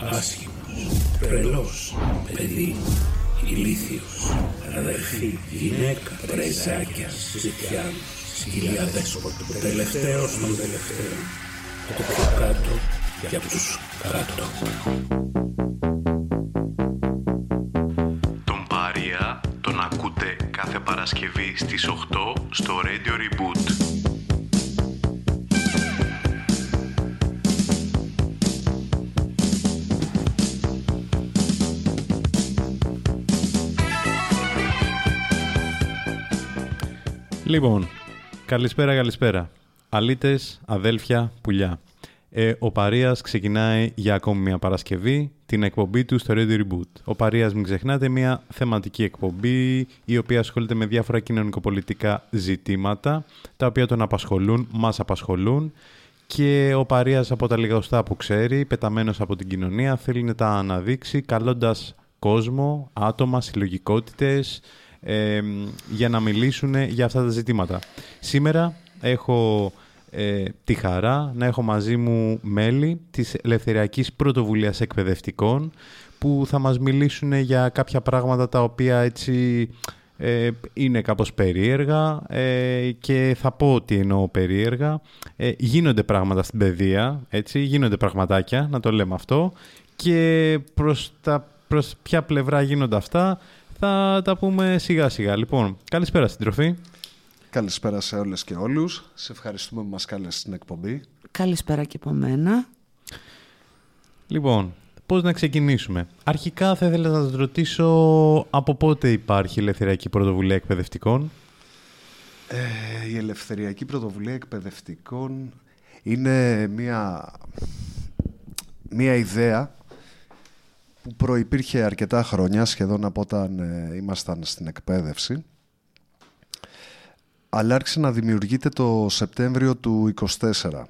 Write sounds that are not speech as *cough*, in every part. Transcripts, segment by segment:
άσχημος, τρελός, παιδί, ηλίθιος, αδερφή, γυναίκα, πρεζάκια, ζητιά, σκυλιά δέσποτο, τελευταίος των τελευταίων, το πιο κάτω για τους κάτω. Τον Πάρια τον ακούτε κάθε Παρασκευή στις 8 στο Radio Reboot. Λοιπόν, καλησπέρα, καλησπέρα. Αλίτες, αδέλφια, πουλιά. Ε, ο Παρίας ξεκινάει για ακόμη μια Παρασκευή την εκπομπή του στο Radio Reboot. Ο Παρίας, μην ξεχνάτε, μια θεματική εκπομπή η οποία ασχολείται με διάφορα κοινωνικοπολιτικά ζητήματα τα οποία τον απασχολούν, μας απασχολούν και ο Παρίας από τα λιγοστά που ξέρει, πεταμένος από την κοινωνία, θέλει να τα αναδείξει καλώντας κόσμο, άτομα, συλλογικότητες, ε, για να μιλήσουν για αυτά τα ζητήματα. Σήμερα έχω ε, τη χαρά να έχω μαζί μου μέλη της Ελευθεριακής Πρωτοβουλίας Εκπαιδευτικών που θα μας μιλήσουν για κάποια πράγματα τα οποία έτσι ε, είναι κάπως περίεργα ε, και θα πω ότι εννοώ περίεργα. Ε, γίνονται πράγματα στην παιδεία, έτσι, γίνονται πραγματάκια, να το λέμε αυτό και προς, τα, προς ποια πλευρά γίνονται αυτά θα τα πούμε σιγά σιγά. Λοιπόν, καλησπέρα στην τροφή. Καλησπέρα σε όλες και όλους. Σε ευχαριστούμε που μας κάλεσες στην εκπομπή. Καλησπέρα και από μένα. Λοιπόν, πώς να ξεκινήσουμε. Αρχικά θα ήθελα να σας ρωτήσω από πότε υπάρχει η Ελευθεριακή Πρωτοβουλία Εκπαιδευτικών. Ε, η Ελευθεριακή Πρωτοβουλία Εκπαιδευτικών είναι μια, μια ιδέα που προϋπήρχε αρκετά χρόνια, σχεδόν από όταν ε, ήμασταν στην εκπαίδευση αλλά άρχισε να δημιουργείται το Σεπτέμβριο του 24.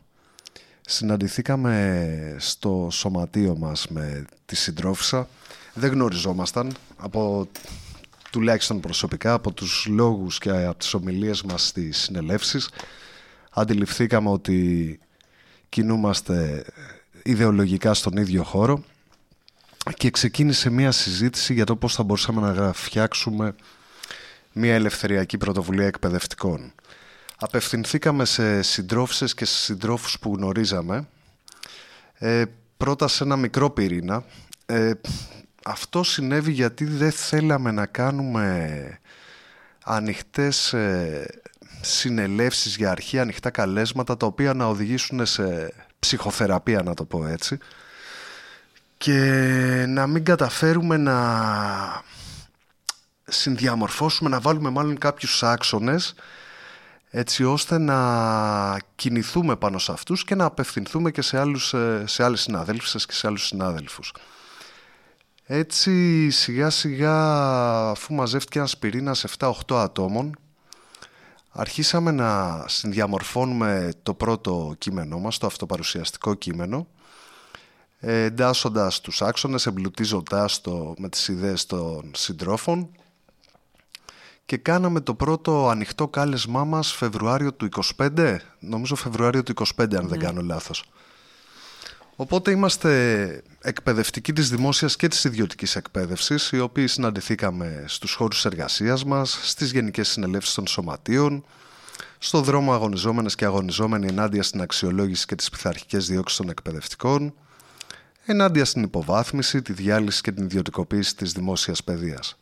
Συναντηθήκαμε στο σωματείο μας με τη συντρόφισσα. Δεν γνωριζόμασταν από τουλάχιστον προσωπικά από τους λόγους και από τις ομιλίες μας στις συνελεύσεις. Αντιληφθήκαμε ότι κινούμαστε ιδεολογικά στον ίδιο χώρο και ξεκίνησε μια συζήτηση για το πώς θα μπορούσαμε να φτιάξουμε μια ελευθεριακή πρωτοβουλία εκπαιδευτικών. Απευθυνθήκαμε σε συντρόφισσες και σε συντρόφους που γνωρίζαμε. Ε, πρώτα σε ένα μικρό πυρήνα. Ε, αυτό συνέβη γιατί δεν θέλαμε να κάνουμε ανοιχτές ε, συνελεύσεις για αρχή, ανοιχτά καλέσματα, τα οποία να οδηγήσουν σε ψυχοθεραπεία, να το πω έτσι. Και να μην καταφέρουμε να συνδιαμορφώσουμε, να βάλουμε μάλλον κάποιους άξονες έτσι ώστε να κινηθούμε πάνω σε αυτούς και να απευθυνθούμε και σε, άλλους, ε, σε άλλες συναδέλφους και σε άλλους συνάδελφους. Έτσι σιγά σιγά αφού μαζεύτηκε ένας πυρήνας 7-8 ατόμων αρχίσαμε να συνδιαμορφώνουμε το πρώτο κείμενό μας, το αυτοπαρουσιαστικό κείμενο εντάσσοντας τους άξονες, εμπλουτίζοντάς το με τις ιδέες των συντρόφων και κάναμε το πρώτο ανοιχτό κάλεσμά μας Φεβρουάριο του 25, νομίζω Φεβρουάριο του 25 αν δεν ναι. κάνω λάθος. Οπότε είμαστε εκπαιδευτικοί της δημόσιας και της ιδιωτικής εκπαίδευσης, οι οποίοι συναντηθήκαμε στους χώρους εργασίας μας, στις γενικές συνελεύσεις των σωματείων, στο δρόμο αγωνιζόμενες και αγωνιζόμενοι ενάντια στην αξιολόγηση και τις πειθαρχικές διώξεις των εκπαιδευτικών, ενάντια στην υποβάθμιση, τη διάλυση και την ιδιωτικοποίηση της δημόσιας παιδείας.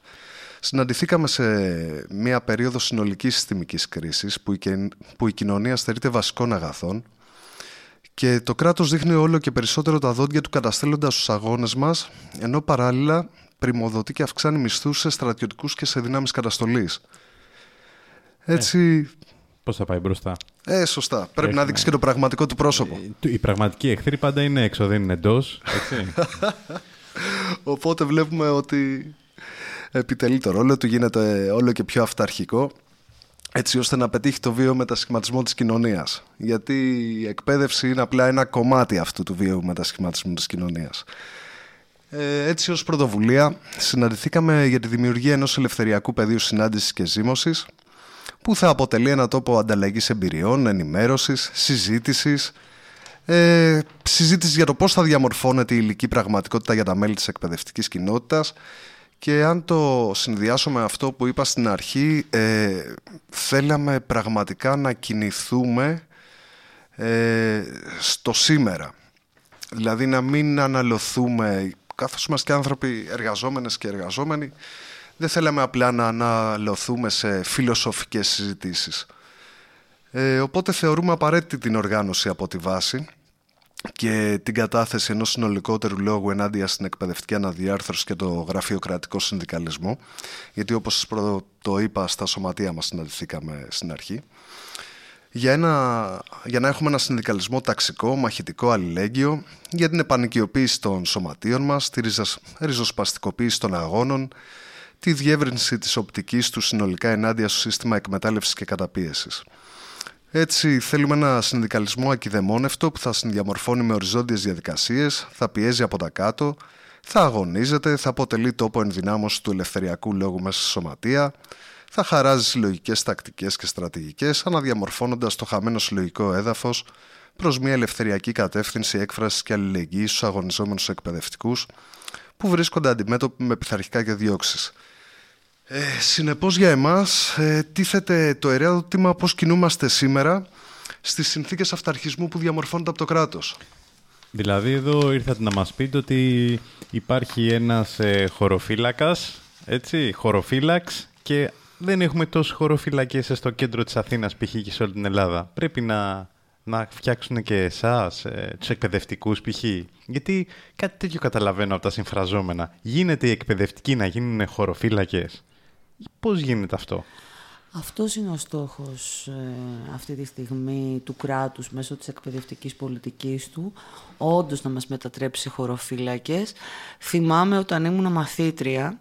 Συναντηθήκαμε σε μια περίοδο συνολικής συστημικής κρίσης που η, που η κοινωνία στερείται βασικών αγαθών και το κράτος δείχνει όλο και περισσότερο τα δόντια του καταστέλλοντας στους αγώνες μας ενώ παράλληλα πρημοδοτεί και αυξάνει μισθούς σε στρατιωτικούς και σε δυνάμεις καταστολής. Έτσι... Ε, πώς θα πάει μπροστά; Ε, σωστά. Πρέπει να δείξεις και το πραγματικό του πρόσωπο. Η πραγματική εχθρή πάντα είναι έξω, δεν είναι εντός. *laughs* Οπότε βλέπουμε ότι επιτελεί το ρόλο του, γίνεται όλο και πιο αυταρχικό έτσι ώστε να πετύχει το βίο μετασχηματισμό της κοινωνίας. Γιατί η εκπαίδευση είναι απλά ένα κομμάτι αυτού του βίου μετασχηματισμού της κοινωνίας. Ε, έτσι ως πρωτοβουλία συναντηθήκαμε για τη δημιουργία ενός ελευθεριακού πεδίου συνάντησης και ζήμωσης που θα αποτελεί ένα τόπο ανταλλαγής εμπειριών, ενημέρωσης, συζήτησης, ε, συζήτησης για το πώς θα διαμορφώνεται η υλική πραγματικότητα για τα μέλη της εκπαιδευτικής κοινότητας και αν το συνδυάσω με αυτό που είπα στην αρχή, ε, θέλαμε πραγματικά να κινηθούμε ε, στο σήμερα. Δηλαδή να μην αναλωθούμε, καθώς είμαστε και άνθρωποι εργαζόμενες και εργαζόμενοι, δεν θέλαμε απλά να αναλωθούμε σε φιλοσοφικές συζητήσεις. Ε, οπότε θεωρούμε απαραίτητη την οργάνωση από τη βάση και την κατάθεση ενός συνολικότερου λόγου ενάντια στην εκπαιδευτική αναδιάρθρωση και το γραφειοκρατικό συνδικαλισμό γιατί όπως το είπα στα σωματεία μας συναντηθήκαμε στην αρχή για, ένα, για να έχουμε ένα συνδικαλισμό ταξικό, μαχητικό, αλληλέγγυο για την επανοικιοποίηση των σωματείων μας, τη ριζοσπαστικοποίηση των αγώνων τη διεύρυνση της οπτικής του συνολικά ενάντια στο σύστημα εκμετάλλευσης και καταπίεσης. Έτσι θέλουμε ένα συνδικαλισμό ακιδεμόνευτο που θα συνδιαμορφώνει με οριζόντιες διαδικασίες, θα πιέζει από τα κάτω, θα αγωνίζεται, θα αποτελεί τόπο ενδυνάμωσης του ελευθεριακού λόγου μέσα στη σωματεία, θα χαράζει συλλογικές τακτικές και στρατηγικές, αναδιαμορφώνοντας το χαμένο συλλογικό έδαφος προς μια ελευθεριακή κατεύθυνση έκφρασης και αλληλεγγύης στους αγωνιζόμενους εκπαιδευτικούς που βρίσκονται αντιμέτωποι με πειθαρχικά και διώξεις. Ε, συνεπώς για εμάς ε, τίθεται το ερώτημα πώς κινούμαστε σήμερα στις συνθήκες αυταρχισμού που διαμορφώνονται από το κράτος. Δηλαδή εδώ ήρθατε να μας πείτε ότι υπάρχει ένας ε, χωροφύλακας, έτσι, χωροφύλαξ και δεν έχουμε τόσους χωροφύλακες στο κέντρο της Αθήνας π.χ. και σε όλη την Ελλάδα. Πρέπει να, να φτιάξουν και εσάς, ε, τους εκπαιδευτικούς π.χ. Γιατί κάτι τέτοιο καταλαβαίνω από τα συμφραζόμενα. Γίνεται οι εκπαιδευτικοί να γίνουν χωροφύλακες; Πώς γίνεται αυτό; Αυτός είναι ο στόχος ε, αυτή τη στιγμή του κράτους μέσω της εκπαιδευτικής πολιτικής του, όντως να μας μετατρέψει σε χωροφύλακες. Θυμάμαι όταν ήμουν μαθήτρια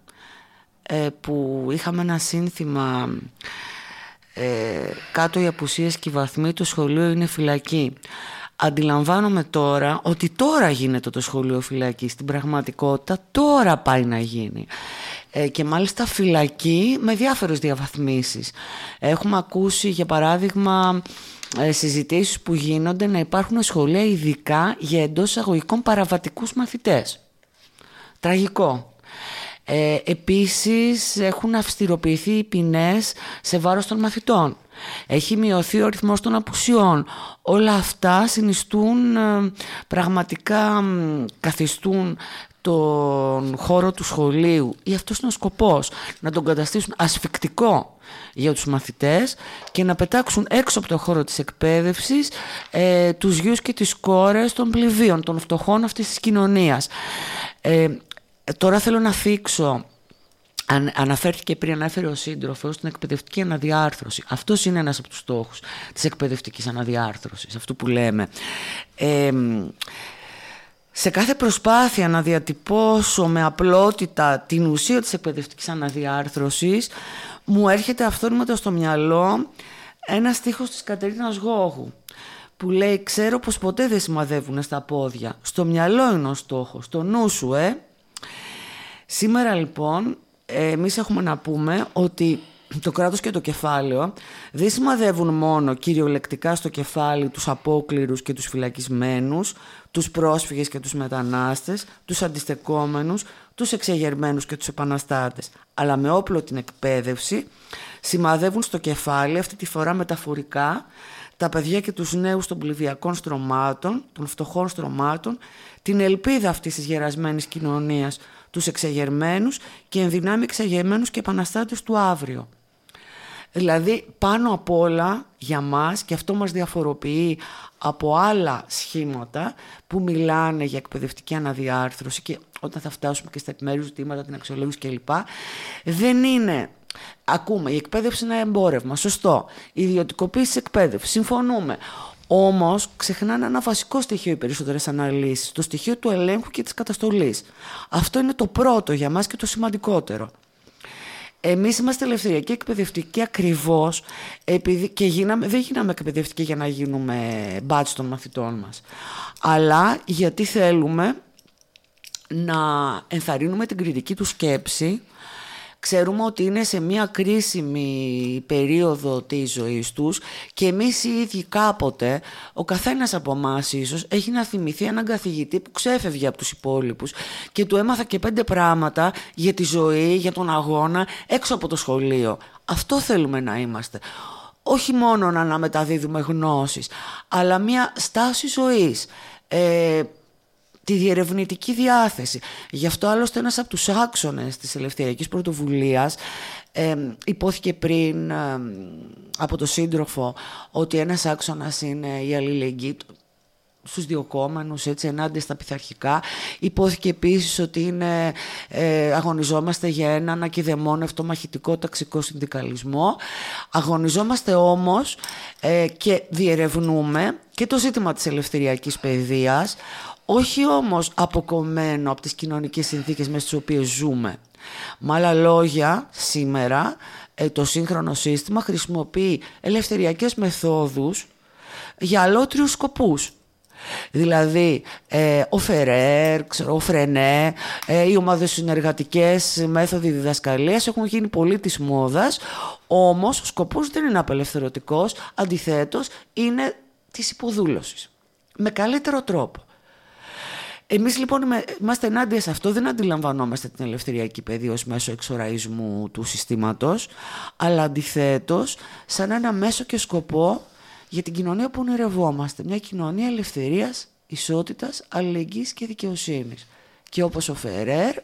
ε, που είχαμε ένα σύνθημα ε, «Κάτω οι απουσίες και οι βαθμοί, το σχολείο είναι φυλακή». Αντιλαμβάνομαι τώρα ότι τώρα γίνεται το σχολείο φυλακή. Στην πραγματικότητα τώρα πάει να γίνει. Ε, και μάλιστα φυλακή με διάφορες διαβαθμίσεις. Έχουμε ακούσει για παράδειγμα ε, συζητήσεις που γίνονται να υπάρχουν σχολεία ειδικά για εντός εισαγωγικών παραβατικούς μαθητές. Τραγικό. Ε, επίσης έχουν αυστηροποιηθεί οι ποινές σε βάρος των μαθητών. Έχει μειωθεί ο ρυθμός των απουσιών. Όλα αυτά συνιστούν ε, πραγματικά καθιστούν τον χώρο του σχολείου ή αυτός είναι ο σκοπός να τον καταστήσουν ασφικτικό για τους μαθητές και να πετάξουν έξω από το χώρο της εκπαίδευσης ε, τους γιους και τις κόρες των πληβίων, των φτωχών αυτής της κοινωνίας. Ε, τώρα θέλω να θίξω αν, αναφέρθηκε πριν, ανέφερε ο σύντροφος στην εκπαιδευτική αναδιάρθρωση. Αυτός είναι ένας από τους στόχους της εκπαιδευτικής αναδιάρθρωσης, αυτό που λέμε. Ε, σε κάθε προσπάθεια να διατυπώσω με απλότητα την ουσία της εκπαιδευτικής αναδιάρθρωσης μου έρχεται αυτόρμητα στο μυαλό ένα στίχος της Κατερίνας Γόγου που λέει «Ξέρω πως ποτέ δεν σημαδεύουν στα πόδια. Στο μυαλό είναι ο στόχος, στο νου σου, ε». Σήμερα λοιπόν εμείς έχουμε να πούμε ότι το κράτος και το κεφάλαιο δεν σημαδεύουν μόνο κυριολεκτικά στο κεφάλι τους απόκληρους και τους φυλακισμένους, τους πρόσφυγες και τους μετανάστες, τους αντιστεκόμενους, τους εξεγερμένους και τους επαναστάτες, αλλά με όπλο την εκπαίδευση σημαδεύουν στο κεφάλι, αυτή τη φορά μεταφορικά, τα παιδιά και τους νέους των πληβιακών στρωμάτων, των φτωχών στρωμάτων, την ελπίδα αυτής της γερασμένης κοινωνίας, τους εξεγερμένους και ενδυνάμει εξεγερμένους και επαναστάτες του αύριο. Δηλαδή πάνω απ' όλα για μας και αυτό μας διαφοροποιεί από άλλα σχήματα που μιλάνε για εκπαιδευτική αναδιάρθρωση και όταν θα φτάσουμε και στα επιμέρους ζητήματα, την αξιολόγηση κλπ. Δεν είναι Ακούμε, η εκπαίδευση είναι εμπόρευμα, σωστό. Η ιδιωτικοποίηση της εκπαίδευσης, συμφωνούμε. Όμως ξεχνάνε ένα βασικό στοιχείο οι περισσότερες αναλύσεις, το στοιχείο του ελέγχου και της καταστολής. Αυτό είναι το πρώτο για μας και το σημαντικότερο. Εμείς είμαστε ελευθεριακοί εκπαιδευτικοί ακριβώς επειδή και γίναμε, δεν γίναμε εκπαιδευτικοί για να γίνουμε μπάτς των μαθητών μας. Αλλά γιατί θέλουμε να ενθαρρύνουμε την κριτική του σκέψη Ξέρουμε ότι είναι σε μια κρίσιμη περίοδο της ζωής τους και εμείς οι ίδιοι κάποτε, ο καθένας από εμάς ίσως, έχει να θυμηθεί έναν καθηγητή που ξέφευγε από τους υπόλοιπους και του έμαθα και πέντε πράγματα για τη ζωή, για τον αγώνα, έξω από το σχολείο. Αυτό θέλουμε να είμαστε. Όχι μόνο να αναμεταδίδουμε γνώσεις, αλλά μια στάση ζωής. Ε, τη διερευνητική διάθεση. Γι' αυτό άλλωστε ένας από τους άξονες της ελευθεριακής πρωτοβουλίας ε, υπόθηκε πριν από το σύντροφο ότι ένας άξονας είναι η αλληλεγγύη στους διοκόμενους, έτσι, ενάντια στα πειθαρχικά. Υπόθηκε επίσης ότι είναι, ε, αγωνιζόμαστε για έναν ακιδεμόνευτο μαχητικό ταξικό συνδικαλισμό. Αγωνιζόμαστε όμως ε, και διερευνούμε και το ζήτημα της ελευθεριακής παιδείας, όχι όμως αποκομμένο από τις κοινωνικές συνθήκες μέσα στις οποίες ζούμε. Με άλλα λόγια, σήμερα ε, το σύγχρονο σύστημα χρησιμοποιεί ελευθεριακές μεθόδους για αλότριους σκοπούς. Δηλαδή, ε, ο Φερέρ, ο Φρενέ, ε, οι ομάδες συνεργατικές μέθοδοι διδασκαλίας έχουν γίνει πολύ της μόδας, όμως ο σκοπός δεν είναι απελευθερωτικός, αντιθέτως είναι της υποδούλωσης. Με καλύτερο τρόπο. Εμείς λοιπόν είμαστε ενάντια σε αυτό, δεν αντιλαμβανόμαστε την ελευθεριακή παιδεία ως μέσο εξοραϊσμού του συστήματος, αλλά αντιθέτως σαν ένα μέσο και σκοπό για την κοινωνία που ονειρευόμαστε. Μια κοινωνία ελευθερίας, ισότητας, αλληλεγγύης και δικαιοσύνης. Και όπως ο Φερέρ,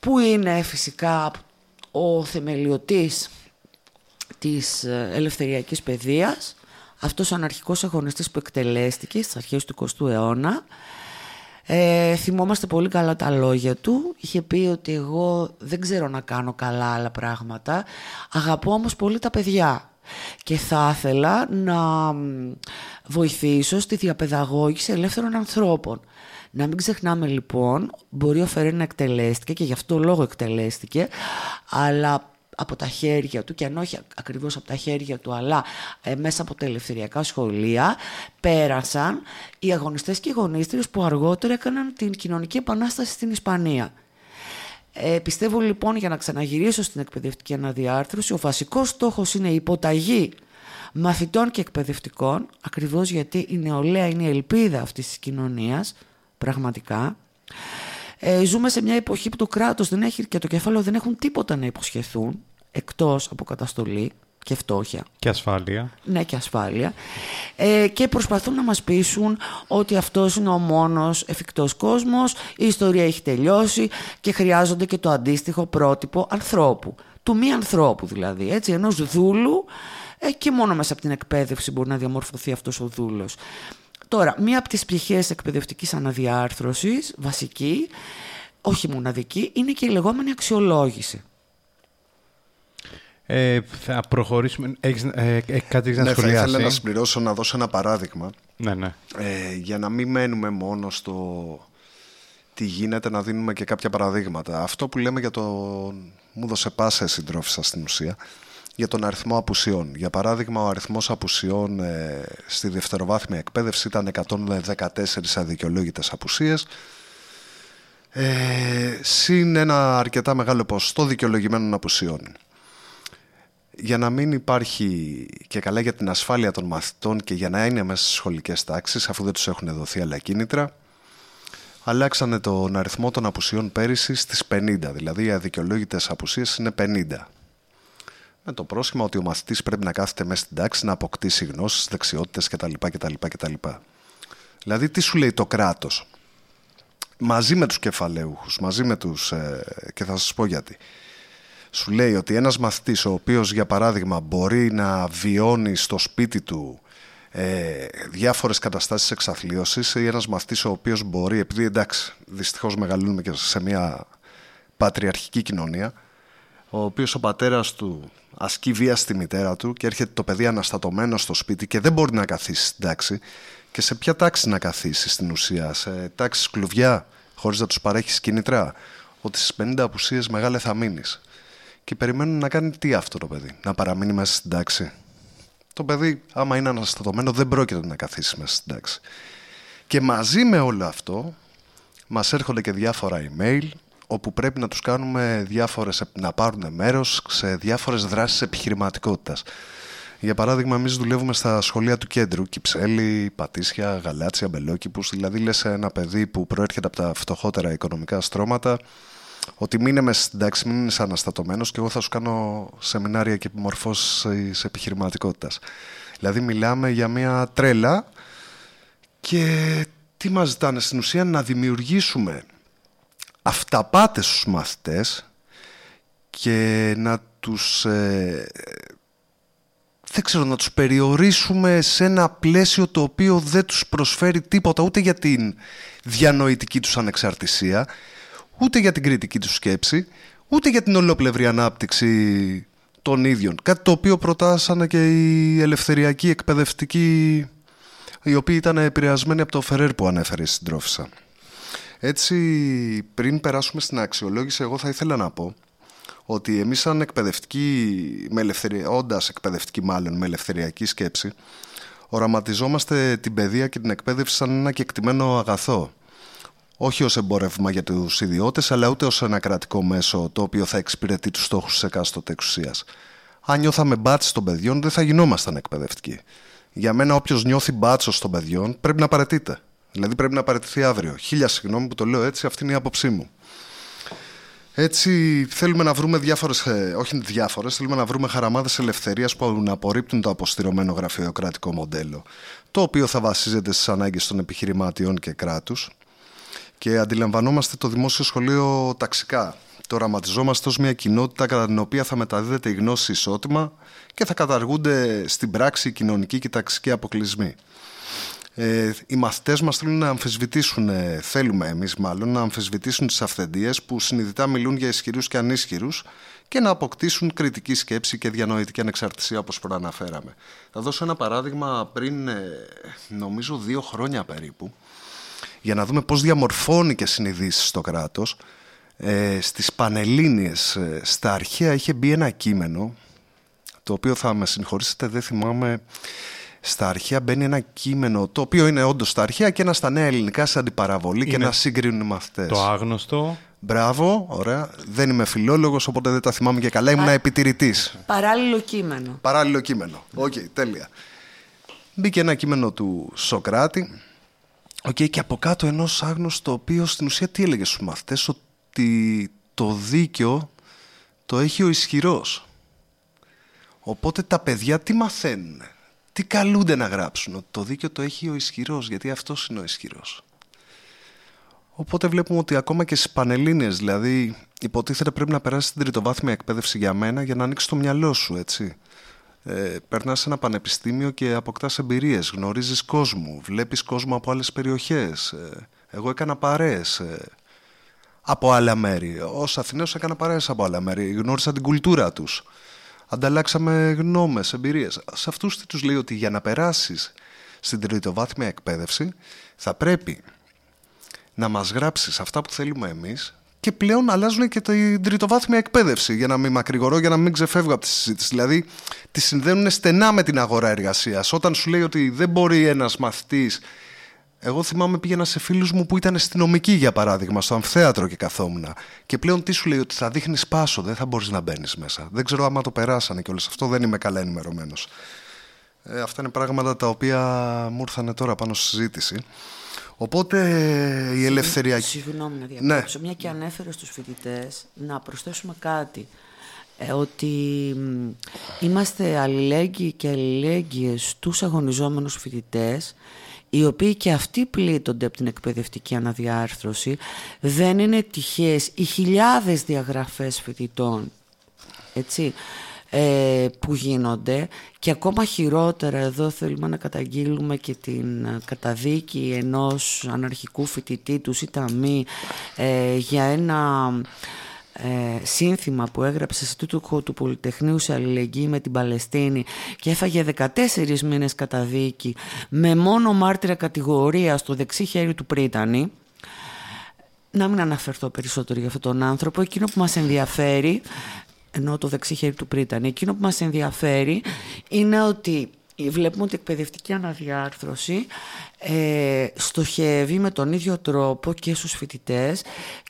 που είναι φυσικά ο θεμελιωτής της ε, ελευθεριακής παιδείας, αυτός ο αναρχικός αγωνιστής που εκτελέστηκε στις αρχές του 20ου αιώνα, ε, θυμόμαστε πολύ καλά τα λόγια του. Είχε πει ότι εγώ δεν ξέρω να κάνω καλά άλλα πράγματα, αγαπώ όμως πολύ τα παιδιά και θα ήθελα να βοηθήσω στη διαπαιδαγώγηση ελεύθερων ανθρώπων. Να μην ξεχνάμε λοιπόν, μπορεί ο Φερέ να εκτελέστηκε και γι' αυτό λόγο εκτελέστηκε, αλλά από τα χέρια του και αν όχι ακριβώς από τα χέρια του αλλά ε, μέσα από τα ελευθεριακά σχολεία πέρασαν οι αγωνιστές και οι γονίστρες που αργότερα έκαναν την κοινωνική επανάσταση στην Ισπανία. Ε, πιστεύω λοιπόν για να ξαναγυρίσω στην εκπαιδευτική αναδιάρθρωση ο βασικός στόχος είναι η υποταγή μαθητών και εκπαιδευτικών ακριβώς γιατί η νεολαία είναι η ελπίδα αυτής της κοινωνίας πραγματικά ε, ζούμε σε μια εποχή που το κράτος δεν έχει και το κεφάλαιο δεν έχουν τίποτα να υποσχεθούν εκτός από καταστολή και φτώχεια. Και ασφάλεια. Ναι, και ασφάλεια. Ε, και προσπαθούν να μας πείσουν ότι αυτός είναι ο μόνος εφικτός κόσμος, η ιστορία έχει τελειώσει και χρειάζονται και το αντίστοιχο πρότυπο ανθρώπου. Του μη ανθρώπου δηλαδή, έτσι, ενός δούλου ε, και μόνο μέσα από την εκπαίδευση μπορεί να διαμορφωθεί αυτός ο δούλος. Τώρα, μία από τις πτυχές εκπαιδευτικής αναδιάρθρωσης, βασική, όχι μοναδική, είναι και η λεγόμενη αξιολόγηση. Ε, θα προχωρήσουμε. Έχεις, ε, ε κάτι να ναι, σχολιάσει; Θα ήθελα να συμπληρώσω να δώσω ένα παράδειγμα. Ναι, ναι. Ε, για να μην μένουμε μόνο στο τι γίνεται, να δίνουμε και κάποια παραδείγματα. Αυτό που λέμε για το... Μου δώσε πάσα συντρόφισσα στην ουσία για τον αριθμό απουσιών. Για παράδειγμα, ο αριθμός απουσιών ε, στη δευτεροβάθμια εκπαίδευση ήταν 114 αδικαιολόγητες απουσίες, ε, συν ένα αρκετά μεγάλο ποσοστό δικαιολογημένων απουσιών για να μην υπάρχει και καλά για την ασφάλεια των μαθητών και για να είναι μέσα στις σχολικές τάξεις αφού δεν τους έχουν δοθεί άλλα κίνητρα αλλάξανε τον αριθμό των απουσιών πέρυσι στις 50 δηλαδή οι αδικαιολόγητες απουσίες είναι 50 με το πρόσχημα ότι ο μαθητής πρέπει να κάθεται μέσα στην τάξη να αποκτήσει γνώσεις, δεξιότητες κτλ. κτλ, κτλ. Δηλαδή τι σου λέει το κράτος; Μαζί με τους κεφαλαίουχους, μαζί με τους, ε, και θα σας πω γιατί σου λέει ότι ένας μαθητής ο οποίος για παράδειγμα μπορεί να βιώνει στο σπίτι του ε, διάφορες καταστάσεις εξαθλίωσης ή ένας μαθητής ο οποίος μπορεί, επειδή εντάξει δυστυχώς μεγαλώνουμε και σε μια πατριαρχική κοινωνία ο οποίος ο πατέρας του ασκεί βία στη μητέρα του και έρχεται το παιδί αναστατωμένο στο σπίτι και δεν μπορεί να καθίσει στην τάξη. Και σε ποια τάξη να καθίσει στην ουσία, σε τάξη κλουβιά, χωρίς να τους παρέχεις κίνητρα, ότι στις 50 απουσίες μεγάλε θα μείνεις. Και περιμένουν να κάνει τι αυτό το παιδί, να παραμείνει μέσα στην τάξη. Το παιδί, άμα είναι αναστατωμένο, δεν πρόκειται να καθίσει μέσα στην τάξη. Και μαζί με όλο αυτό, μας έρχονται και διάφορα email, όπου πρέπει να τους κάνουμε διάφορες, να πάρουν μέρος σε διάφορες δράσεις επιχειρηματικότητας. Για παράδειγμα, εμείς δουλεύουμε στα σχολεία του κέντρου, Κυψέλη, Πατήσια, Γαλάτσια, Μπελόκηπους, δηλαδή λες σε ένα παιδί που προέρχεται από τα φτωχότερα οικονομικά στρώματα, ότι μην είμαι στην τάξη, μην είσαι αναστατωμένος και εγώ θα σου κάνω σεμινάρια και επιμορφώσεις επιχειρηματικότητας. Δηλαδή, μιλάμε για μια τρέλα και τι μας ζητάνε; Στην ουσία να δημιουργήσουμε αυταπάτες στους μαθητές και να τους ε, δεν ξέρω, να τους περιορίσουμε σε ένα πλαίσιο το οποίο δεν τους προσφέρει τίποτα ούτε για την διανοητική τους ανεξαρτησία ούτε για την κριτική του σκέψη, ούτε για την ολοπλευρή ανάπτυξη των ίδιων. Κάτι το οποίο προτάσανε και οι ελευθεριακοί εκπαιδευτικοί, οι οποίοι ήταν επηρεασμένοι από το Φερέρ που ανέφερε η συντρόφισσα. Έτσι, πριν περάσουμε στην αξιολόγηση, εγώ θα ήθελα να πω ότι εμείς σαν εκπαιδευτικοί, με ελευθερια... όντας εκπαιδευτικοί μάλλον με ελευθεριακή σκέψη, οραματιζόμαστε την παιδεία και την εκπαίδευση σαν ένα κεκτημένο αγαθό όχι ως εμπόρευμα για τους ιδιώτες, αλλά ούτε ως ένα κρατικό μέσο το οποίο θα εξυπηρετεί τους στόχους της εκάστοτε εξουσίας. Αν νιώθαμε μπάτσι των παιδιών, δεν θα γινόμασταν εκπαιδευτικοί. Για μένα, όποιος νιώθει μπάτσο των παιδιών, πρέπει να παρετείται. Δηλαδή, πρέπει να παρετηθεί αύριο. Χίλια συγγνώμη που το λέω έτσι, αυτή είναι η άποψή μου. Έτσι, θέλουμε να βρούμε διάφορες, όχι διάφορες, θέλουμε να βρούμε χαραμάδες ελευθερίας που να απορρίπτουν το αποστηρωμένο γραφειοκρατικό μοντέλο, το οποίο θα βασίζεται στις ανάγκες των επιχειρηματιών και κράτους, και αντιλαμβανόμαστε το δημόσιο σχολείο ταξικά. Το οραματιζόμαστε ως μια κοινότητα κατά την οποία θα μεταδίδεται η γνώση ισότιμα και θα καταργούνται στην πράξη οι κοινωνικοί και ταξικοί αποκλεισμοί. Ε, οι μαθητές μας θέλουν να αμφισβητήσουν, ε, θέλουμε εμείς μάλλον, να αμφισβητήσουν τις αυθεντίες που συνειδητά μιλούν για ισχυρούς και ανίσχυρους και να αποκτήσουν κριτική σκέψη και διανοητική ανεξαρτησία όπως προαναφέραμε. Θα δώσω ένα παράδειγμα πριν ε, νομίζω δύο χρόνια περίπου για να δούμε πώς διαμορφώνει και συνειδήσεις στο κράτος. Ε, στις Πανελλήνιες, ε, στα αρχαία είχε μπει ένα κείμενο, το οποίο θα με συγχωρήσετε, δεν θυμάμαι, στα αρχαία μπαίνει ένα κείμενο, το οποίο είναι όντως στα αρχαία και ένα στα νέα ελληνικά σε αντιπαραβολή και να συγκρίνουν οι μαθητές. Το άγνωστο. Μπράβο, ωραία. Δεν είμαι φιλόλογος, οπότε δεν τα θυμάμαι και καλά. Ήμουν επιτηρητής. Παράλληλο κείμενο. Παράλληλο κείμενο. Ok, okay, τέλεια. Μπήκε ένα κείμενο του Σοκράτη, Okay, και από κάτω ενός άγνωστο το οποίος στην ουσία τι έλεγε στους μαθητές ότι το δίκαιο το έχει ο ισχυρός. Οπότε τα παιδιά τι μαθαίνουν, τι καλούνται να γράψουν, ότι το δίκαιο το έχει ο ισχυρός, γιατί αυτός είναι ο ισχυρός. Οπότε βλέπουμε ότι ακόμα και στις Πανελλήνιες, δηλαδή υποτίθεται πρέπει να περάσει την τριτοβάθμια εκπαίδευση για μένα για να ανοίξει το μυαλό σου, έτσι ε, περνάς σε ένα πανεπιστήμιο και αποκτάς εμπειρίες, γνωρίζεις κόσμο, βλέπεις κόσμο από άλλες περιοχές. Ε, εγώ έκανα παρέες ε, από άλλα μέρη. Ως Αθηναίος έκανα παρέες από άλλα μέρη. Γνώρισα την κουλτούρα τους. Ανταλλάξαμε γνώμες, εμπειρίες. Σε αυτούς τι τους λέει ότι για να περάσεις στην τριτοβάθμια εκπαίδευση θα πρέπει να μας γράψεις αυτά που θέλουμε εμείς και πλέον αλλάζουν και την τριτοβάθμια εκπαίδευση. Για να μην μακρηγορώ, για να μην ξεφεύγω από τη συζήτηση. Δηλαδή, τη συνδέουν στενά με την αγορά εργασίας. Όταν σου λέει ότι δεν μπορεί ένας μαθητής. Εγώ θυμάμαι πήγαινα σε φίλους μου που ήταν αστυνομικοί, για παράδειγμα, στο αμφθέατρο και καθόμουν. Και πλέον τι σου λέει, ότι θα δείχνεις πάσο, δεν θα μπορείς να μπαίνεις μέσα. Δεν ξέρω άμα το περάσανε και όλο αυτό, δεν είμαι καλά ενημερωμένος. Ε, αυτά είναι πράγματα τα οποία μου ήρθαν τώρα πάνω στη συζήτηση. Οπότε η ελευθερία... Συγγνώμη να διακόψω. Ναι. Μια και ανέφερες στους φοιτητές να προσθέσουμε κάτι. Ε, ότι είμαστε αλληλέγγυοι και αλληλέγγυες στους αγωνιζόμενους φοιτητές, οι οποίοι και αυτοί πλήττονται από την εκπαιδευτική αναδιάρθρωση. Δεν είναι τυχαίες οι χιλιάδες διαγραφές φοιτητών έτσι, ε, που γίνονται. Και ακόμα χειρότερα εδώ θέλουμε να καταγγείλουμε και την ε, καταδίκη ενός αναρχικού φοιτητή του ΣΥΤΑΜΗ ε, για ένα ε, σύνθημα που έγραψε σε τούτο του Πολυτεχνείου σε αλληλεγγύη με την Παλαιστίνη και έφαγε 14 μήνες καταδίκη με μόνο μάρτυρα κατηγορία στο δεξί χέρι του Πρίτανη. Να μην αναφερθώ περισσότερο για αυτόν τον άνθρωπο. Εκείνο που μας ενδιαφέρει ενώ το δεξί χέρι του Πρίτανη εκείνο που μας ενδιαφέρει είναι ότι βλέπουμε ότι η εκπαιδευτική αναδιάρθρωση ε, στοχεύει με τον ίδιο τρόπο και στους φοιτητές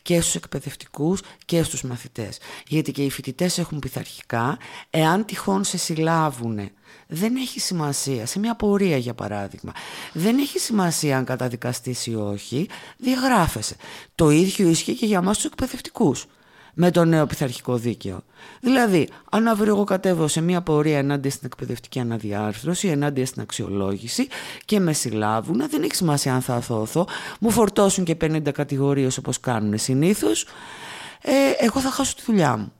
και στους εκπαιδευτικούς και στους μαθητές. Γιατί και οι φοιτητές έχουν πειθαρχικά, εάν τυχόν σε συλλάβουν δεν έχει σημασία, σε μια πορεία για παράδειγμα, δεν έχει σημασία αν καταδικαστείς ή όχι, διαγράφεσαι. Το ίδιο ισχύει και για εμάς τους εκπαιδευτικούς με το νέο πειθαρχικό δίκαιο. Δηλαδή, αν αύριο εγώ κατέβω σε μια πορεία ενάντια στην εκπαιδευτική αναδιάρθρωση, ενάντια στην αξιολόγηση και με συλλάβουν, δεν έχει σημασία αν θα αθώθω, μου φορτώσουν και 50 κατηγορίες όπως κάνουν συνήθως, ε, εγώ θα χάσω τη δουλειά μου.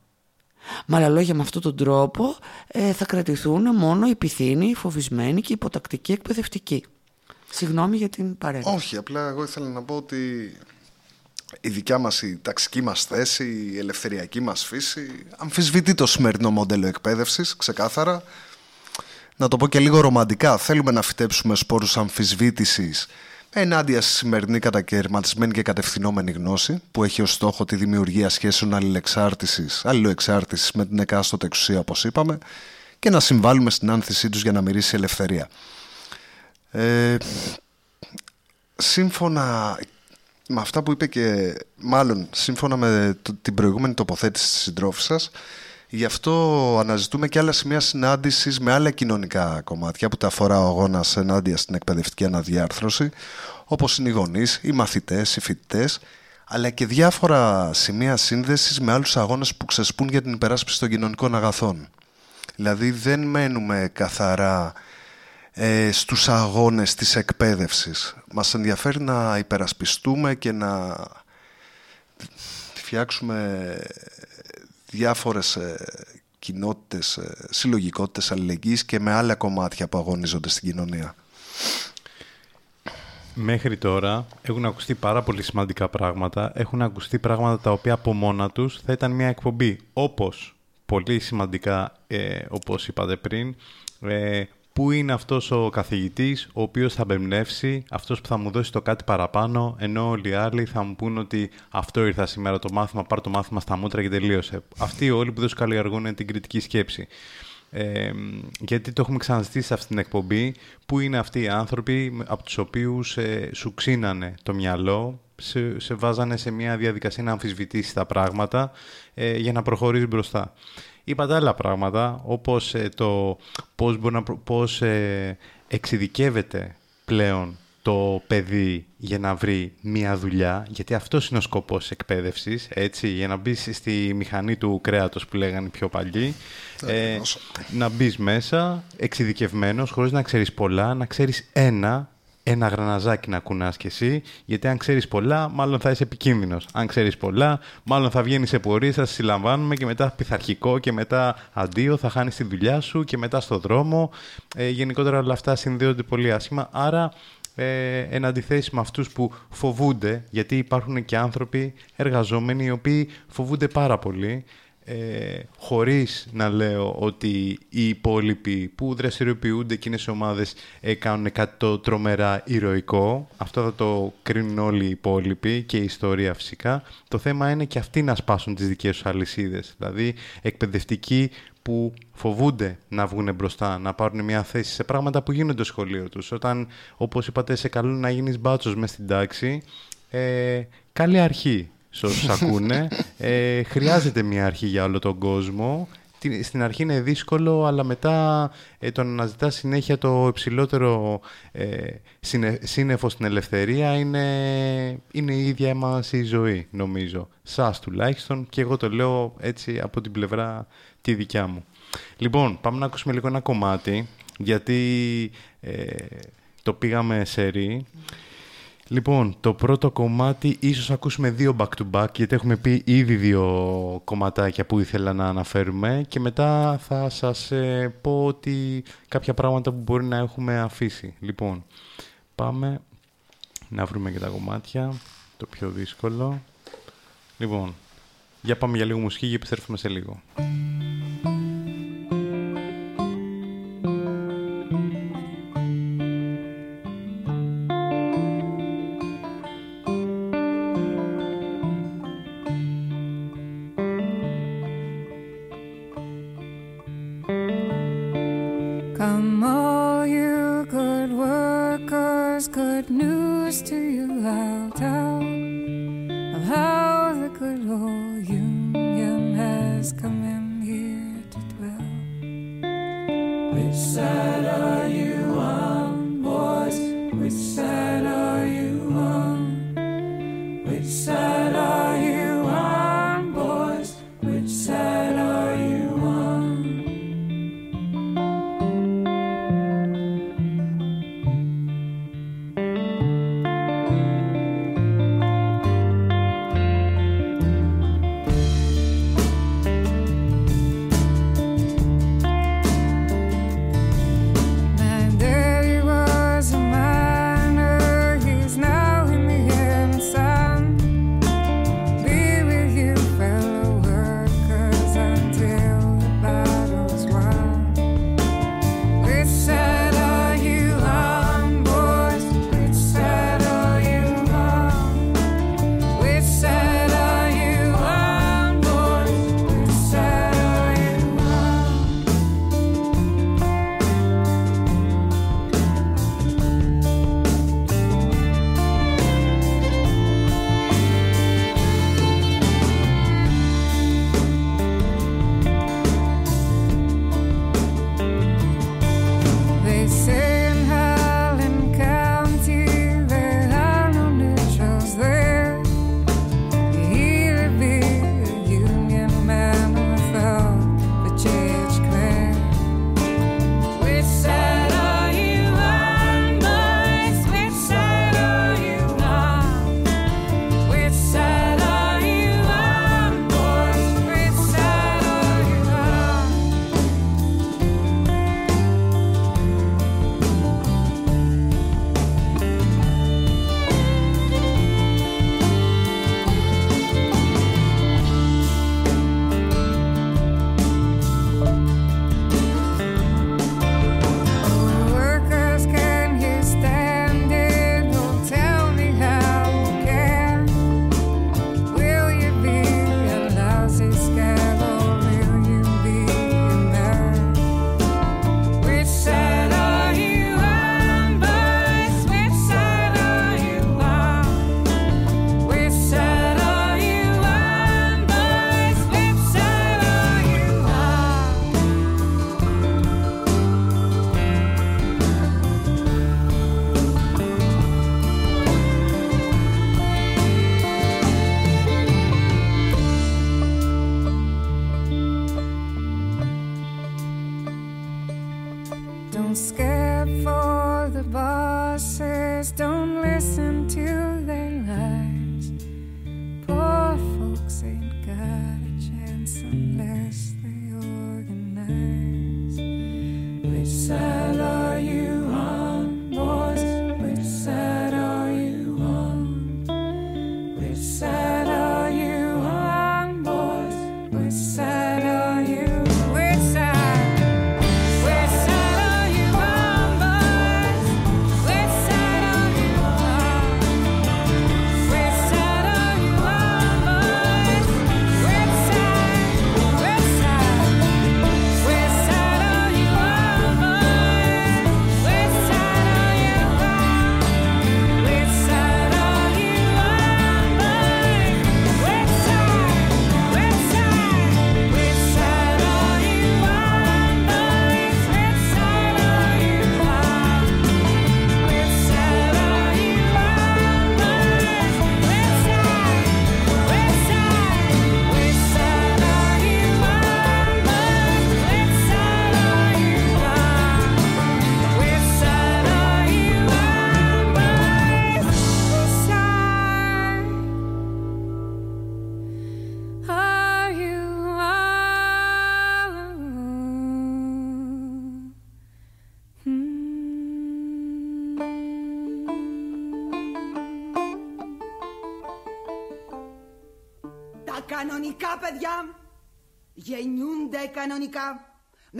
Με άλλα λόγια, με αυτόν τον τρόπο ε, θα κρατηθούν μόνο οι πυθύνοι, οι φοβισμένοι και οι υποτακτικοί εκπαιδευτικοί. Συγγνώμη για την παρέμβαση. Όχι, απλά εγώ ήθελα να πω ότι η δικιά μας η ταξική μας θέση, η ελευθεριακή μας φύση αμφισβητεί το σημερινό μοντέλο εκπαίδευσης, ξεκάθαρα. Να το πω και λίγο ρομαντικά, θέλουμε να φυτέψουμε σπόρους αμφισβήτησης ενάντια στη σημερινή κατακαιρματισμένη και κατευθυνόμενη γνώση που έχει ως στόχο τη δημιουργία σχέσεων αλληλεξάρτησης, αλληλοεξάρτησης με την εκάστοτε εξουσία όπως είπαμε και να συμβάλλουμε στην άνθησή τους για να μυρίσει ελευθερία. Ε, σύμφωνα με αυτά που είπε και μάλλον σύμφωνα με την προηγούμενη τοποθέτηση της συντρόφης σας γι' αυτό αναζητούμε και άλλα σημεία συνάντησης με άλλα κοινωνικά κομμάτια που τα αφορά ο αγώνας ενάντια στην εκπαιδευτική αναδιάρθρωση όπως είναι οι γονείς, οι μαθητές, οι φοιτητές, αλλά και διάφορα σημεία σύνδεσης με άλλους αγώνες που ξεσπούν για την υπεράσπιση των κοινωνικών αγαθών. Δηλαδή δεν μένουμε καθαρά ε, στους αγώνες της εκπαίδευσης. Μας ενδιαφέρει να υπερασπιστούμε και να φτιάξουμε διάφορες ε, κοινότητες, ε, συλλογικότητες αλληλεγγύης και με άλλα κομμάτια που αγωνίζονται στην κοινωνία. Μέχρι τώρα έχουν ακουστεί πάρα πολύ σημαντικά πράγματα. Έχουν ακουστεί πράγματα τα οποία από μόνα τους θα ήταν μια εκπομπή. Όπως πολύ σημαντικά, ε, όπως είπατε πριν, ε, πού είναι αυτός ο καθηγητής ο οποίος θα εμπνεύσει, αυτός που θα μου δώσει το κάτι παραπάνω, ενώ όλοι οι άλλοι θα μου πούν ότι αυτό ήρθα σήμερα το μάθημα, πάρ το μάθημα στα μούτρα και τελείωσε. Αυτοί όλοι που δεν σου καλλιεργούν την κριτική σκέψη. Ε, γιατί το έχουμε ξαναζητήσει σε αυτή την εκπομπή, που είναι αυτοί οι άνθρωποι από τους οποίους ε, σου ξύνανε το μυαλό, σε, σε βάζανε σε μια διαδικασία να αμφισβητήσεις τα πράγματα ε, για να προχωρήσεις μπροστά. Είπατε άλλα πράγματα, όπως ε, το πώς, μπορεί να, πώς ε, εξειδικεύεται πλέον το παιδί για να βρει μία δουλειά, γιατί αυτός είναι ο σκοπός εκπαίδευσης, έτσι, για να μπεις στη μηχανή του κρέατος που λέγανε πιο παλιοί, ε, να μπεις μέσα εξειδικευμένος, χωρίς να ξέρεις πολλά, να ξέρεις ένα ένα γραναζάκι να κουνάς κι εσύ, γιατί αν ξέρεις πολλά, μάλλον θα είσαι επικίνδυνος. Αν ξέρεις πολλά, μάλλον θα βγαίνεις σε πορείες, θα συλλαμβάνουμε και μετά πειθαρχικό και μετά αντίο, θα χάνεις τη δουλειά σου και μετά στο δρόμο. Ε, γενικότερα όλα αυτά συνδέονται πολύ άσχημα, άρα ε, εν αντιθέσει με αυτούς που φοβούνται, γιατί υπάρχουν και άνθρωποι εργαζόμενοι οι οποίοι φοβούνται πάρα πολύ ε, χωρίς να λέω ότι οι υπόλοιποι που δραστηριοποιούνται εκείνες οι ομάδες ε, κάνουν κάτι το τρομερά ηρωικό. Αυτό θα το κρίνουν όλοι οι υπόλοιποι και η ιστορία φυσικά. Το θέμα είναι και αυτοί να σπάσουν τις δικές τους αλυσίδες. Δηλαδή εκπαιδευτικοί που φοβούνται να βγουν μπροστά, να πάρουν μια θέση σε πράγματα που γίνονται στο σχολείο τους. Όταν, όπως είπατε, σε καλούν να γίνεις μπάτσος μέσα στην τάξη, ε, καλή αρχή σε όσους ακούνε. Ε, χρειάζεται μια αρχή για όλο τον κόσμο. Στην αρχή είναι δύσκολο, αλλά μετά ε, το να αναζητά συνέχεια το υψηλότερο ε, σύννεφος στην ελευθερία είναι, είναι η ίδια μας η ζωή, νομίζω. Σας τουλάχιστον και εγώ το λέω έτσι από την πλευρά τη δικιά μου. Λοιπόν, πάμε να ακούσουμε λίγο ένα κομμάτι, γιατί ε, το πήγαμε σε ρί. Λοιπόν, το πρώτο κομμάτι ίσως ακούσουμε δύο back-to-back, γιατί έχουμε πει ήδη δύο κομματάκια που ήθελα να αναφέρουμε και μετά θα σας ε, πω ότι κάποια πράγματα που μπορεί να έχουμε αφήσει. Λοιπόν, πάμε να βρούμε και τα κομμάτια, το πιο δύσκολο. Λοιπόν, Για πάμε για λίγο μουσική και επιστρέφουμε σε λίγο.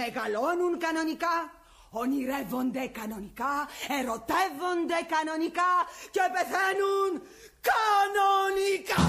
Μεγαλώνουν κανονικά, ονειρεύονται κανονικά, ερωτεύονται κανονικά και πεθαίνουν κανονικά.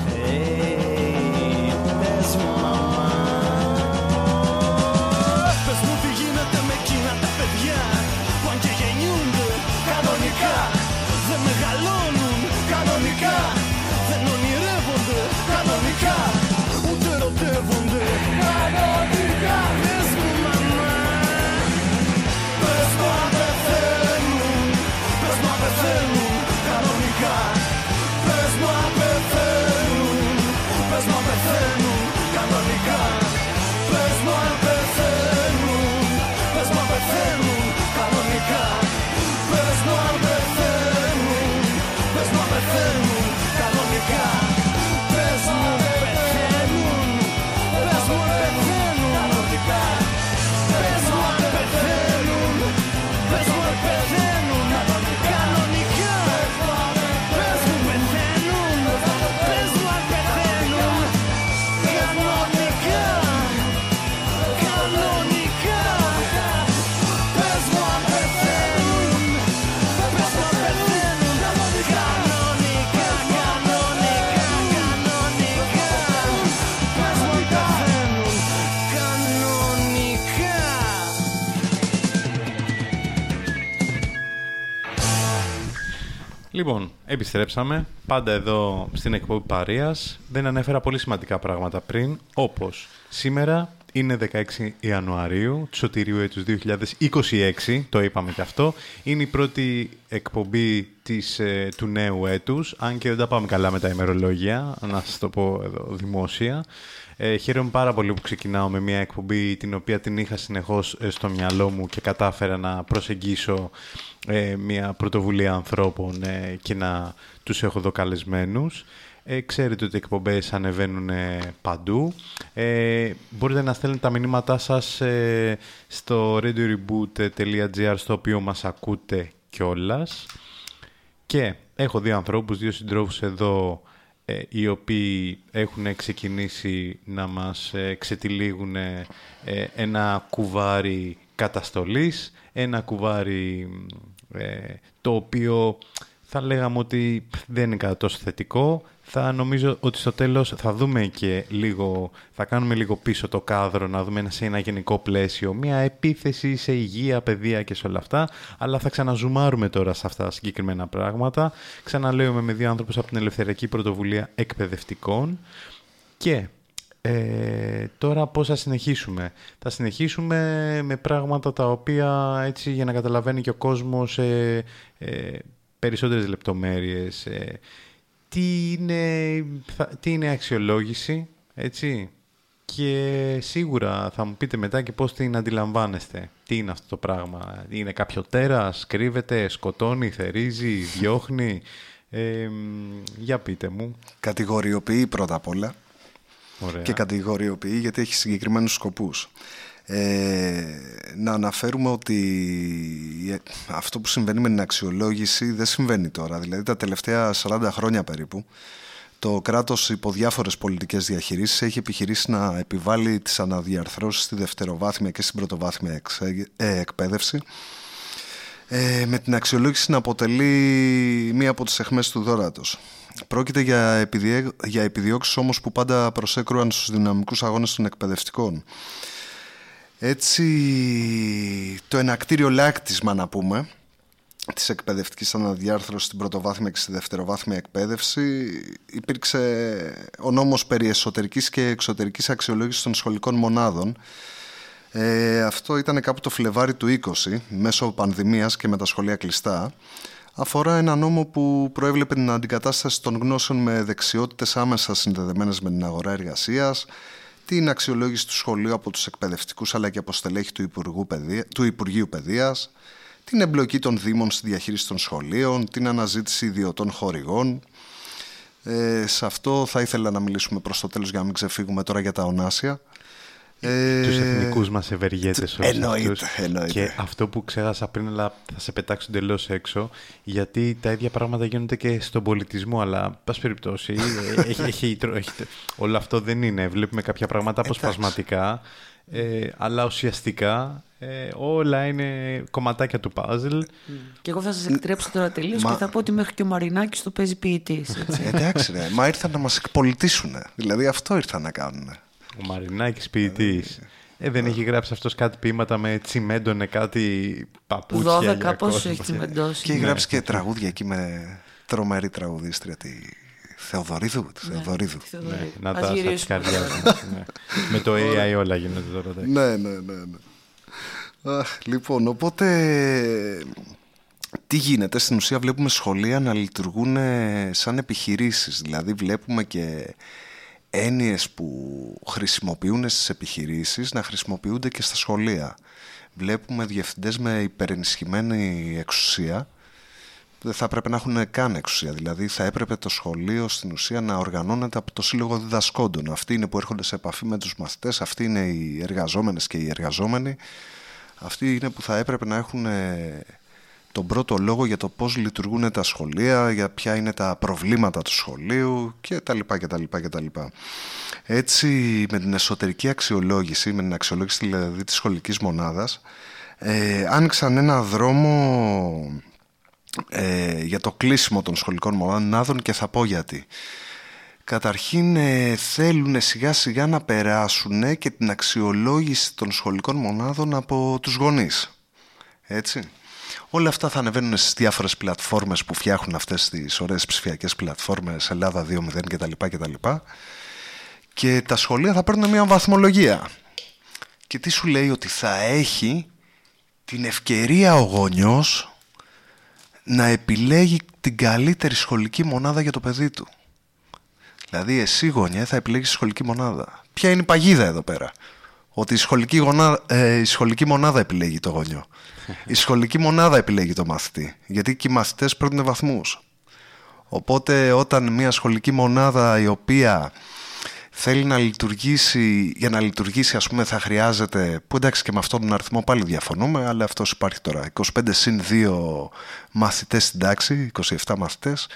Λοιπόν, επιστρέψαμε. Πάντα εδώ στην εκπομπή Παρίας. Δεν ανέφερα πολύ σημαντικά πράγματα πριν, όπως σήμερα είναι 16 Ιανουαρίου του Σωτηρίου έτους 2026, το είπαμε και αυτό. Είναι η πρώτη εκπομπή της, ε, του νέου έτους, αν και δεν τα πάμε καλά με τα ημερολόγια, να σας το πω εδώ δημόσια. Ε, χαίρομαι πάρα πολύ που ξεκινάω με μια εκπομπή την οποία την είχα συνεχώς ε, στο μυαλό μου και κατάφερα να προσεγγίσω ε, μια πρωτοβουλία ανθρώπων ε, και να τους έχω εδώ καλεσμένους. Ε, ξέρετε ότι οι εκπομπές ανεβαίνουν παντού. Ε, μπορείτε να στέλνετε τα μηνύματά σας στο radioreboot.gr στο οποίο μας ακούτε κιόλας. Και έχω δύο ανθρώπους, δύο συντρόφους εδώ οι οποίοι έχουν ξεκινήσει να μας ξετυλίγουν ένα κουβάρι καταστολής, ένα κουβάρι ε, το οποίο θα λέγαμε ότι δεν είναι κάτι τόσο θετικό. Θα νομίζω ότι στο τέλος θα δούμε και λίγο, θα κάνουμε λίγο πίσω το κάδρο, να δούμε σε ένα γενικό πλαίσιο, μια επίθεση σε υγεία, παιδεία και σε όλα αυτά, αλλά θα ξαναζουμάρουμε τώρα σε αυτά τα συγκεκριμένα πράγματα. Ξαναλέουμε με δύο άνθρωπους από την Ελευθεριακή Πρωτοβουλία Εκπαιδευτικών και ε, τώρα πώς θα συνεχίσουμε; Θα συνεχίσουμε με πράγματα τα οποία έτσι για να καταλαβαίνει και ο κόσμος ε, ε, περισσότερες λεπτομέρειες. Ε, τι, είναι, τι είναι αξιολόγηση, έτσι. Και σίγουρα θα μου πείτε μετά και πώς την αντιλαμβάνεστε. Τι είναι αυτό το πράγμα. Είναι κάποιο τέρας, κρύβεται, σκοτώνει, θερίζει, διώχνει. για πείτε μου. Κατηγοριοποιεί πρώτα απ' όλα και κατηγοριοποιεί γιατί έχει συγκεκριμένους σκοπούς. Ε, να αναφέρουμε ότι αυτό που συμβαίνει με την αξιολόγηση δεν συμβαίνει τώρα. Δηλαδή τα τελευταία 40 χρόνια περίπου το κράτος υπό διάφορες πολιτικές διαχειρήσεις έχει επιχειρήσει να επιβάλλει τις αναδιαρθρώσεις στη δευτεροβάθμια και στην πρωτοβάθμια ε, εκπαίδευση ε, με την αξιολόγηση να αποτελεί μία από τις εχμές του δόρατος. Πρόκειται για, επιδιέ... για επιδιώξεις όμως που πάντα προσέκρουαν στους δυναμικούς αγώνες των εκπαιδευτικών. Έτσι, το ενακτήριο λάκτισμα να πούμε της εκπαιδευτικής αναδιάρθρωσης στην πρωτοβάθμια και στη δευτεροβάθμια εκπαίδευση υπήρξε ο νόμος περί εσωτερικής και εξωτερικής αξιολόγησης των σχολικών μονάδων. Ε, αυτό ήταν κάπου το Φλεβάρι του 20 μέσω πανδημίας και με τα σχολεία κλειστά. Αφορά ένα νόμο που προέβλεπε την αντικατάσταση των γνώσεων με δεξιότητες άμεσα συνδεδεμένες με την αγορά εργασίας, την αξιολόγηση του σχολείου από τους εκπαιδευτικούς αλλά και από στελέχη του, Υπουργού Παιδεία, του Υπουργείου Παιδείας, την εμπλοκή των Δήμων στη διαχείριση των σχολείων, την αναζήτηση ιδιωτών χορηγών. Ε, σε αυτό θα ήθελα να μιλήσουμε προς το τέλος για να μην ξεφύγουμε τώρα για τα ονάσια. Ε, τους εθνικούς μας ευεργέτες όλους εννοείται, αυτούς. εννοείται. Και αυτό που ξέχασα πριν, αλλά θα σε πετάξω εντελώς έξω, γιατί τα ίδια πράγματα γίνονται και στον πολιτισμό, αλλά πας περιπτώσει, ε, έχει, έχει, έχει, όλο αυτό δεν είναι. Βλέπουμε κάποια πράγματα αποσπασματικά, ε, αλλά ουσιαστικά ε, όλα είναι κομματάκια του παζλ. Και εγώ θα σας εκτρέψω τώρα τελείως Μα- και θα πω ότι μέχρι και ο Μαρινάκης το παίζει ποιητής. έτσι. Εντάξει, ρε, μα ήρθαν να μας εκπολιτήσουν. Δηλαδή αυτό ήρθαν να κάνουν. Ο Μαρινάκης ποιητής. Ε, δεν έχει γράψει αυτός κάτι ποίηματα με τσιμέντονε κάτι παπούτσια. 12 για κάπως κόσμο. έχει τσιμεντώσει. Και έχει γράψει και τραγούδια εκεί με τρομερή τραγουδίστρια τη Θεοδωρίδου. Τη Ναι, Θεοδωρίδου. τη Θεοδωρίδου. Ναι, να Ας τα της γυρίσουμε καρδιάς τώρα. *laughs* μας, ναι. Με το AI όλα γίνονται τώρα. εντάξει. Ναι, ναι, ναι. ναι. Αχ, λοιπόν, οπότε τι γίνεται, στην ουσία βλέπουμε σχολεία να λειτουργούν ε, σαν επιχειρήσεις, δηλαδή βλέπουμε και έννοιες που χρησιμοποιούν στις επιχειρήσεις να χρησιμοποιούνται και στα σχολεία. Βλέπουμε διευθυντές με υπερενισχυμένη εξουσία, δεν θα έπρεπε να έχουν καν εξουσία. Δηλαδή θα έπρεπε το σχολείο στην ουσία να οργανώνεται από το Σύλλογο Διδασκόντων. Αυτοί είναι που έρχονται σε επαφή με τους μαθητές, αυτοί είναι οι εργαζόμενες και οι εργαζόμενοι. Αυτοί είναι που θα έπρεπε να έχουν ε, τον πρώτο λόγο για το πώς λειτουργούν τα σχολεία, για ποια είναι τα προβλήματα του σχολείου και τα λοιπά και τα λοιπά και τα λοιπά. Έτσι με την εσωτερική αξιολόγηση, με την αξιολόγηση δηλαδή της σχολικής μονάδας, ε, άνοιξαν ένα δρόμο ε, για το κλείσιμο των σχολικών μονάδων και θα πω γιατί. Καταρχήν ε, θέλουν σιγά σιγά να περάσουν και την αξιολόγηση των σχολικών μονάδων από τους γονείς. Έτσι. Όλα αυτά θα ανεβαίνουν στις διάφορες πλατφόρμες που φτιάχνουν αυτές τις ωραίες ψηφιακές πλατφόρμες Ελλάδα 2.0 κτλ. κτλ. Και τα σχολεία θα παίρνουν μια βαθμολογία. Και τι σου λέει ότι θα έχει την ευκαιρία ο γονιός να επιλέγει την καλύτερη σχολική μονάδα για το παιδί του; Δηλαδή εσύ γονιά θα επιλέγεις τη σχολική μονάδα. Ποια είναι η παγίδα εδώ πέρα; Ότι η σχολική, γονά, ε, η σχολική μονάδα επιλέγει το γονιό. η σχολική μονάδα επιλέγει το μαθητή. Γιατί και οι μαθητές παίρνουν βαθμούς. Οπότε όταν μια σχολική μονάδα η οποία θέλει να λειτουργήσει, για να λειτουργήσει ας πούμε θα χρειάζεται, που εντάξει και με αυτόν τον αριθμό πάλι διαφωνούμε, αλλά αυτός υπάρχει τώρα, 25 συν 2 μαθητές στην τάξη, 27 μαθητές,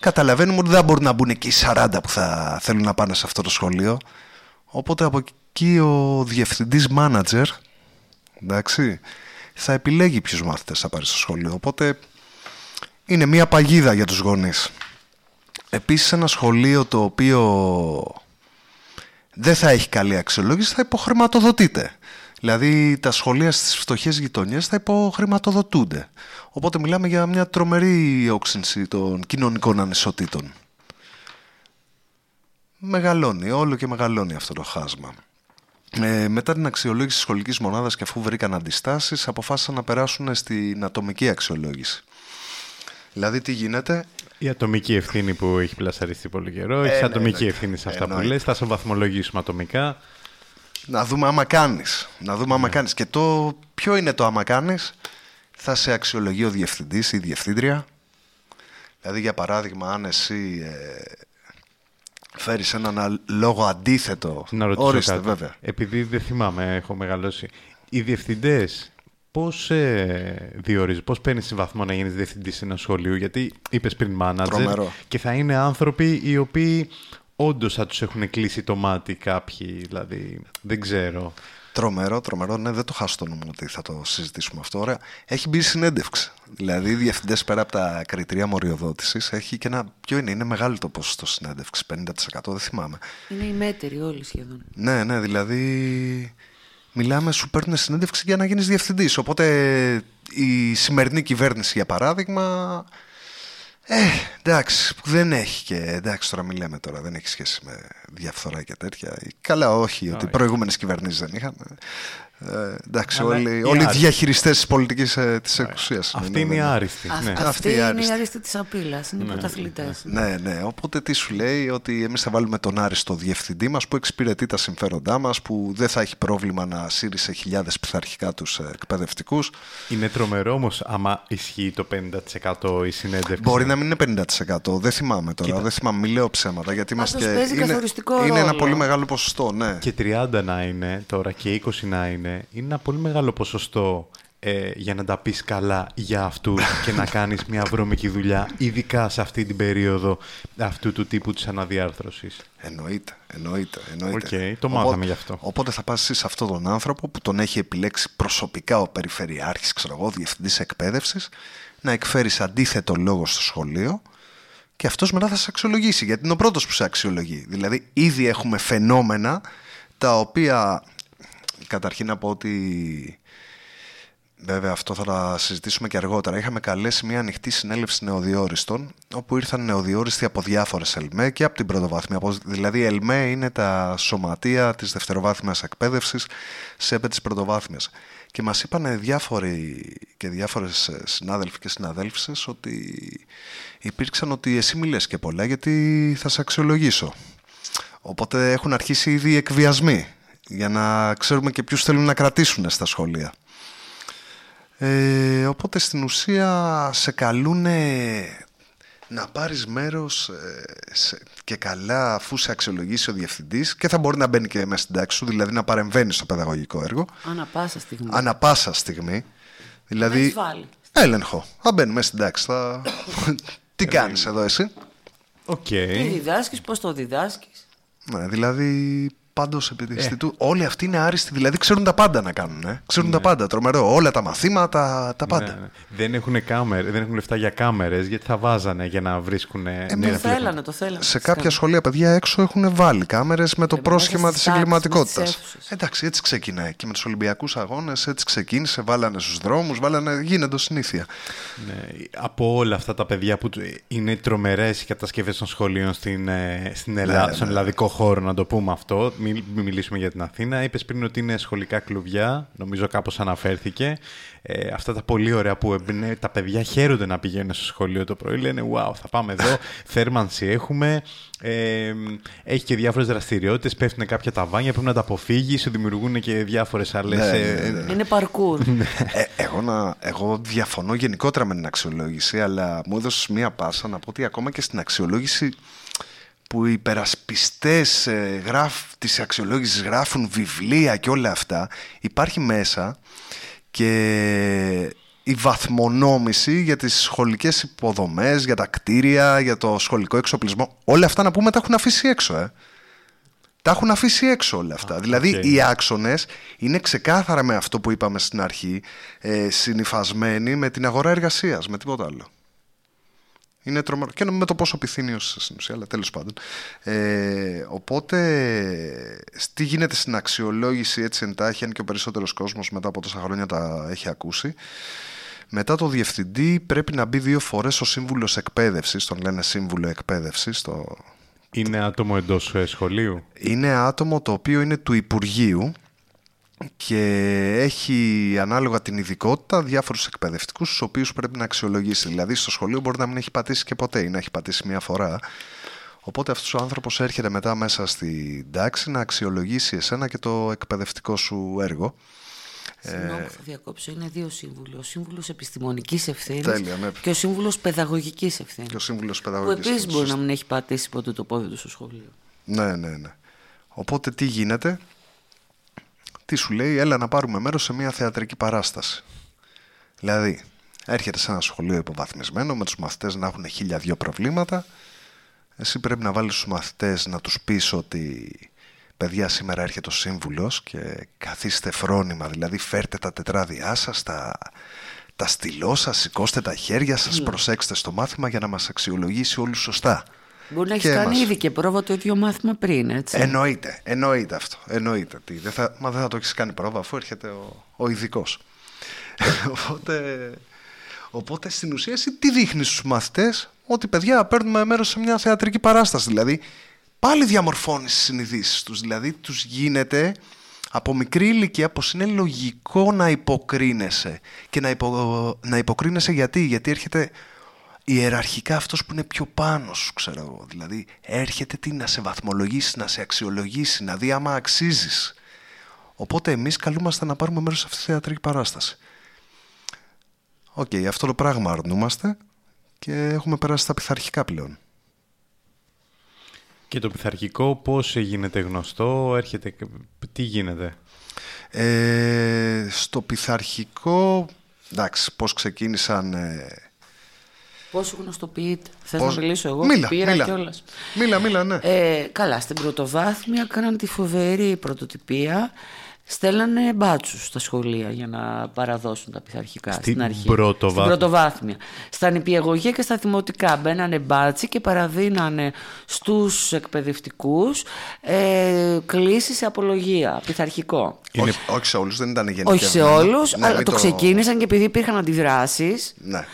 καταλαβαίνουμε ότι δεν μπορούν να μπουν και οι 40 που θα θέλουν να πάνε σε αυτό το σχολείο, οπότε από εκεί ο διευθυντής manager, εντάξει, θα επιλέγει ποιους μαθητές θα πάρει στο σχολείο, οπότε είναι μια παγίδα για τους γονείς. Επίσης ένα σχολείο το οποίο δεν θα έχει καλή αξιολόγηση, θα υποχρηματοδοτείται. Δηλαδή τα σχολεία στις φτωχές γειτονιές θα υποχρηματοδοτούνται. Οπότε μιλάμε για μια τρομερή όξυνση των κοινωνικών ανισοτήτων. Μεγαλώνει, όλο και μεγαλώνει αυτό το χάσμα. Ε, μετά την αξιολόγηση της σχολικής μονάδας και αφού βρήκαν αντιστάσεις, αποφάσισαν να περάσουν στην ατομική αξιολόγηση. Δηλαδή τι γίνεται, Η ατομική ευθύνη που έχει πλασαριστεί πολύ καιρό. Έχει ναι, ατομική ναι. ευθύνη σε αυτά που Εννοείται. λες. Θα σε βαθμολογήσουμε ατομικά. Να δούμε άμα κάνεις. Να δούμε άμα κάνεις. Και το ποιο είναι το άμα κάνεις; Θα σε αξιολογεί ο διευθυντής ή η διευθύντρια. Δηλαδή για παράδειγμα αν εσύ ε, φέρεις έναν α- λόγο αντίθετο. Να ρωτήσω Ορίστε κάτι. βέβαια. Επειδή δεν θυμάμαι, έχω μεγαλώσει. Οι διευθυντές, πώς ε, διορίζει, πώς παίρνεις βαθμό να γίνεις διευθυντής σε ένα σχολείο, Γιατί είπες πριν manager Τρομερό. και θα είναι άνθρωποι οι οποίοι όντως θα τους έχουν κλείσει το μάτι κάποιοι. Δηλαδή, δεν ξέρω. Τρομερό, τρομερό. Ναι, δεν το χάσω το νου μου ότι θα το συζητήσουμε αυτό. Ωραία. Έχει μπει συνέντευξη. Δηλαδή, οι διευθυντές πέρα από τα κριτήρια μοριοδότησης έχει και ένα. Ποιο είναι, είναι μεγάλο το ποσοστό συνέντευξη. 50% δεν θυμάμαι. Είναι οι μέτεροι όλοι σχεδόν. Ναι, ναι, δηλαδή μιλάμε, σου παίρνουν συνέντευξη για να γίνεις διευθυντής. Οπότε η σημερινή κυβέρνηση, για παράδειγμα, ε, εντάξει, που δεν έχει και, εντάξει τώρα μιλάμε τώρα, δεν έχει σχέση με διαφθορά και τέτοια. Καλά όχι, ότι οι προηγούμενες κυβερνήσεις δεν είχαν. Ε, εντάξει, Αλλά όλοι, οι όλοι οι άριστοι. διαχειριστές της πολιτικής ε, της εξουσίας Αυτή Ναι, είναι ναι, η ναι. άριστη. Αυ- ναι. Αυτή Αυτή η είναι η άριστη. αριστη της απειλής, είναι οι πρωταθλητές. Ναι, ναι. Οπότε τι σου λέει ότι εμείς θα βάλουμε τον άριστο διευθυντή μας που εξυπηρετεί τα συμφέροντά μας, που δεν θα έχει πρόβλημα να σύρει σε χιλιάδες πειθαρχικά τους ε, εκπαιδευτικούς. Είναι τρομερό όμως άμα ισχύει το 50% η συνέντευξη. Μπορεί να μην είναι 50%. Δεν θυμάμαι τώρα. Κοίτα. Δεν θυμάμαι, μην λέω ψέματα. Γιατί Πάντως είμαστε. παίζει είναι, καθοριστικό είναι ένα ρόλο. πολύ μεγάλο ποσοστό, ναι. Και 30 να είναι τώρα και 20 να είναι, είναι ένα πολύ μεγάλο ποσοστό ε, για να τα πεις καλά για αυτούς και να κάνεις μια βρώμικη δουλειά, ειδικά σε αυτή την περίοδο αυτού του τύπου της αναδιάρθρωσης. Εννοείται, εννοείται. εννοείται. Οκ, το μάθαμε γι' αυτό. Οπότε θα πας εσύ σε αυτόν τον άνθρωπο που τον έχει επιλέξει προσωπικά ο Περιφερειάρχης, ξέρω εγώ, Διευθυντής Εκπαίδευσης, να εκφέρεις αντίθετο λόγο στο σχολείο και αυτός μετά θα σε αξιολογήσει, γιατί είναι ο πρώτος που σε αξιολογεί. Δηλαδή, ήδη έχουμε φαινόμενα τα οποία, καταρχήν να πω ότι Βέβαια, αυτό θα τα συζητήσουμε και αργότερα. Είχαμε καλέσει μια ανοιχτή συνέλευση νεοδιόριστων, όπου ήρθαν νεοδιόριστοι από διάφορες ΕΛΜΕ και από την πρωτοβάθμια. Από- Δηλαδή, η ΕΛΜΕ είναι τα σωματεία της δευτεροβάθμιας εκπαίδευσης σε έπε της πρωτοβάθμιας. Και μας είπαν διάφοροι και διάφορες συνάδελφοι και συναδέλφισες ότι υπήρξαν ότι εσύ μη λες και πολλά γιατί θα σε αξιολογήσω. Οπότε έχουν αρχίσει ήδη οι εκβιασμοί για να ξέρουμε και ποιους θέλουν να κρατήσουν στα σχολεία. Ε, οπότε στην ουσία σε καλούν να πάρεις μέρος ε, σε- και καλά αφού σε αξιολογήσει ο διευθυντής και θα μπορεί να μπαίνει και μέσα στην τάξη σου, δηλαδή να παρεμβαίνεις στο παιδαγωγικό έργο, Ανά πάσα στιγμή. ανα πάσα στιγμή. Δηλαδή, έχεις βάλει. έλεγχο. Θα μπαίνει μέσα στην τάξη. Θα... *laughs* Τι κάνεις εδώ εσύ; Οκ. Τι διδάσκεις, πώς το διδάσκεις; Ναι, δηλαδή πάντως επί της του, όλοι αυτοί είναι άριστοι, δηλαδή ξέρουν τα πάντα να κάνουν. Ε. Ξέρουν τα πάντα, τρομερό. Όλα τα μαθήματα, τα πάντα. Ναι, ναι. Δεν έχουν, κάμερ, δεν έχουν λεφτά για κάμερες γιατί θα βάζανε για να βρίσκουν Ε, το θέλανε, το θέλανε. Σε κάποια σχολεία, παιδιά, έξω έχουν βάλει κάμερες με το Ε, πρόσχημα μέσα της στις τάξεις, εγκληματικότητας. μέσα στις αίθουσες. Εντάξει, έτσι ξεκινάει. Και με τους Ολυμπιακούς αγώνες έτσι ξεκίνησε. Βάλανε στους δρόμους, βάλανε, γίνεται συνήθεια. Ναι, από όλα αυτά τα παιδιά που του- είναι τρομερές οι κατασκευές των σχολείων στην, ε, στην Ελλάδα, Ναι, στον ναι. ελλαδικό χώρο, να το πούμε αυτό. Μην, μην μιλήσουμε για την Αθήνα. Είπες πριν ότι είναι σχολικά κλουβιά, νομίζω κάπως αναφέρθηκε. Ε, αυτά τα πολύ ωραία που εμπνε- τα παιδιά χαίρονται να πηγαίνουν στο σχολείο το πρωί. Λένε, wow, θα πάμε εδώ, *laughs* θέρμανση έχουμε. Ε, έχει και διάφορες δραστηριότητες, πέφτουν κάποια ταβάνια, πρέπει να τα αποφύγεις, σου δημιουργούν και διάφορες άλλες... Ναι, ε, ναι, ναι. Είναι παρκούρ. *laughs* Ε, εγώ, να, εγώ διαφωνώ γενικότερα με την αξιολόγηση, αλλά μου έδωσες μία πάσα να πω ότι ακόμα και στην αξιολόγηση που οι υπερασπιστές ε, γράφ, της αξιολόγησης γράφουν βιβλία και όλα αυτά, υπάρχει μέσα και η βαθμονόμηση για τις σχολικές υποδομές, για τα κτίρια, για το σχολικό εξοπλισμό. Όλα αυτά να πούμε τα έχουν αφήσει έξω, ε. Τα έχουν αφήσει έξω όλα αυτά. δηλαδή οκ. οι άξονες είναι ξεκάθαρα με αυτό που είπαμε στην αρχή, ε, συνυφασμένοι με την αγορά εργασίας, με τίποτα άλλο. Είναι τρομερό. Και με το πόσο πειθήνιο στην ουσία, αλλά τέλος πάντων. Ε, οπότε, τι γίνεται στην αξιολόγηση έτσι εντάξει, αν και ο περισσότερος κόσμος μετά από τόσα χρόνια τα έχει ακούσει. Μετά το διευθυντή πρέπει να μπει δύο φορές ο σύμβουλος εκπαίδευσης, τον λένε σύμβουλο εκπαίδευσης, το Είναι άτομο εντός ε, σχολείου; είναι άτομο το οποίο είναι του Υπουργείου και έχει ανάλογα την ειδικότητα διάφορους εκπαιδευτικούς τους οποίους πρέπει να αξιολογήσει. Δηλαδή στο σχολείο μπορεί να μην έχει πατήσει και ποτέ ή να έχει πατήσει μία φορά. Οπότε αυτός ο άνθρωπος έρχεται μετά μέσα στην τάξη να αξιολογήσει εσένα και το εκπαιδευτικό σου έργο. Συγγνώμη που θα διακόψω. Είναι δύο σύμβουλοι. Ο σύμβουλος επιστημονικής ευθύνης Τέλεια, ναι. και ο σύμβουλος παιδαγωγικής ευθύνης. Και ο σύμβουλος Που παιδαγωγικής. επίσης μπορεί να Σωστά. μην έχει πατήσει ποτέ το πόδι του στο σχολείο. Ναι, ναι, ναι. Οπότε τι γίνεται, τι σου λέει, έλα να πάρουμε μέρος σε μια θεατρική παράσταση. Δηλαδή, έρχεται σε ένα σχολείο υποβαθμισμένο με τους μαθητές να έχουν χίλια δυο προβλήματα. Εσύ πρέπει να βάλεις τους μαθητές να τους πεις ότι παιδιά σήμερα έρχεται ο σύμβουλος και καθίστε φρόνημα, δηλαδή φέρτε τα τετράδια σας, τα, τα στυλό σας, σηκώστε τα χέρια σας, προσέξτε στο μάθημα για να μας αξιολογήσει όλους σωστά. Μπορεί να έχεις Και κάνει εμάς. ήδη και πρόβα το ίδιο μάθημα πριν, έτσι. Εννοείται, εννοείται αυτό. Εννοείται. Τι, δεν θα, μα δεν θα το έχεις κάνει πρόβα αφού έρχεται ο, ο ειδικός. *laughs* οπότε, οπότε στην ουσία εσύ τι δείχνεις στους μαθητές; Ότι παιδιά παίρνουμε μέρος σε μια θεατρική παράσταση. Δηλαδή πάλι διαμορφώνεις τις συνειδήσεις τους. Δηλαδή τους γίνεται από μικρή ηλικία πως είναι λογικό να υποκρίνεσαι. Και να, υπο, να υποκρίνεσαι γιατί, γιατί έρχεται ιεραρχικά αυτός που είναι πιο πάνω σου, ξέρω εγώ. Δηλαδή έρχεται τι να σε βαθμολογήσει, να σε αξιολογήσει, να δει άμα αξίζεις. Οπότε εμείς καλούμαστε να πάρουμε μέρος σε αυτή τη θεατρική παράσταση. Ok, okay, αυτό το πράγμα αρνούμαστε και έχουμε περάσει στα πειθαρχικά πλέον. Και το πειθαρχικό πώς γίνεται γνωστό, έρχεται, τι γίνεται; Ε, στο πειθαρχικό, εντάξει, πώς ξεκίνησαν... Ε, Πώς γνωστοποιείται. Θες να μιλήσω εγώ, μίλα, πήρα μίλα. κιόλας. Μίλα, μίλα, ναι. Ε, καλά, στην πρωτοβάθμια κάναν τη φοβερή πρωτοτυπία. Στέλνανε μπάτσους στα σχολεία για να παραδώσουν τα πειθαρχικά Στην στην αρχή. πρωτοβάθμια. Στην πρωτοβάθμια. Στα νηπιαγωγεία και στα δημοτικά μπαίνανε μπάτσι και παραδίνανε στους εκπαιδευτικούς ε, κλήσεις σε απολογία, πειθαρχικό. Είναι- Όχι, όχι σε όλους, δεν ήταν γενικά. Όχι σε όλους, Ναι, αλλά μην το ξεκίνησαν και επειδή υπήρχαν αντιδράσεις, Ναι.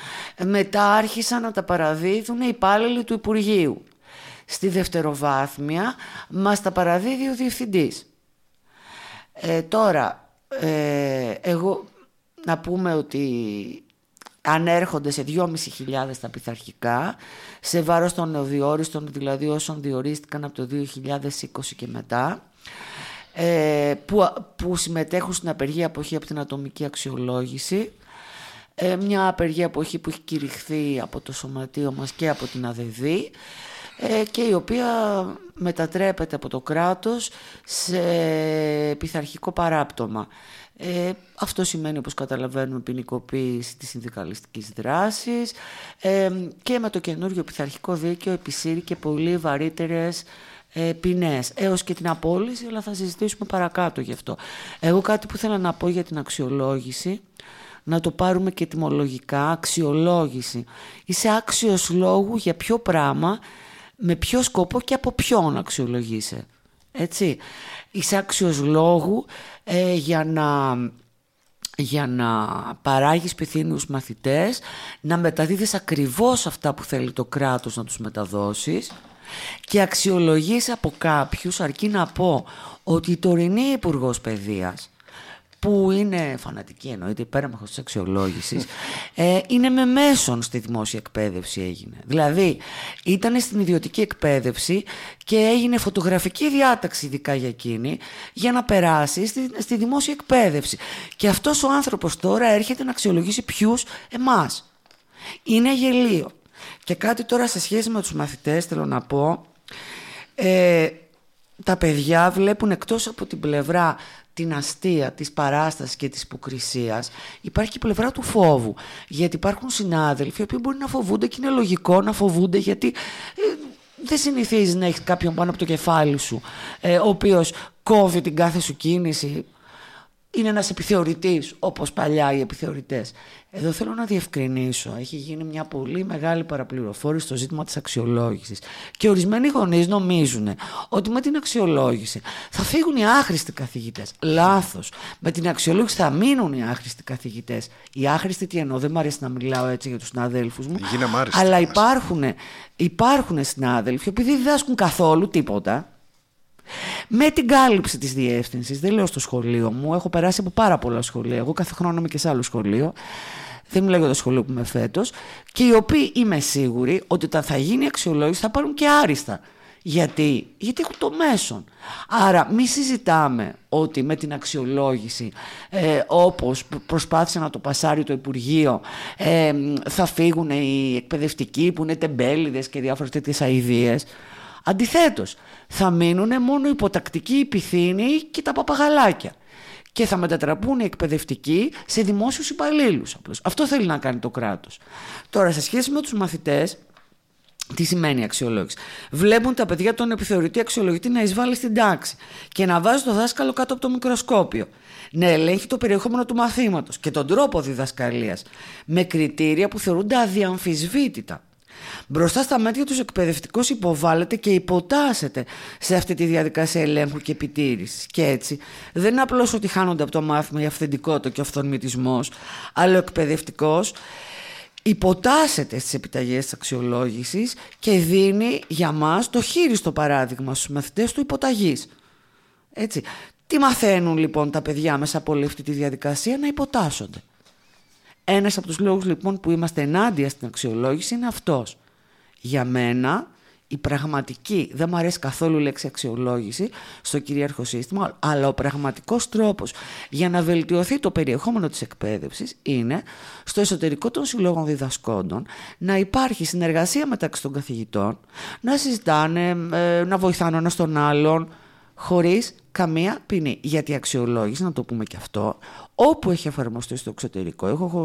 μετά άρχισαν να τα παραδίδουν οι υπάλληλοι του Υπουργείου. Στη δευτεροβάθμια μας τα παραδίδει ο Διευθυντής. Ε, τώρα, ε, εγώ να πούμε ότι ανέρχονται σε 2.500 τα πειθαρχικά, σε βάρος των νεοδιόριστων, δηλαδή όσων διορίστηκαν από το 2020 και μετά, ε, που, που συμμετέχουν στην απεργία αποχή από την ατομική αξιολόγηση, ε, μια απεργία αποχή που έχει κηρυχθεί από το σωματείο μας και από την ΑΔΔ ε, και η οποία μετατρέπεται από το κράτος σε πειθαρχικό παράπτωμα. Ε, αυτό σημαίνει, όπως καταλαβαίνουμε, ποινικοποίηση της συνδικαλιστικής δράσης ε, και με το καινούριο πειθαρχικό δίκαιο επισύρει και πολύ βαρύτερες ε, ποινές, έως και την απόλυση, αλλά θα συζητήσουμε παρακάτω γι' αυτό. Εγώ κάτι που ήθελα να πω για την αξιολόγηση, να το πάρουμε και τιμολογικά, αξιολόγηση. Είσαι άξιος λόγου για ποιο πράγμα, με ποιο σκοπό και από ποιον αξιολογείσαι. Έτσι. Είσαι άξιος λόγου ε, για να για να παράγεις πυθύνους μαθητές, να μεταδίδεις ακριβώς αυτά που θέλει το κράτος να τους μεταδώσεις και αξιολογείς από κάποιους, αρκεί να πω ότι η τωρινή Υπουργός Παιδείας, που είναι φανατική εννοείται, υπέρμαχος της αξιολόγησης, ε, είναι με μέσον στη δημόσια εκπαίδευση έγινε. Δηλαδή, ήταν στην ιδιωτική εκπαίδευση και έγινε φωτογραφική διάταξη ειδικά για εκείνη για να περάσει στη, στη δημόσια εκπαίδευση. Και αυτός ο άνθρωπος τώρα έρχεται να αξιολογήσει ποιους εμάς. Είναι γελίο. Και κάτι τώρα σε σχέση με τους μαθητές θέλω να πω, ε, τα παιδιά βλέπουν εκτός από την πλευρά την αστεία, της παράστασης και της υποκρισίας υπάρχει και η πλευρά του φόβου. Γιατί υπάρχουν συνάδελφοι οι οποίοι μπορεί να φοβούνται και είναι λογικό να φοβούνται γιατί ε, δεν συνηθίζεις να έχεις κάποιον πάνω από το κεφάλι σου ε, ο οποίος κόβει την κάθε σου κίνηση είναι ένας επιθεωρητής όπως παλιά οι επιθεωρητές. Εδώ θέλω να διευκρινίσω. Έχει γίνει μια πολύ μεγάλη παραπληροφόρηση στο ζήτημα της αξιολόγησης. Και ορισμένοι γονείς νομίζουν ότι με την αξιολόγηση θα φύγουν οι άχρηστοι καθηγητές. Λάθος. Με την αξιολόγηση θα μείνουν οι άχρηστοι καθηγητές. Οι άχρηστοι τι εννοώ, δεν μου αρέσει να μιλάω έτσι για τους συναδέλφους μου. Γίναμε άριστοι Αλλά μας. υπάρχουν, υπάρχουν συνάδελφοι που επειδή δεν διδάσκουν καθόλου τίποτα, με την κάλυψη της διεύθυνσης, δεν λέω στο σχολείο μου, έχω περάσει από πάρα πολλά σχολεία. Εγώ κάθε χρόνο είμαι και σε άλλο σχολείο. Δεν μιλάω για το σχολείο που είμαι φέτος. Και οι οποίοι είμαι σίγουρη ότι όταν θα γίνει η αξιολόγηση θα πάρουν και άριστα. Γιατί, Γιατί έχουν το μέσον. Άρα μη συζητάμε ότι με την αξιολόγηση ε, όπως προσπάθησε να το πασάρει το Υπουργείο ε, θα φύγουν οι εκπαιδευτικοί που είναι τεμπέληδες και διάφορες τέτοιες αηδίες. Αντιθέτως, θα μείνουν μόνο οι υποτακτικοί, οι πυθύνοι και τα παπαγαλάκια. Και θα μετατραπούν οι εκπαιδευτικοί σε δημόσιους υπαλλήλους. απλώς. Αυτό θέλει να κάνει το κράτος. Τώρα, σε σχέση με τους μαθητές, τι σημαίνει αξιολόγηση; Βλέπουν τα παιδιά τον επιθεωρητή αξιολογητή να εισβάλλει στην τάξη και να βάζει το δάσκαλο κάτω από το μικροσκόπιο. Να ελέγχει το περιεχόμενο του μαθήματος και τον τρόπο διδασκαλίας με κριτήρια που θεωρούνται αδιαμφισβήτητα. Μπροστά στα μάτια τους εκπαιδευτικός υποβάλλεται και υποτάσσεται σε αυτή τη διαδικασία ελέγχου και επιτήρησης. Και έτσι δεν είναι απλώς ότι χάνονται από το μάθημα η αυθεντικότητα και ο αυθορμητισμός, αλλά ο εκπαιδευτικός υποτάσσεται στις επιταγές της αξιολόγησης και δίνει για μας το χείριστο παράδειγμα στους μαθητές του υποταγής. Έτσι. Τι μαθαίνουν λοιπόν τα παιδιά μέσα από όλη αυτή τη διαδικασία; Να υποτάσσονται. Ένας από τους λόγους λοιπόν που είμαστε ενάντια στην αξιολόγηση είναι αυτός. Για μένα η πραγματική, δεν μου αρέσει καθόλου η λέξη αξιολόγηση στο κυρίαρχο σύστημα, αλλά ο πραγματικός τρόπος για να βελτιωθεί το περιεχόμενο της εκπαίδευσης είναι στο εσωτερικό των συλλόγων διδασκόντων να υπάρχει συνεργασία μεταξύ των καθηγητών, να συζητάνε, ε, να βοηθάνε ένας τον άλλον, χωρίς καμία ποινή. Γιατί η αξιολόγηση, να το πούμε και αυτό, όπου έχει εφαρμοστεί στο εξωτερικό, έχω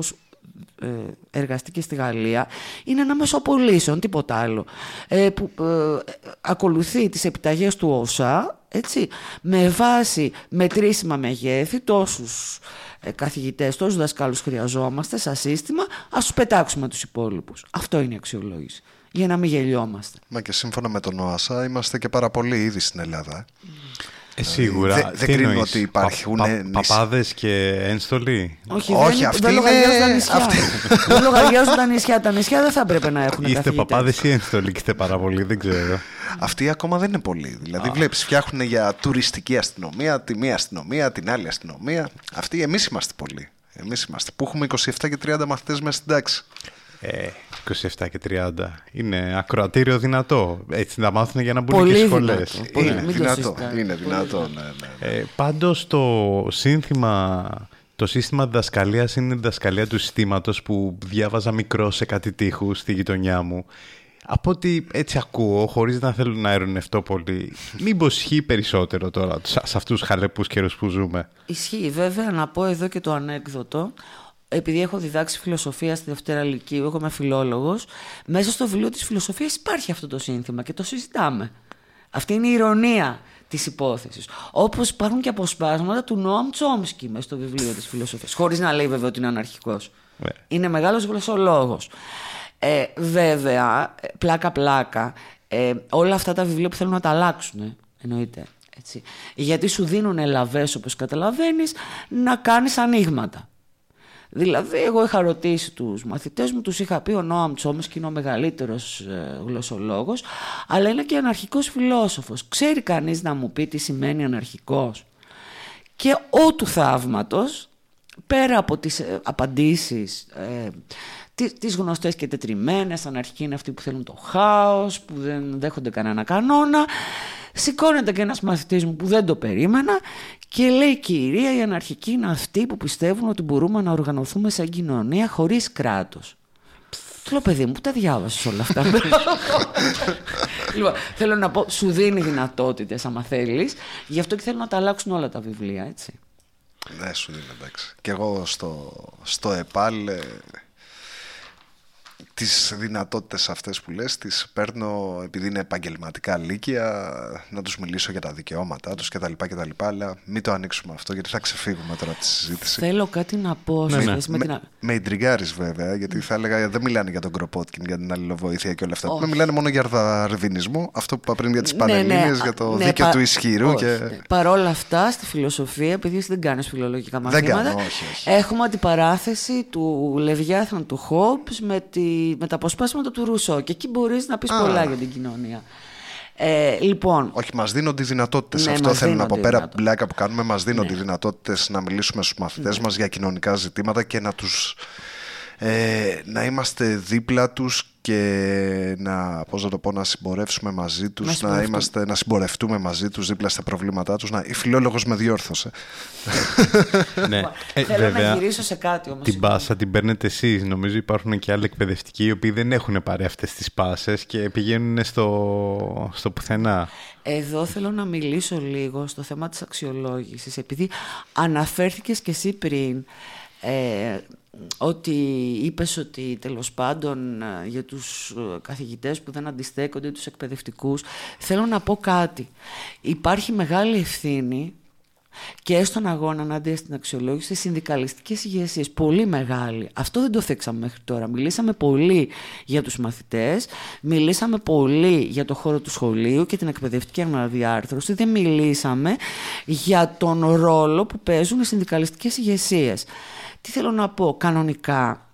ε, εργαστεί και στη Γαλλία, είναι ένα μέσο απολύσεων, τίποτα άλλο, ε, που ε, ακολουθεί τις επιταγές του ΩΣΑ, έτσι, με βάση μετρήσιμα μεγέθη, τόσους ε, καθηγητές, τόσους δασκάλους χρειαζόμαστε σαν σύστημα, ας τους πετάξουμε τους υπόλοιπους. Αυτό είναι η αξιολόγηση για να μην γελιόμαστε. Μα και σύμφωνα με τον ΟΑΣΑ είμαστε και πάρα πολλοί ήδη στην Ελλάδα. Ε, σίγουρα. Δεν κρίνω ότι υπάρχουν. Πα, πα, Παπάδες και ένστολοι; Όχι, Όχι δεν, αυτοί δεν λογαριάζουν τα νησιά. δεν λογαριάζουν τα νησιά. Τα νησιά δεν θα έπρεπε να έχουν Είστε παπάδες ή ένστολοι και είστε πάρα πολλοί, δεν ξέρω. Αυτοί ακόμα δεν είναι πολλοί. Δηλαδή, βλέπεις, φτιάχνουν για τουριστική αστυνομία, τη μία αστυνομία, την άλλη αστυνομία. Αυτοί εμείς είμαστε πολλοί. Εμείς είμαστε. Που έχουμε 27 και 30 μαθητές μέσα στην τάξη. Ε, 27 και 30. Είναι ακροατήριο δυνατό. Έτσι να μάθουν για να μπουν και σχολές. Είναι, είναι δυνατό. Είναι δυνατό, ναι, ναι. Ε, πάντως το σύνθημα... Το σύστημα διδασκαλίας είναι η διδασκαλία του συστήματος που διάβαζα μικρό σε κάτι τείχους στη γειτονιά μου. Από ό,τι έτσι ακούω, χωρίς να θέλω να ερωνευτώ πολύ, μήπως ισχύει περισσότερο τώρα σε αυτούς τους χαλεπούς καιρούς που ζούμε; Ισχύει βέβαια να πω εδώ και το ανέκδοτο επειδή έχω διδάξει φιλοσοφία στη Δευτέρα Λυκείου, εγώ είμαι φιλόλογος, μέσα στο βιβλίο της φιλοσοφίας υπάρχει αυτό το σύνθημα και το συζητάμε. Αυτή είναι η ηρωνία της υπόθεσης. Όπως υπάρχουν και αποσπάσματα του Νόαμ Τσόμσκι μέσα στο βιβλίο της φιλοσοφίας, χωρίς να λέει βέβαια ότι είναι αναρχικός. Yeah. Ναι. Είναι μεγάλος γλωσσολόγος. Ε, βέβαια, πλάκα-πλάκα, ε, όλα αυτά τα βιβλία που θέλουν να τα αλλάξουν, ε, εννοείται. Έτσι. Γιατί σου δίνουν ελαβές, όπως καταλαβαίνεις, να κάνεις ανοίγματα. Δηλαδή, εγώ είχα ρωτήσει τους μαθητές μου, τους είχα πει ο Νόαμ Τσόμες και είναι ο μεγαλύτερος ε, γλωσσολόγος, αλλά είναι και αναρχικός φιλόσοφος. Ξέρει κανείς να μου πει τι σημαίνει αναρχικός; Και ο του θαύματος, πέρα από τις ε, απαντήσεις, ε, τις γνωστές και τετριμένες, αναρχικοί είναι αυτοί που θέλουν το χάος, που δεν δέχονται κανένα κανόνα, Σηκώνεται και ένας μαθητής μου που δεν το περίμενα και λέει κυρία η αναρχική είναι αυτοί που πιστεύουν ότι μπορούμε να οργανωθούμε σαν κοινωνία χωρίς κράτος. Του λέω παιδί μου, πού τα διάβασες όλα αυτά. λοιπόν, θέλω να πω, σου δίνει δυνατότητες άμα θέλεις, γι' αυτό και θέλω να τα αλλάξουν όλα τα βιβλία, έτσι. Ναι, σου δίνει, εντάξει. Και εγώ στο, στο ΕΠΑΛ ε, τις δυνατότητες αυτές που λες τις παίρνω επειδή είναι επαγγελματικά λύκεια να τους μιλήσω για τα δικαιώματά τους κτλ. κτλ αλλά μην το ανοίξουμε αυτό γιατί θα ξεφύγουμε τώρα από τη συζήτηση. Θέλω κάτι να πω. Ναι, ναι. Με, με, με ιντριγκάρεις βέβαια γιατί θα έλεγα δεν μιλάνε για τον Κροπότκιν για την αλληλοβοήθεια και όλα αυτά. Όχι. Με μιλάνε μόνο για αρδαρβινισμό αυτό που είπα πριν για τις ναι, ναι, για το ναι, δίκαιο πα... του ισχυρού. Όχι. Και... Παρ' όλα αυτά στη φιλοσοφία επειδή εσύ δεν κάνεις φιλολογικά μαθήματα δεν κάνω, όχι, όχι. έχουμε αντιπαράθεση του Λεβιάθρον του Χόμπς με τη με τα αποσπάσματα του Ρουσό και εκεί μπορείς να πεις πολλά για την κοινωνία. Ε, λοιπόν, Όχι, μας δίνονται οι δυνατότητες. Ναι, Αυτό θέλω να πω. Πέρα από πλάκα που κάνουμε, μας δίνονται ναι. οι δυνατότητες να μιλήσουμε στους μαθητές ναι. μας για κοινωνικά ζητήματα και να τους. Ε, να είμαστε δίπλα τους και να, πώς να το πω, να συμπορεύσουμε μαζί τους, να, να, είμαστε, να συμπορευτούμε μαζί τους δίπλα στα προβλήματά τους. Να, η φιλόλογος με διόρθωσε. *laughs* ναι. ε, Θέλω βέβαια, να γυρίσω σε κάτι όμως. Την πάσα την παίρνετε εσείς. Νομίζω υπάρχουν και άλλοι εκπαιδευτικοί οι οποίοι δεν έχουν πάρει αυτές τις πάσες και πηγαίνουν στο, στο πουθενά. Εδώ θέλω να μιλήσω λίγο στο θέμα της αξιολόγησης επειδή αναφέρθηκες και εσύ πριν ε, ότι είπες ότι τέλος πάντων ε, για τους ε, καθηγητές που δεν αντιστέκονται, τους εκπαιδευτικούς, θέλω να πω κάτι. Υπάρχει μεγάλη ευθύνη και στον αγώνα ενάντια στην αξιολόγηση στις συνδικαλιστικές ηγεσίες. Πολύ μεγάλη. Αυτό δεν το θέξαμε μέχρι τώρα. Μιλήσαμε πολύ για τους μαθητές, μιλήσαμε πολύ για το χώρο του σχολείου και την εκπαιδευτική αναδιάρθρωση. Δεν μιλήσαμε για τον ρόλο που παίζουν οι συνδικαλιστικές ηγεσίες. Τι θέλω να πω κανονικά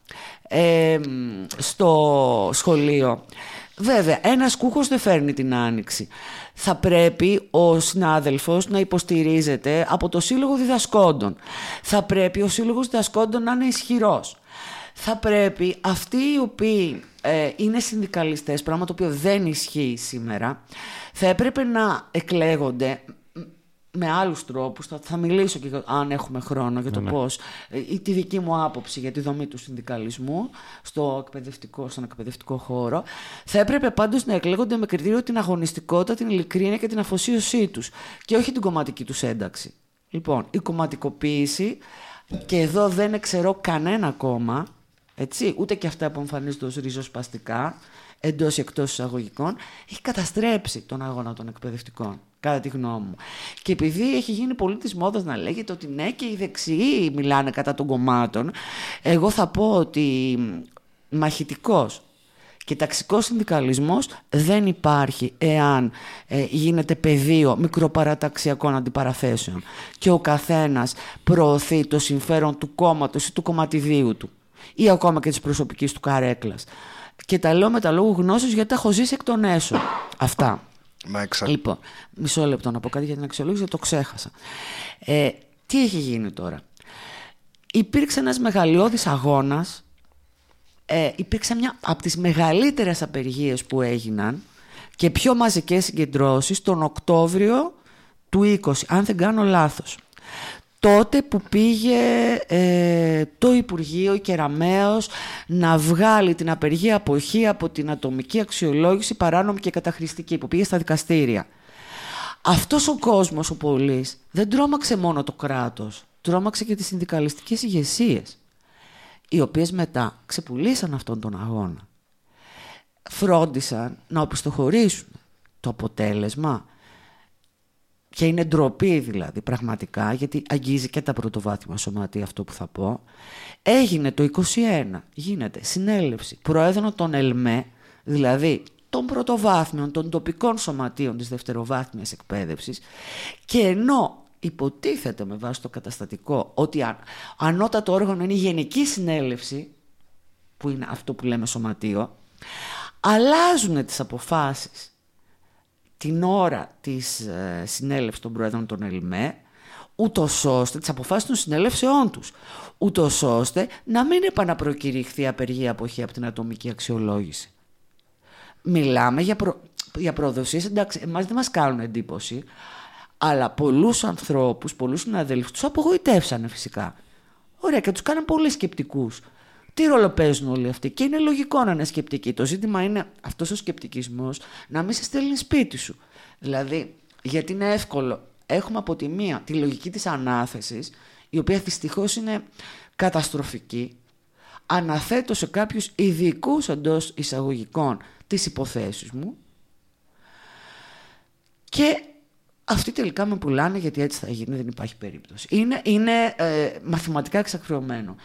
στο σχολείο. Βέβαια, ένας κούκο δεν φέρνει την άνοιξη. Θα πρέπει ο συνάδελφος να υποστηρίζεται από το Σύλλογο Διδασκόντων. Θα πρέπει ο Σύλλογος Διδασκόντων να είναι ισχυρός. Θα πρέπει αυτοί οι οποίοι ε, είναι συνδικαλιστές, πράγμα το οποίο δεν ισχύει σήμερα, θα έπρεπε να εκλέγονται με άλλους τρόπους, θα, θα μιλήσω και αν έχουμε χρόνο για το ναι, ναι. πώς, ε, ή τη δική μου άποψη για τη δομή του συνδικαλισμού στο εκπαιδευτικό, στον εκπαιδευτικό χώρο, θα έπρεπε πάντως να εκλέγονται με κριτήριο την αγωνιστικότητα, την ειλικρίνεια και την αφοσίωσή τους και όχι την κομματική τους ένταξη. Λοιπόν, η κομματικοποίηση, και εδώ δεν ξέρω κανένα κόμμα, έτσι, ούτε και αυτά που εμφανίζονται ως ριζοσπαστικά, εντός ή εκτός εισαγωγικών, έχει καταστρέψει τον αγώνα των εκπαιδευτικών κατά τη γνώμη μου. Και επειδή έχει γίνει πολύ της μόδας να λέγεται ότι ναι και οι δεξιοί μιλάνε κατά των κομμάτων, εγώ θα πω ότι μαχητικός και ταξικός συνδικαλισμός δεν υπάρχει εάν ε, γίνεται πεδίο μικροπαραταξιακών αντιπαραθέσεων και ο καθένας προωθεί το συμφέρον του κόμματος ή του κομματιδίου του ή ακόμα και της προσωπικής του καρέκλας. Και τα λέω με τα λόγου γνώσης γιατί τα έχω ζήσει εκ των έσω. Αυτά. Μα Λοιπόν, μισό λεπτό να πω κάτι για την αξιολόγηση, το ξέχασα. Ε, τι έχει γίνει τώρα; Υπήρξε ένας μεγαλειώδης αγώνας, ε, υπήρξε μια από τις μεγαλύτερες απεργίες που έγιναν και πιο μαζικές συγκεντρώσεις τον Οκτώβριο του 20, αν δεν κάνω λάθος τότε που πήγε ε, το Υπουργείο Κεραμέως να βγάλει την απεργία αποχή από την ατομική αξιολόγηση παράνομη και καταχρηστική που πήγε στα δικαστήρια. Αυτός ο κόσμος, ο πολίς, δεν τρόμαξε μόνο το κράτος, τρόμαξε και τις συνδικαλιστικές ηγεσίες, οι οποίες μετά ξεπουλήσαν αυτόν τον αγώνα. Φρόντισαν να οπισθοχωρήσουν. Το αποτέλεσμα και είναι ντροπή δηλαδή πραγματικά, γιατί αγγίζει και τα πρωτοβάθμια σωματεία αυτό που θα πω. Έγινε το 21, γίνεται συνέλευση προέδρων των ΕΛΜΕ, δηλαδή των πρωτοβάθμιων, των τοπικών σωματείων της δευτεροβάθμιας εκπαίδευσης και ενώ υποτίθεται με βάση το καταστατικό ότι αν, ανώτατο όργανο είναι η Γενική Συνέλευση, που είναι αυτό που λέμε σωματείο, αλλάζουν τις αποφάσεις την ώρα της ε, συνέλευσης των Πρόεδρων των ΕΛΜΕ, ούτως ώστε, τις αποφάσεις των συνέλευσεών τους, ούτως ώστε να μην επαναπροκηρυχθεί απεργία αποχή από την ατομική αξιολόγηση. Μιλάμε για, προ... για προδοσίες, εντάξει, εμάς δεν μας κάνουν εντύπωση, αλλά πολλούς ανθρώπους, πολλούς συναδέλφους τους απογοητεύσανε φυσικά. Ωραία και τους κάναν πολύ σκεπτικούς. Τι ρόλο παίζουν όλοι αυτοί. Και είναι λογικό να είναι σκεπτικοί. Το ζήτημα είναι αυτός ο σκεπτικισμός να μην σε στέλνει σπίτι σου. Δηλαδή, γιατί είναι εύκολο. Έχουμε από τη μία τη λογική της ανάθεσης, η οποία δυστυχώς είναι καταστροφική, αναθέτω σε κάποιους ειδικούς εντός εισαγωγικών τις υποθέσεις μου και αυτοί τελικά με πουλάνε γιατί έτσι θα γίνει, δεν υπάρχει περίπτωση. Είναι, είναι ε, μαθηματικά εξακριωμένο.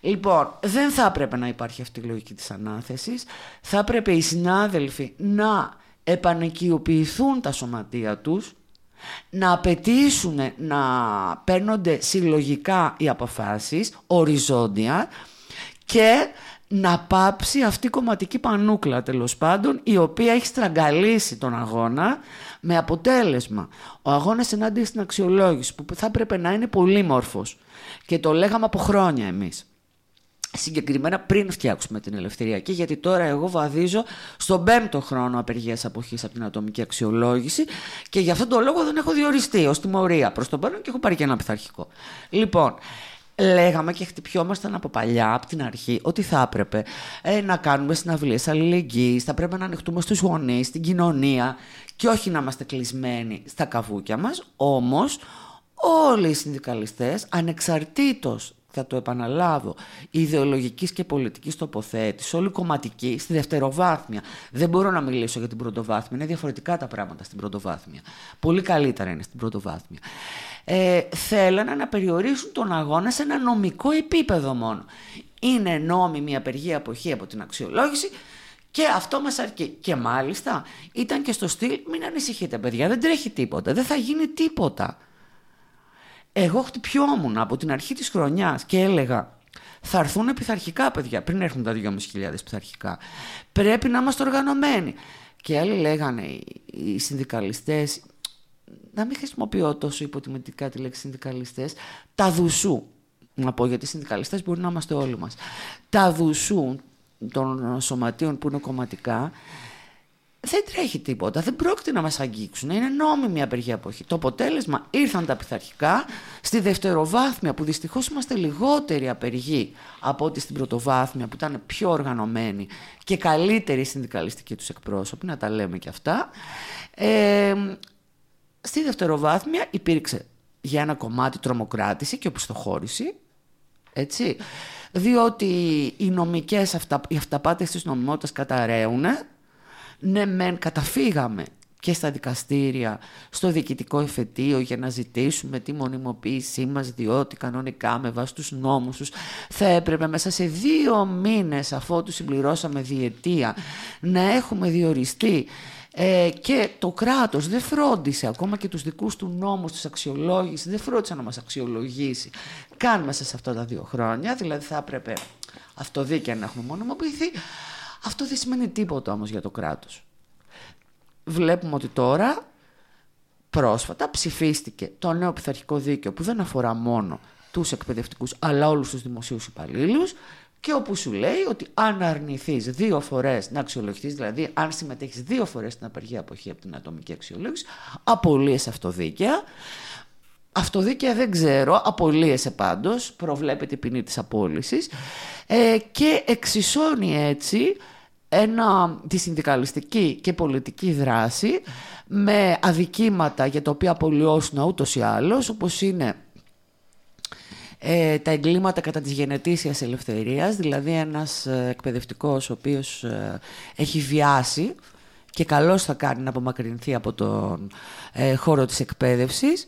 Λοιπόν, δεν θα έπρεπε να υπάρχει αυτή η λογική της ανάθεσης. Θα έπρεπε οι συνάδελφοι να επανεκειοποιηθούν τα σωματεία τους, να απαιτήσουν να παίρνονται συλλογικά οι αποφάσεις, οριζόντια και να πάψει αυτή η κομματική πανούκλα τέλος πάντων η οποία έχει στραγγαλίσει τον αγώνα με αποτέλεσμα ο αγώνας ενάντια στην αξιολόγηση που θα έπρεπε να είναι πολύμορφος και το λέγαμε από χρόνια εμείς συγκεκριμένα πριν φτιάξουμε την ελευθεριακή, γιατί τώρα εγώ βαδίζω στον πέμπτο χρόνο απεργίας αποχής από την ατομική αξιολόγηση και γι' αυτόν τον λόγο δεν έχω διοριστεί ως τιμωρία προς τον παρόν και έχω πάρει και ένα πειθαρχικό. Λοιπόν, λέγαμε και χτυπιόμασταν από παλιά, από την αρχή, ότι θα έπρεπε ε, να κάνουμε συναυλίες αλληλεγγύης, θα πρέπει να ανοιχτούμε στους γονείς, στην κοινωνία και όχι να είμαστε κλεισμένοι στα καβούκια μας. Όμως, όλοι οι συνδικαλιστές, ανεξαρτήτως θα το επαναλάβω, ιδεολογικής και πολιτικής τοποθέτησης, όλη κομματική, στη δευτεροβάθμια. Δεν μπορώ να μιλήσω για την πρωτοβάθμια, είναι διαφορετικά τα πράγματα στην πρωτοβάθμια. Πολύ καλύτερα είναι στην πρωτοβάθμια. Ε, θέλανε να περιορίσουν τον αγώνα σε ένα νομικό επίπεδο μόνο. Είναι νόμιμη η απεργία αποχή από την αξιολόγηση και αυτό μας αρκεί. Και μάλιστα ήταν και στο στυλ, μην ανησυχείτε παιδιά, δεν τρέχει τίποτα, δεν θα γίνει τίποτα. Εγώ χτυπιόμουν από την αρχή της χρονιάς και έλεγα Θα έρθουν πειθαρχικά παιδιά, πριν έρθουν τα 2.500 πειθαρχικά. Πρέπει να είμαστε οργανωμένοι. Και άλλοι λέγανε, οι συνδικαλιστές, να μην χρησιμοποιώ τόσο υποτιμητικά τη λέξη συνδικαλιστές, τα δουσού. Να πω γιατί οι συνδικαλιστές μπορεί να είμαστε όλοι μας. Τα δουσού των σωματείων που είναι κομματικά, δεν τρέχει τίποτα, δεν πρόκειται να μας αγγίξουν, είναι νόμιμη η απεργία αποχή. Το αποτέλεσμα ήρθαν τα πειθαρχικά στη δευτεροβάθμια που δυστυχώς είμαστε λιγότεροι απεργοί από ότι στην πρωτοβάθμια που ήταν πιο οργανωμένοι και καλύτεροι συνδικαλιστικοί τους εκπρόσωποι, να τα λέμε και αυτά. Ε, στη δευτεροβάθμια υπήρξε για ένα κομμάτι τρομοκράτηση και οπισθοχώρηση, έτσι, διότι οι νομικές αυτα, οι αυταπάτες της νομιμότητας καταραίουν, ναι μεν καταφύγαμε και στα δικαστήρια, στο διοικητικό εφετείο για να ζητήσουμε τη μονιμοποίησή μας διότι κανονικά με βάση τους νόμους τους θα έπρεπε μέσα σε δύο μήνες αφότου συμπληρώσαμε διετία να έχουμε διοριστεί ε, και το κράτος δεν φρόντισε ακόμα και τους δικούς του νόμους της αξιολόγησης, δεν φρόντισε να μας αξιολογήσει καν μέσα σε αυτά τα δύο χρόνια, δηλαδή θα έπρεπε αυτοδίκαια να έχουμε μονιμοποιηθεί. Αυτό δεν σημαίνει τίποτα όμως για το κράτος. Βλέπουμε ότι τώρα πρόσφατα ψηφίστηκε το νέο πειθαρχικό δίκαιο που δεν αφορά μόνο τους εκπαιδευτικούς αλλά όλους τους δημοσίους υπαλλήλους και όπου σου λέει ότι αν αρνηθείς δύο φορές να αξιολογηθείς, δηλαδή αν συμμετέχεις δύο φορές στην απεργία αποχή από την ατομική αξιολόγηση, απολύεσαι αυτοδίκαια. Αυτοδίκαια δεν ξέρω, απολύεσαι πάντως, προβλέπεται η ποινή της απόλυσης. Ε, και εξισώνει έτσι ένα, τη συνδικαλιστική και πολιτική δράση με αδικήματα για τα οποία απολυώσουν ούτως ή άλλως, όπως είναι ε, τα εγκλήματα κατά της γενετήσιας ελευθερίας, δηλαδή ένας ε, εκπαιδευτικός ο οποίος ε, έχει βιάσει και καλώς θα κάνει να απομακρυνθεί από τον ε, χώρο της εκπαίδευσης,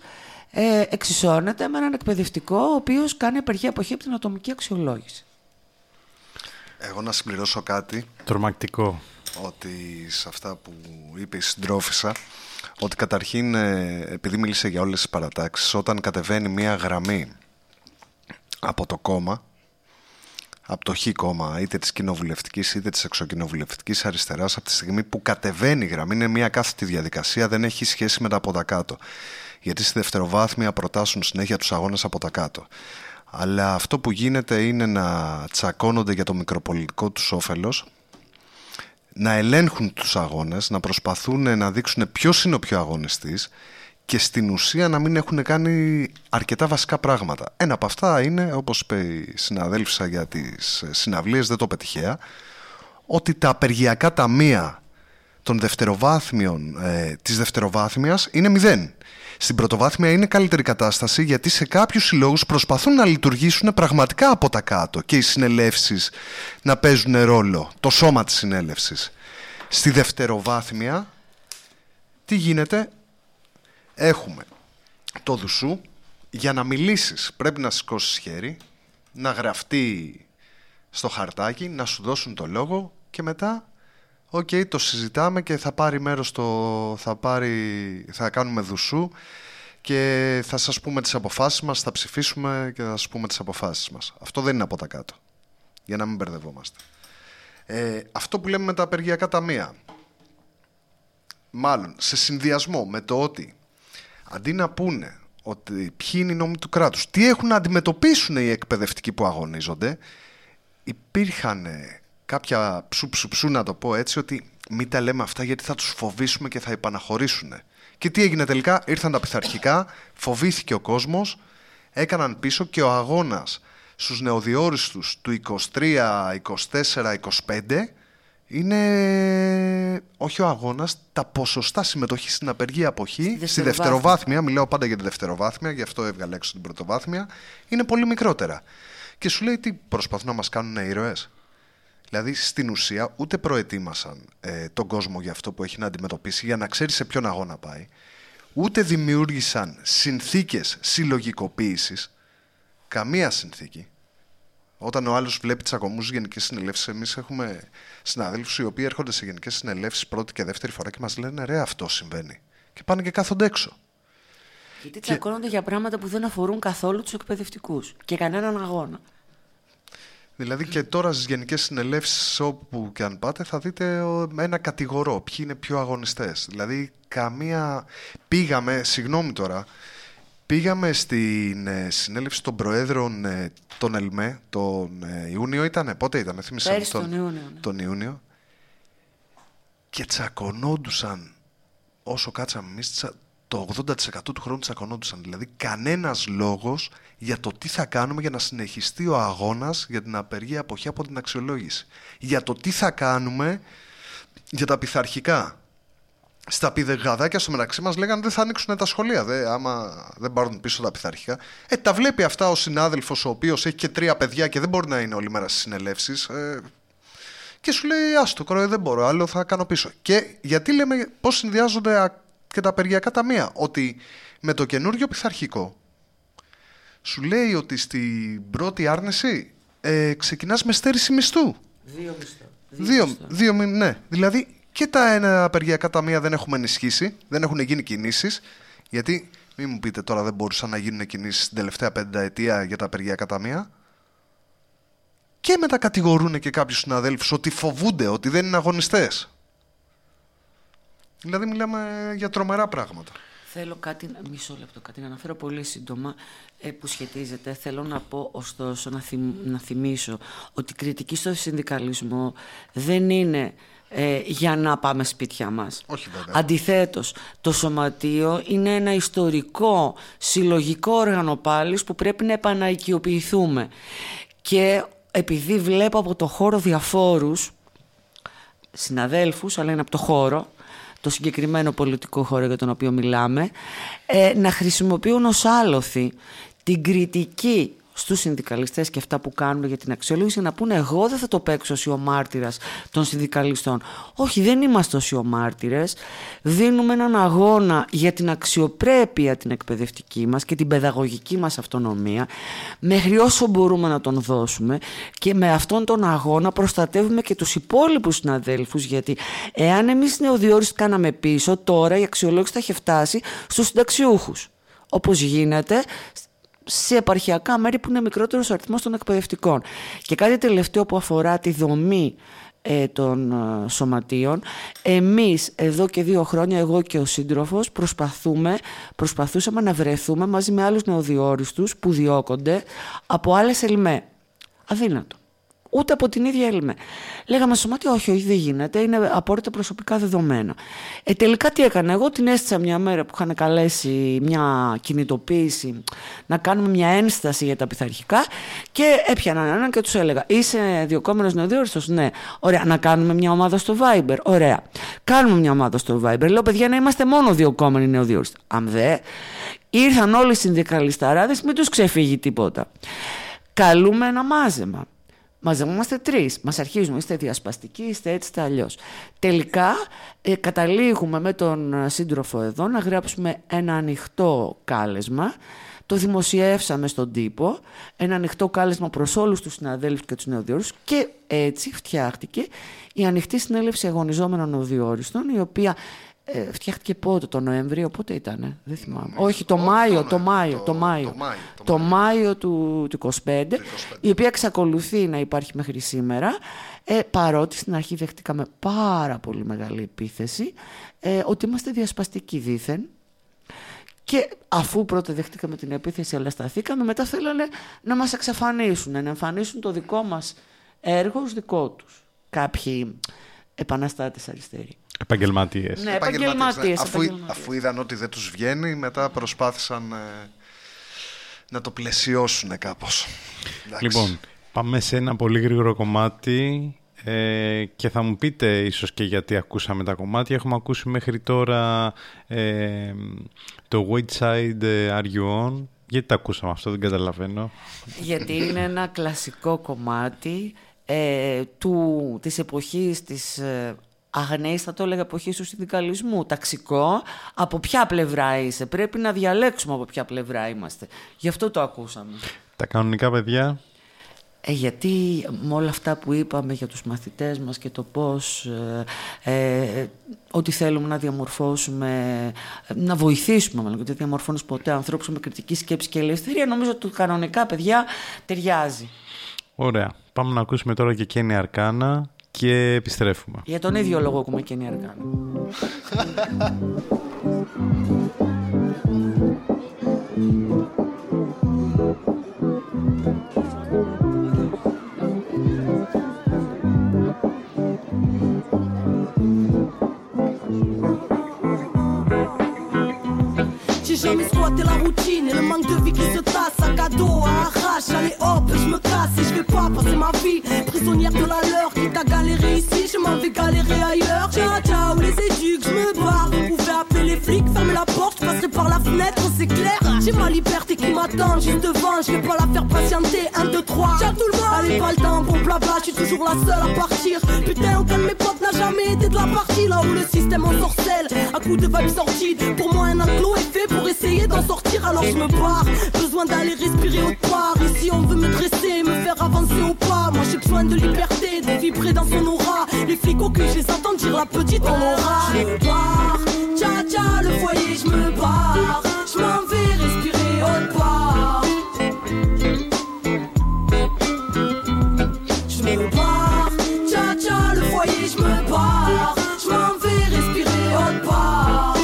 ε, εξισώνεται με έναν εκπαιδευτικό ο οποίος κάνει απεργία αποχή από την ατομική αξιολόγηση. Εγώ να συμπληρώσω κάτι. Τρομακτικό. Ότι σε αυτά που είπε η συντρόφισσα, ότι καταρχήν, επειδή μίλησε για όλες τις παρατάξεις, όταν κατεβαίνει μία γραμμή από το κόμμα, από το χ κόμμα, είτε της κοινοβουλευτικής είτε της εξοκοινοβουλευτικής αριστεράς, από τη στιγμή που κατεβαίνει η γραμμή, είναι μια κάθετη διαδικασία, δεν έχει σχέση με τα από τα κάτω. Γιατί στη δευτεροβάθμια προτάσουν συνέχεια τους αγώνες από τα κάτω. Αλλά αυτό που γίνεται είναι να τσακώνονται για το μικροπολιτικό τους όφελος, να ελέγχουν τους αγώνες, να προσπαθούν να δείξουν ποιος είναι ο πιο αγωνιστής και στην ουσία να μην έχουν κάνει αρκετά βασικά πράγματα. Ένα από αυτά είναι, όπως είπε η συναδέλφισσα για τις συναυλίες, δεν το πετυχαία, ότι τα απεργιακά ταμεία των δευτεροβάθμιων, ε, της δευτεροβάθμιας είναι μηδέν. Στην πρωτοβάθμια είναι καλύτερη κατάσταση γιατί σε κάποιους συλλόγους προσπαθούν να λειτουργήσουν πραγματικά από τα κάτω και οι συνελεύσεις να παίζουν ρόλο, το σώμα της συνέλευσης. Στη δευτεροβάθμια τι γίνεται, έχουμε το δουσού για να μιλήσεις πρέπει να σηκώσεις χέρι να γραφτεί στο χαρτάκι να σου δώσουν το λόγο και μετά οκ το συζητάμε και θα πάρει μέρος το, θα, πάρει, θα κάνουμε ΔΣ και θα σας πούμε τις αποφάσεις μας, θα ψηφίσουμε και θα σας πούμε τις αποφάσεις μας. Αυτό δεν είναι από τα κάτω, για να μην μπερδευόμαστε. Ε, αυτό που λέμε με τα απεργιακά ταμεία, μάλλον σε συνδυασμό με το ότι αντί να πούνε ότι ποιοι είναι οι νόμοι του κράτους, τι έχουν να αντιμετωπίσουν οι εκπαιδευτικοί που αγωνίζονται, υπήρχαν κάποια ψου ψου ψου να το πω έτσι ότι μην τα λέμε αυτά γιατί θα τους φοβήσουμε και θα υπαναχωρήσουν. Και τι έγινε τελικά, ήρθαν τα πειθαρχικά, φοβήθηκε ο κόσμος, έκαναν πίσω και ο αγώνας στους νεοδιόριστους του 23, 24, 25 είναι όχι ο αγώνας, τα ποσοστά συμμετοχής στην απεργία αποχή, στη, δευτεροβάθμια, μιλάω πάντα για τη δευτεροβάθμια, γι' αυτό έβγαλε έξω την πρωτοβάθμια, είναι πολύ μικρότερα. Και σου λέει τι προσπαθούν να μας κάνουν ήρωες; Δηλαδή στην ουσία ούτε προετοίμασαν ε, τον κόσμο για αυτό που έχει να αντιμετωπίσει, για να ξέρει σε ποιον αγώνα πάει, ούτε δημιούργησαν συνθήκες συλλογικοποίησης, καμία συνθήκη. Όταν ο άλλος βλέπει τσακωμού γενικέ συνελεύσει, εμείς έχουμε συναδέλφους οι οποίοι έρχονται σε γενικές συνελεύσεις πρώτη και δεύτερη φορά και μας λένε ρε, αυτό συμβαίνει. Και πάνε και κάθονται έξω. Γιατί τσακώνονται για πράγματα που δεν αφορούν καθόλου τους εκπαιδευτικούς και κανέναν αγώνα. Δηλαδή και τώρα στις γενικές συνελεύσεις όπου και αν πάτε θα δείτε ο- ένα κατηγορό, ποιοι είναι πιο αγωνιστές. Δηλαδή καμία... Πήγαμε, συγγνώμη τώρα, πήγαμε στην ε, συνέλευση των Προέδρων ε, των ΕΛΜΕ, τον ε, Ιούνιο ήτανε, πότε ήτανε, θύμισε μου Πέρσι τον Ιούνιο, ναι. τον Ιούνιο και τσακωνόντουσαν όσο κάτσαμε εμείς, τσα- το 80% του χρόνου τσακωνόντουσαν. Δηλαδή κανένας λόγος για το τι θα κάνουμε για να συνεχιστεί ο αγώνας για την απεργία αποχή από την αξιολόγηση. Για το τι θα κάνουμε για τα πειθαρχικά. Στα πηδεγαδάκια στο μεταξύ μας λέγανε δεν θα ανοίξουν τα σχολεία. Δε, άμα δεν πάρουν πίσω τα πειθαρχικά. Ε, τα βλέπει αυτά ο συνάδελφος ο οποίος έχει και τρία παιδιά και δεν μπορεί να είναι όλη μέρα στις συνελεύσεις. Ε, και σου λέει, άστο, κοροϊδέ, δεν μπορώ, άλλο θα κάνω πίσω. Και γιατί λέμε πώς συνδυάζονται α- και τα απεργιακά ταμεία. Ότι με το καινούριο πειθαρχικό σου λέει ότι στην πρώτη άρνηση ε, ξεκινάς με στέρηση μισθού. Δύο μισθό. Δύο, μισθό. δύο μη- ναι. Δηλαδή και τα ένα απεργιακά ταμεία δεν έχουμε ενισχύσει, δεν έχουν γίνει κινήσεις, γιατί μην μου πείτε τώρα δεν μπορούσαν να γίνουν κινήσεις την τελευταία πενταετία για τα απεργιακά ταμεία. Και μετά κατηγορούν και κάποιους συναδέλφους ότι φοβούνται, ότι δεν είναι αγωνιστές. Δηλαδή μιλάμε για τρομερά πράγματα. Θέλω κάτι, μισό λεπτό, κάτι να αναφέρω πολύ σύντομα ε, που σχετίζεται. Θέλω να πω ωστόσο, να, θυμ- να θυμίσω ότι η κριτική στο συνδικαλισμό δεν είναι ε, για να πάμε σπίτια μας. Όχι βέβαια. Αντιθέτως, το σωματείο είναι ένα ιστορικό, συλλογικό όργανο πάλις που πρέπει να επαναοικειοποιηθούμε. Και επειδή βλέπω από το χώρο διαφόρους συναδέλφους, αλλά είναι από το χώρο, το συγκεκριμένο πολιτικό χώρο για τον οποίο μιλάμε, ε, να χρησιμοποιούν ως άλοθη την κριτική στους συνδικαλιστές και αυτά που κάνουν για την αξιολόγηση να πούνε εγώ δεν θα το παίξω ως ο μάρτυρας των συνδικαλιστών. Όχι, δεν είμαστε όσοι ο μάρτυρες. Δίνουμε έναν αγώνα για την αξιοπρέπεια την εκπαιδευτική μας και την παιδαγωγική μας αυτονομία μέχρι όσο μπορούμε να τον δώσουμε και με αυτόν τον αγώνα προστατεύουμε και τους υπόλοιπους συναδέλφους γιατί εάν εμείς νεοδιόριστοι κάναμε πίσω τώρα η αξιολόγηση θα είχε φτάσει στους συνταξιούχους όπως γίνεται σε επαρχιακά μέρη που είναι μικρότερος ο αριθμός των εκπαιδευτικών. Και κάτι τελευταίο που αφορά τη δομή ε, των ε, σωματείων. Εμείς εδώ και δύο χρόνια, εγώ και ο σύντροφος, προσπαθούμε, προσπαθούσαμε να βρεθούμε μαζί με άλλους νεοδιόριστους που διώκονται από άλλες ελμέ. Αδύνατο. Ούτε από την ίδια Ελμέ. Λέγαμε στο σωμάτιο, όχι, όχι, δεν γίνεται, είναι απόρριτα προσωπικά δεδομένα. Ε, τελικά τι έκανα, εγώ την έστησα μια μέρα που είχαν καλέσει μια κινητοποίηση να κάνουμε μια ένσταση για τα πειθαρχικά και έπιαναν έναν και τους έλεγα: Είσαι διοκόμενο νεοδιόριστος, ναι. Ωραία, να κάνουμε μια ομάδα στο Viber. Ωραία. Κάνουμε μια ομάδα στο Viber. Λέω, παιδιά, να είμαστε μόνο διοκόμενοι νεοδιόριστοι. Αν δε, ήρθαν όλοι οι συνδικαλισταράδες, μην τους ξεφύγει τίποτα. Καλούμε ένα μάζεμα. Μαζευόμαστε τρεις. Μας αρχίζουμε. Είστε διασπαστικοί, είστε έτσι, είστε αλλιώς. Τελικά ε, καταλήγουμε με τον ε, σύντροφο εδώ να γράψουμε ένα ανοιχτό κάλεσμα. Το δημοσιεύσαμε στον τύπο. Ένα ανοιχτό κάλεσμα προς όλους τους συναδέλφους και τους νεοδιόρου. Και έτσι φτιάχτηκε η ανοιχτή συνέλευση αγωνιζόμενων νεοδιόριστων, η οποία ε, φτιάχτηκε πότε, το Νοέμβριο, πότε ήταν, δεν θυμάμαι. Όχι, το Μάιο, το Μάιο, το Μάιο. Το Μάιο του, του 25, η οποία εξακολουθεί να υπάρχει μέχρι σήμερα, ε, παρότι στην αρχή δεχτήκαμε πάρα πολύ μεγάλη επίθεση, ε, ότι είμαστε διασπαστικοί δήθεν. Και αφού πρώτα δεχτήκαμε την επίθεση, αλλά σταθήκαμε, μετά θέλανε να μας εξαφανίσουν, να εμφανίσουν το δικό μας έργο ως δικό τους. Κάποιοι επαναστάτες αριστεροί. Επαγγελματίες. Ναι, Επαγγελματίες, επαγγελματίες. Αφού, επαγγελματίες. αφού είδαν ότι δεν τους βγαίνει, μετά προσπάθησαν ε, να το πλαισιώσουν κάπως. Εντάξει. Λοιπόν, πάμε σε ένα πολύ γρήγορο κομμάτι ε, και θα μου πείτε ίσως και γιατί ακούσαμε τα κομμάτια. Έχουμε ακούσει μέχρι τώρα ε, το White Side ε, Are You On. Γιατί τα ακούσαμε αυτό, δεν καταλαβαίνω. Γιατί είναι ένα κλασικό κομμάτι ε, του, της εποχής της ε, αγνέης, θα το έλεγα, εποχής του συνδικαλισμού. Ταξικό, από ποια πλευρά είσαι; Πρέπει να διαλέξουμε από ποια πλευρά είμαστε. Γι' αυτό το ακούσαμε. Τα κανονικά παιδιά, Ε, γιατί με όλα αυτά που είπαμε για τους μαθητές μας και το πώς ε, ε, ότι θέλουμε να διαμορφώσουμε, ε, να βοηθήσουμε μάλλον, γιατί δεν διαμορφώνεις ποτέ ανθρώπους με κριτική σκέψη και ελευθερία, νομίζω ότι κανονικά παιδιά ταιριάζει. ωραία. Πάμε να ακούσουμε τώρα και Κένι Αρκάνα και επιστρέφουμε. Για τον ίδιο λόγο *laughs* jamais squatté la routine et le manque de vie qui se tasse. Sac à dos, à arrache, allez hop, je me casse et je vais pas passer ma vie prisonnière de la leur. Qui t'a galéré ici, je m'en vais galérer ailleurs. Ciao, ciao, les éduques, je me barre. Flics, fermez la porte, je passerai par la fenêtre, c'est clair. J'ai ma liberté qui m'attend juste devant, je vais pas la faire patienter. 1, 2, 3, ciao tout le monde. Allez, pas le temps, bon blabla, je suis toujours la seule à partir. Putain, aucun de mes potes n'a jamais été de la partie. Là où le système en sorcelle, à coup de vibes sorties. Pour moi, un enclos est fait pour essayer d'en sortir, alors je me barre. Besoin d'aller respirer autre part. Ici, on veut me dresser, me faire avancer au pas. Moi, j'ai besoin de liberté, de vibrer dans son aura. Les flics au cul, je entends dire la petite en aura. Je me barre, tcha, le foyer, je me barre. Je m'en vais respirer autre part. Je me barre, tcha tcha, le foyer, je me barre. Je m'en vais respirer autre part.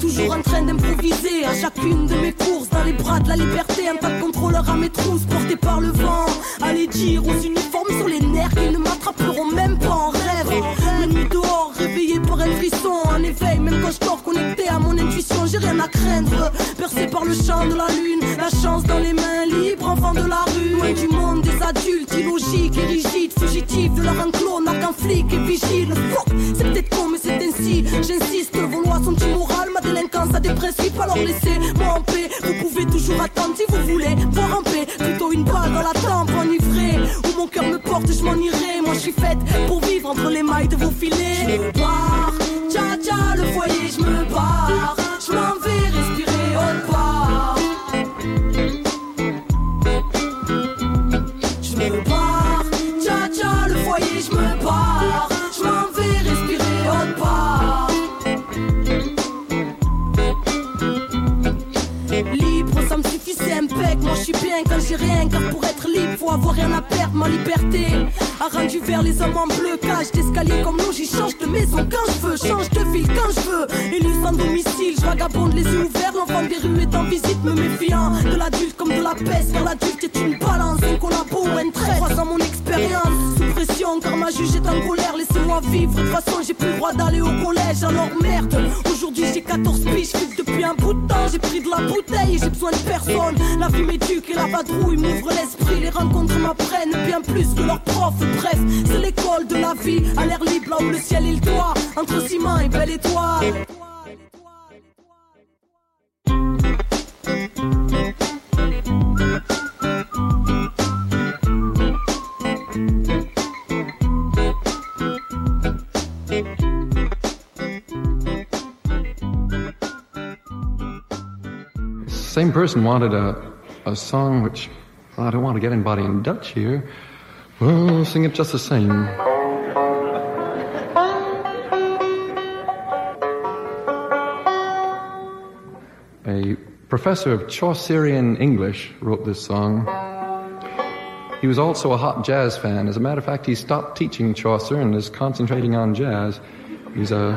Toujours en train d'improviser à chacune de mes courses dans les bras de la liberté. Un tas de contrôleurs à mes trousses portés par le vent. Allez dire aux uniformes sur les nerfs qu'ils ne m'attraperont même pas je dors connecté à mon intuition, j'ai rien à craindre. Percé par le champ de la lune, la chance dans les mains libres, enfant de la rue. Loin du monde des adultes, illogiques et rigides, fugitifs de leur enclos, n'a qu'un flic et vigile. C'est peut-être con, mais c'est ainsi. J'insiste, vos lois sont immorales, ma délinquance a des principes, alors laissez-moi en paix. Vous pouvez toujours attendre si vous voulez voir en paix. Plutôt une balle dans la tempe, enivrée. Où mon cœur me porte, je m'en irai. Moi, je suis faite pour vivre entre les mailles de vos filets. Liberté a rendu vers les hommes en bleu. Cage d'escalier comme l'eau, j'y change de maison quand je veux, change de ville quand je veux. Élu sans domicile, je vagabonde les yeux ouverts. L'enfant des rues est en visite, me méfiant de l'adulte comme de la peste. Car l'adulte est une balance, un collabo un trait. Croisant mon expérience, car ma juge est en colère. Laissez-moi vivre, de toute façon j'ai plus le droit d'aller au collège. Alors merde, aujourd'hui j'ai 14 piges, fume depuis un bout de temps. J'ai pris de la bouteille et j'ai besoin de personne. La vie m'éduque et la vadrouille m'ouvre l'esprit. Les rencontres m'apprennent bien plus que leurs profs. Bref, c'est l'école de la vie, à l'air libre là le ciel et le toit. Entre ciment et belle étoile. Same person wanted a, a song which well, I don't want to get anybody in Dutch here. Well, I'll sing it just the same. A professor of Chaucerian English wrote this song. He was also a hot jazz fan. As a matter of fact, he stopped teaching Chaucer and is concentrating on jazz. He's a,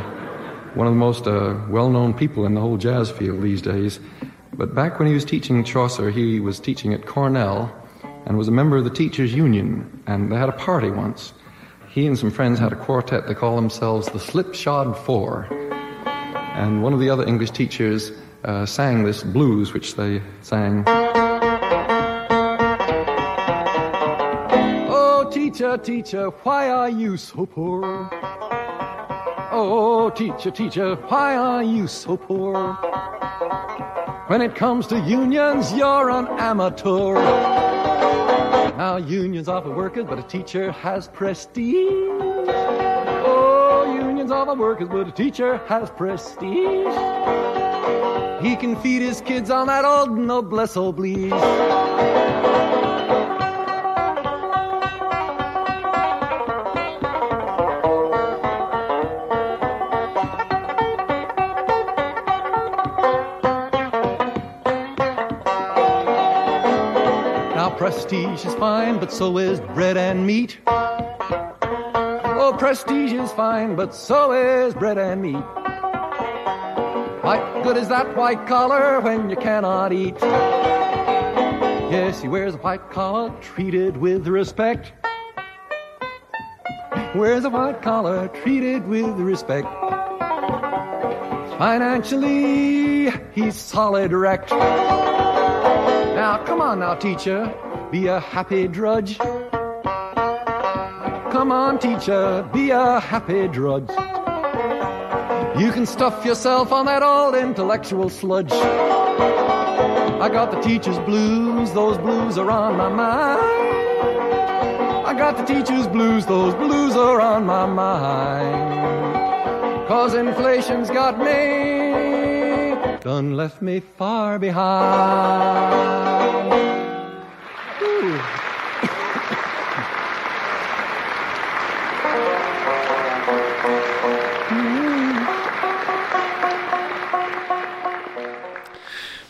one of the most uh, well-known people in the whole jazz field these days. But back when he was teaching Chaucer, he was teaching at Cornell and was a member of the Teachers Union. And they had a party once. He and some friends had a quartet. They called themselves the Slipshod Four. And one of the other English teachers uh, sang this blues, which they sang. Oh, teacher, teacher, why are you so poor? Oh, teacher, teacher, why are you so poor? When it comes to unions, you're an amateur. Now, unions are for workers, but a teacher has prestige. Oh, unions are for workers, but a teacher has prestige. He can feed his kids on that old noblesse oblige. Prestige is fine, but so is bread and meat. Oh, prestige is fine, but so is bread and meat. What good is that white collar when you cannot eat? Yes, he wears a white collar, treated with respect. Wears a white collar, treated with respect. Financially, he's solid wrecked. Now, come on now, teacher, be a happy drudge. Come on, teacher, be a happy drudge. You can stuff yourself on that old intellectual sludge. I got the teacher's blues, those blues are on my mind. I got the teacher's blues, those blues are on my mind. Cause inflation's got me, done left me far behind. Ooh.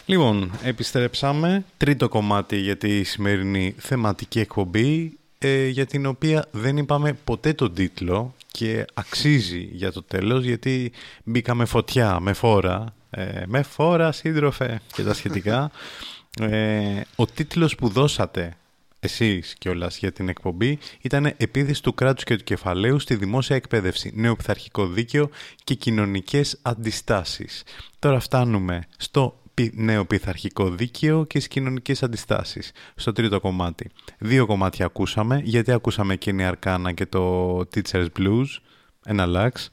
Λοιπόν, επιστρέψαμε. Τρίτο κομμάτι για τη σημερινή θεματική εκπομπή, ε, για την οποία δεν είπαμε ποτέ τον τίτλο και αξίζει για το τέλος, γιατί μπήκαμε φωτιά, με φόρα, ε, με φόρα σύντροφε και τα σχετικά. *laughs* Ε, ο τίτλος που δώσατε εσείς κιόλας για την εκπομπή ήταν «Επίδυση του κράτους και του κεφαλαίου στη δημόσια εκπαίδευση, νέο πειθαρχικό δίκαιο και κοινωνικές αντιστάσεις». Τώρα φτάνουμε στο νέο πειθαρχικό δίκαιο και στις κοινωνικές αντιστάσεις. Στο τρίτο κομμάτι. Δύο κομμάτια ακούσαμε, γιατί ακούσαμε και η Αρκάνα και το Teacher's Blues, ένα λάξ.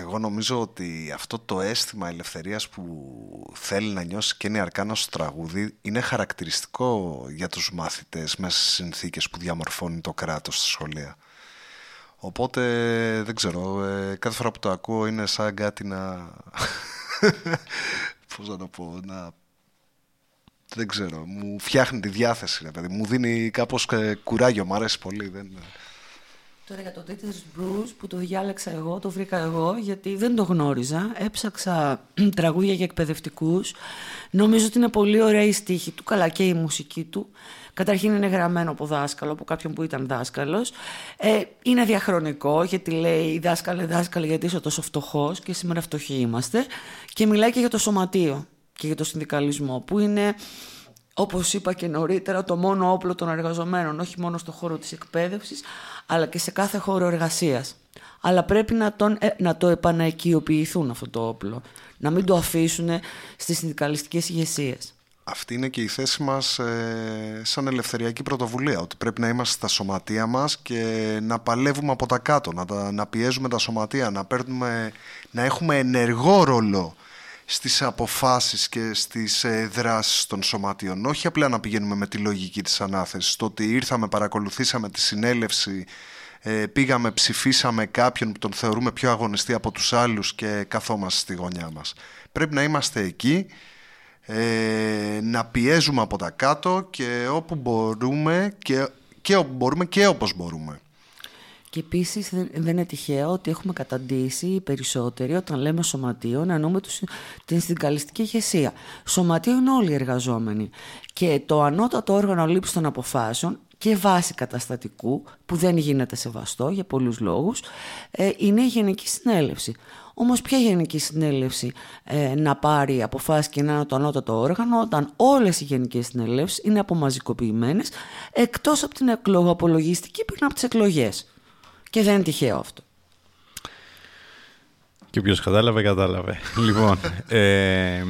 Εγώ νομίζω ότι αυτό το αίσθημα ελευθερίας που θέλει να νιώσει και η Αρκάνα στο τραγούδι είναι χαρακτηριστικό για τους μάθητες μέσα στις συνθήκες που διαμορφώνει το κράτος στη σχολεία. Οπότε δεν ξέρω, ε, κάθε φορά που το ακούω είναι σαν κάτι να *laughs* πώς να το πω, να... Δεν ξέρω, μου φτιάχνει τη διάθεση, ρε παιδί. Μου δίνει κάπως ε, κουράγιο, μου αρέσει πολύ. Δεν... Τώρα για το Tetris Blues που το διάλεξα εγώ, το βρήκα εγώ, γιατί δεν το γνώριζα. Έψαξα *clears throat* τραγούδια για εκπαιδευτικούς. Νομίζω ότι είναι πολύ ωραία η στίχη του, καλά και η μουσική του. Καταρχήν είναι γραμμένο από δάσκαλο, από κάποιον που ήταν δάσκαλος. Ε, είναι διαχρονικό, γιατί λέει δάσκαλε, δάσκαλε, γιατί είσαι τόσο φτωχός και σήμερα φτωχοί είμαστε. Και μιλάει και για το σωματείο και για το συνδικαλισμό, που είναι, όπως είπα και νωρίτερα, το μόνο όπλο των εργαζομένων, όχι μόνο στον χώρο της εκπαίδευσης, αλλά και σε κάθε χώρο εργασίας. Αλλά πρέπει να, τον, ε, να το επαναεκειοποιηθούν αυτό το όπλο. Να μην το αφήσουν στις συνδικαλιστικές ηγεσίες αυτή είναι και η θέση μας ε, σαν ελευθεριακή πρωτοβουλία, ότι πρέπει να είμαστε στα σωματεία μας και να παλεύουμε από τα κάτω, να, να πιέζουμε τα σωματεία, να, παίρνουμε, να έχουμε ενεργό ρόλο στις αποφάσεις και στις ε, δράσεις των σωματείων. Όχι απλά να πηγαίνουμε με τη λογική της ανάθεσης, το ότι ήρθαμε, παρακολουθήσαμε τη συνέλευση, ε, πήγαμε, ψηφίσαμε κάποιον που τον θεωρούμε πιο αγωνιστή από τους άλλους και καθόμαστε στη γωνιά μας. Πρέπει να είμαστε εκεί ε, να πιέζουμε από τα κάτω και όπου μπορούμε και, και όπου μπορούμε και όπως μπορούμε. Και επίσης δεν είναι τυχαίο ότι έχουμε καταντήσει οι περισσότεροι όταν λέμε σωματείο να εννοούμε την συνδικαλιστική ηγεσία. Σωματείο είναι όλοι οι εργαζόμενοι. Και το ανώτατο όργανο λήψης των αποφάσεων και βάση καταστατικού, που δεν γίνεται σεβαστό για πολλούς λόγους, ε, είναι η Γενική Συνέλευση. Όμως ποια γενική συνέλευση ε, να πάρει αποφάσεις και να είναι το ανώτατο όργανο όταν όλες οι γενικές συνελεύσεις είναι απομαζικοποιημένες εκτός από την εκλογοαπολογιστική πριν από τις εκλογές. Και δεν είναι τυχαίο αυτό. Και όποιος κατάλαβε, κατάλαβε. *laughs* λοιπόν, ε,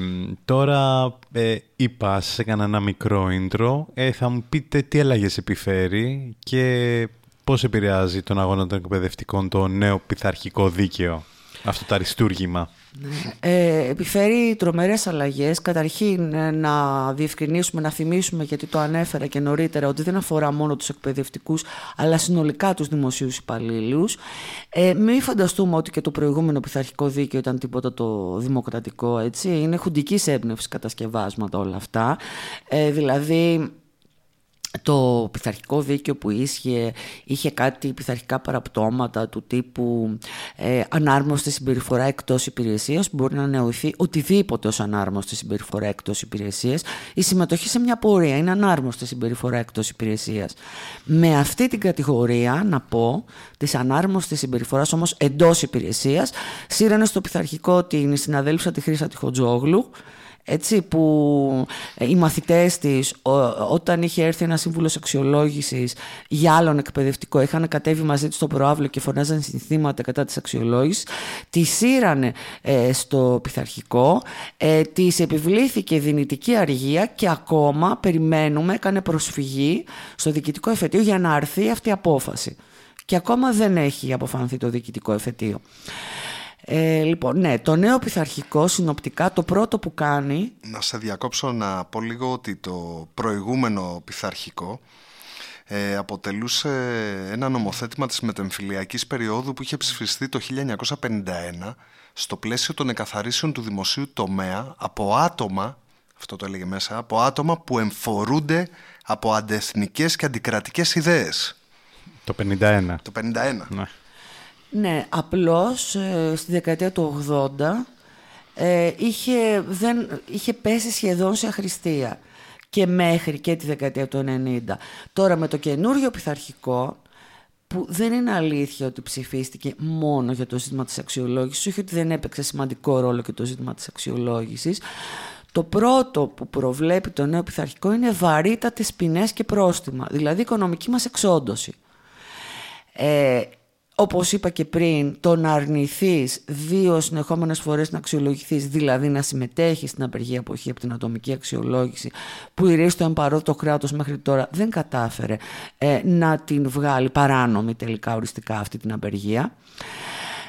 τώρα ε, είπα, σας έκανα ένα μικρό intro. Ε, θα μου πείτε τι αλλαγές επιφέρει και πώς επηρεάζει τον αγώνα των εκπαιδευτικών το νέο πειθαρχικό δίκαιο αυτό το αριστούργημα. Ε, επιφέρει τρομερές αλλαγές. Καταρχήν ε, να διευκρινίσουμε, να θυμίσουμε γιατί το ανέφερα και νωρίτερα ότι δεν αφορά μόνο τους εκπαιδευτικούς αλλά συνολικά τους δημοσίους υπαλλήλους. Ε, μην φανταστούμε ότι και το προηγούμενο πειθαρχικό δίκαιο ήταν τίποτα το δημοκρατικό. Έτσι. Είναι χουντικής έμπνευσης κατασκευάσματα όλα αυτά. Ε, δηλαδή το πειθαρχικό δίκαιο που ίσχυε είχε κάτι πειθαρχικά παραπτώματα του τύπου ε, ανάρμοστη συμπεριφορά εκτός υπηρεσίας. Μπορεί να νεωθεί οτιδήποτε ως ανάρμοστη συμπεριφορά εκτός υπηρεσίας. Η συμμετοχή σε μια πορεία είναι ανάρμοστη συμπεριφορά εκτός υπηρεσίας. Με αυτή την κατηγορία να πω της ανάρμοστης συμπεριφοράς όμως εντός υπηρεσίας σύρανε στο πειθαρχικό την συναδέλφισσα τη Χρύσα Τυχοντζόγλου έτσι, που ε, οι μαθητές της όταν είχε έρθει ένας σύμβουλος αξιολόγησης για άλλον εκπαιδευτικό είχαν κατέβει μαζί της στο προάβλιο και φωνάζαν συνθήματα κατά της αξιολόγησης τη σύρανε ε, στο πειθαρχικό ε, της επιβλήθηκε δυνητική αργία και ακόμα περιμένουμε έκανε προσφυγή στο διοικητικό εφετείο για να αρθεί αυτή η απόφαση και ακόμα δεν έχει αποφανθεί το διοικητικό εφετείο. Ε, λοιπόν, ναι, το νέο πειθαρχικό συνοπτικά το πρώτο που κάνει... Να σε διακόψω να πω λίγο ότι το προηγούμενο πειθαρχικό ε, αποτελούσε ένα νομοθέτημα της μετεμφυλιακής περίοδου που είχε ψηφιστεί το 1951 στο πλαίσιο των εκαθαρίσεων του δημοσίου τομέα από άτομα, αυτό το έλεγε μέσα, από άτομα που εμφορούνται από αντεθνικές και αντικρατικές ιδέες. Το 51. Το 51. Ναι. Ναι, απλώς ε, στη δεκαετία του 80 ε, είχε, δεν, είχε πέσει σχεδόν σε αχρηστία και μέχρι και τη δεκαετία του 90. Τώρα με το καινούριο πειθαρχικό που δεν είναι αλήθεια ότι ψηφίστηκε μόνο για το ζήτημα της αξιολόγησης, όχι ότι δεν έπαιξε σημαντικό ρόλο και το ζήτημα της αξιολόγησης, το πρώτο που προβλέπει το νέο πειθαρχικό είναι βαρύτατες ποινές και πρόστιμα, δηλαδή οικονομική μας εξόντωση. Ε, όπως είπα και πριν, το να αρνηθείς δύο συνεχόμενες φορές να αξιολογηθείς, δηλαδή να συμμετέχεις στην απεργία αποχή από την ατομική αξιολόγηση, που η ρίση το το κράτος μέχρι τώρα δεν κατάφερε ε, να την βγάλει παράνομη τελικά οριστικά αυτή την απεργία.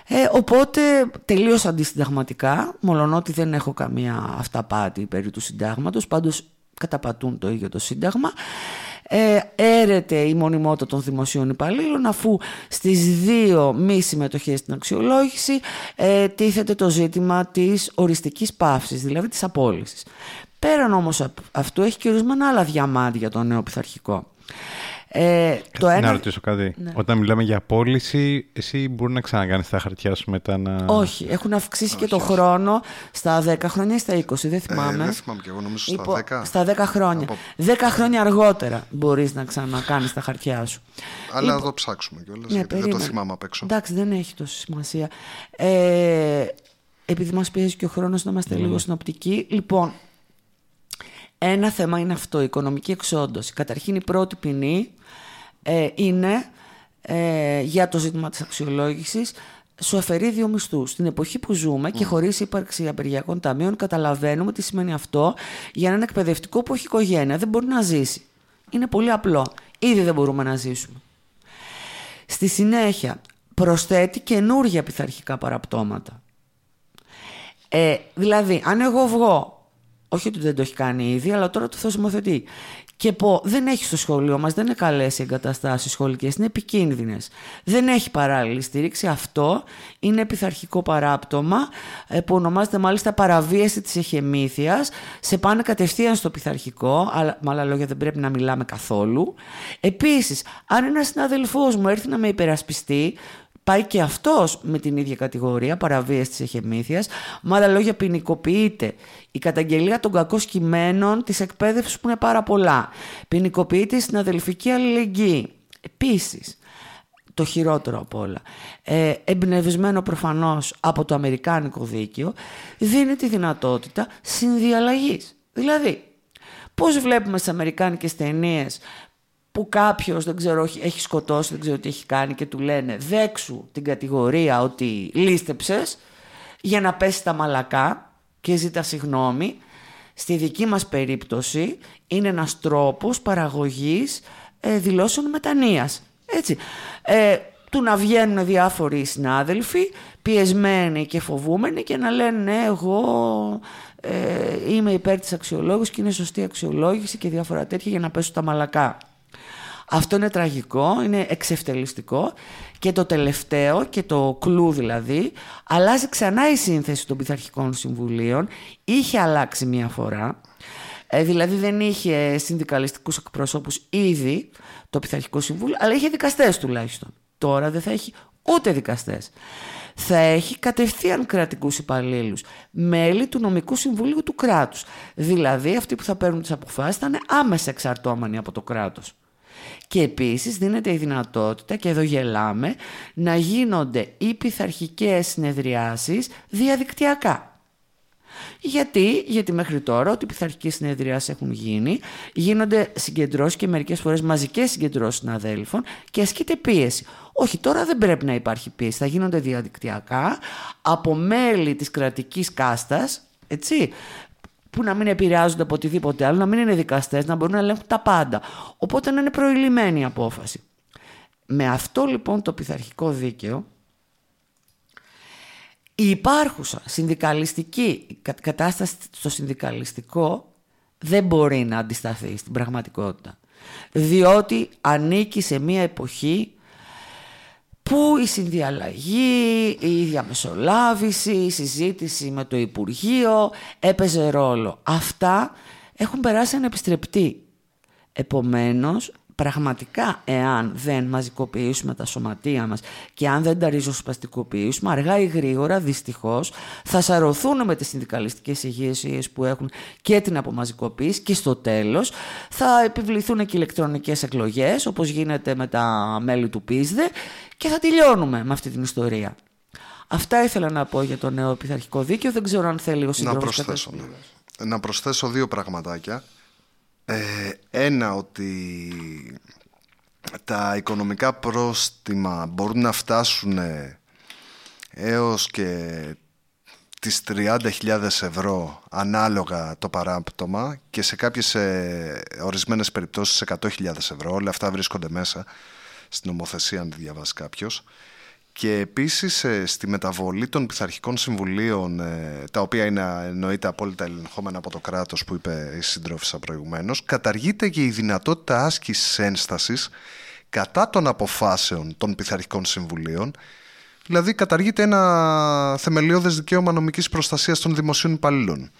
Ε, οπότε τελείως αντισυνταγματικά, μολονότι δεν έχω καμία αυταπάτη περί του συντάγματος, πάντως καταπατούν το ίδιο το σύνταγμα ε, έρεται η μονιμότητα των δημοσίων υπαλλήλων αφού στις δύο μη συμμετοχές στην αξιολόγηση ε, τίθεται το ζήτημα της οριστικής παύσης, δηλαδή της απόλυσης. Πέραν όμως αυτού έχει και ορισμένα άλλα διαμάντια το νέο πειθαρχικό. Ε, το ένα... Να ρωτήσω κάτι. Ναι. Όταν μιλάμε για απόλυση, εσύ μπορεί να ξανακάνεις τα χαρτιά σου μετά να. Όχι, έχουν αυξήσει και το χρόνο στα 10 χρόνια ή στα 20, δεν θυμάμαι. Ε, δεν θυμάμαι και εγώ, νομίζω στα 10. Λοιπόν, στα 10 χρόνια. Από... 10 χρόνια αργότερα μπορείς να ξανακάνεις τα χαρτιά σου. Αλλά λοιπόν... εδώ ψάξουμε κιόλας. Ναι, γιατί δεν το θυμάμαι απ' έξω. Εντάξει, δεν έχει τόση σημασία. Ε, επειδή μας πιέζει και ο χρόνος να είμαστε mm. λίγο συνοπτικοί. Λοιπόν, ένα θέμα είναι αυτό, η οικονομική εξόντωση. Καταρχήν η πρώτη ποινή ε, είναι ε, για το ζήτημα της αξιολόγησης σου αφαιρεί δύο μισθούς. Στην εποχή που ζούμε και χωρίς ύπαρξη απεργιακών ταμείων, καταλαβαίνουμε τι σημαίνει αυτό για έναν εκπαιδευτικό που έχει οικογένεια. Δεν μπορεί να ζήσει. Είναι πολύ απλό. Ήδη δεν μπορούμε να ζήσουμε. Στη συνέχεια, προσθέτει καινούργια πειθαρχικά παραπτώματα. Ε, δηλαδή, αν εγώ βγω όχι ότι δεν το έχει κάνει ήδη, αλλά τώρα το θεσμοθετεί. Και πω, δεν έχει στο σχολείο μας, δεν είναι καλέ οι εγκαταστάσεις σχολικές, είναι επικίνδυνες. Δεν έχει παράλληλη στήριξη. Αυτό είναι πειθαρχικό παράπτωμα ε, που ονομάζεται μάλιστα παραβίαση της εχεμήθειας. Σε πάνε κατευθείαν στο πειθαρχικό, αλλά με άλλα λόγια δεν πρέπει να μιλάμε καθόλου. Επίσης, αν ένας συναδελφός μου έρθει να με υπερασπιστεί, πάει και αυτός με την ίδια κατηγορία παραβίαση της εχεμήθειας. Με άλλα λόγια ποινικοποιείται η καταγγελία των κακών κειμένων της εκπαίδευσης που είναι πάρα πολλά. Ποινικοποιείται στην αδελφική αλληλεγγύη. Επίσης, το χειρότερο από όλα, ε, εμπνευσμένο προφανώς από το Αμερικάνικο δίκαιο, δίνει τη δυνατότητα συνδιαλλαγής. Δηλαδή, πώς βλέπουμε στις Αμερικάνικες ταινίες που κάποιος, δεν ξέρω, έχει σκοτώσει, δεν ξέρω τι έχει κάνει και του λένε δέξου την κατηγορία ότι λίστεψες για να πέσει τα μαλακά και ζητά συγγνώμη. Στη δική μας περίπτωση είναι ένας τρόπος παραγωγής ε, δηλώσεων μετανοίας. Έτσι. Ε, του να βγαίνουν διάφοροι συνάδελφοι, πιεσμένοι και φοβούμενοι και να λένε ναι, εγώ ε, είμαι υπέρ της αξιολόγησης και είναι σωστή αξιολόγηση και διάφορα τέτοια για να πέσουν τα μαλακά. Αυτό είναι τραγικό, είναι εξευτελιστικό και το τελευταίο και το κλου δηλαδή αλλάζει ξανά η σύνθεση των πειθαρχικών συμβουλίων είχε αλλάξει μία φορά Ε, δηλαδή δεν είχε συνδικαλιστικούς εκπροσώπους ήδη το Πειθαρχικό Συμβούλιο, αλλά είχε δικαστές τουλάχιστον. Τώρα δεν θα έχει ούτε δικαστές. Θα έχει κατευθείαν κρατικούς υπαλλήλους, μέλη του νομικού συμβουλίου του κράτους. Δηλαδή αυτοί που θα παίρνουν τις αποφάσεις θα είναι άμεσα εξαρτώμενοι από το κράτος. Και επίσης δίνεται η δυνατότητα, και εδώ γελάμε, να γίνονται οι πειθαρχικές συνεδριάσεις διαδικτυακά. Γιατί, γιατί μέχρι τώρα ότι οι πειθαρχικές συνεδριάσεις έχουν γίνει, γίνονται συγκεντρώσεις και μερικές φορές μαζικές συγκεντρώσεις συναδέλφων και ασκείται πίεση. Όχι, τώρα δεν πρέπει να υπάρχει πίεση. Θα γίνονται διαδικτυακά από μέλη της κρατικής κάστας, έτσι, που να μην επηρεάζονται από οτιδήποτε άλλο, να μην είναι δικαστές, να μπορούν να ελέγχουν τα πάντα. Οπότε να είναι προηλημένη η απόφαση. Με αυτό λοιπόν το πειθαρχικό δίκαιο, η υπάρχουσα συνδικαλιστική κατάσταση στο συνδικαλιστικό δεν μπορεί να αντισταθεί στην πραγματικότητα. Διότι ανήκει σε μία εποχή που η συνδιαλλαγή, η διαμεσολάβηση, η συζήτηση με το Υπουργείο έπαιζε ρόλο. Αυτά έχουν περάσει ανεπιστρεπτή. Επομένως, πραγματικά εάν δεν μαζικοποιήσουμε τα σωματεία μας και αν δεν τα ριζοσπαστικοποιήσουμε, αργά ή γρήγορα δυστυχώς θα σαρωθούν με τις συνδικαλιστικές ηγεσίες που έχουν και την απομαζικοποίηση και στο τέλος θα επιβληθούν και ηλεκτρονικές εκλογές όπως γίνεται με τα μέλη του ΠΙΣΔΕ και θα τελειώνουμε με αυτή την ιστορία. Αυτά ήθελα να πω για το νέο πειθαρχικό δίκαιο. Δεν ξέρω αν θέλει ο να προσθέσω, ναι. να προσθέσω δύο πραγματάκια. Ε, ένα ότι τα οικονομικά πρόστιμα μπορούν να φτάσουν έως και τις 30.000 ευρώ ανάλογα το παράπτωμα και σε κάποιες ε, ορισμένες περιπτώσεις 100.000 ευρώ. Όλα αυτά βρίσκονται μέσα στην νομοθεσία αν τη διαβάσει κάποιος και επίσης ε, στη μεταβολή των πειθαρχικών συμβουλίων ε, τα οποία είναι εννοείται απόλυτα ελεγχόμενα από το κράτος που είπε η συντρόφισσα προηγουμένως καταργείται και η δυνατότητα άσκησης ένστασης κατά των αποφάσεων των πειθαρχικών συμβουλίων δηλαδή καταργείται ένα θεμελιώδες δικαίωμα νομικής προστασίας των δημοσίων υπαλλήλων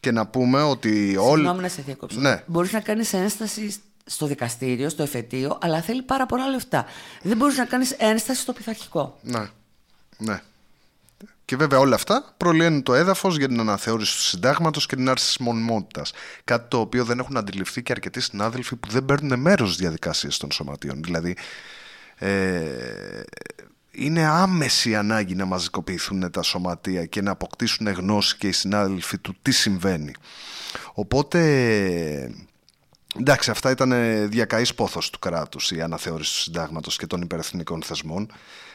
και να πούμε ότι όλοι... Συγγνώμη να σε διακόψω. Ναι. Μπορείς να κάνεις ένσταση στο δικαστήριο, στο εφετείο, αλλά θέλει πάρα πολλά λεφτά. Δεν μπορείς να κάνεις ένσταση στο πειθαρχικό. Ναι. ναι. Και βέβαια όλα αυτά προλύνουν το έδαφος για την αναθεώρηση του συντάγματος και την άρση της μονιμότητας. Κάτι το οποίο δεν έχουν αντιληφθεί και αρκετοί συνάδελφοι που δεν παίρνουν μέρος στις διαδικασίες των σωματείων. Δηλαδή, ε, είναι άμεση ανάγκη να μαζικοποιηθούν τα σωματεία και να αποκτήσουν γνώση και οι συνάδελφοι του τι συμβαίνει. Οπότε Εντάξει, αυτά ήταν διακαής πόθος του κράτους η αναθεώρηση του συντάγματος και των υπερεθνικών θεσμών.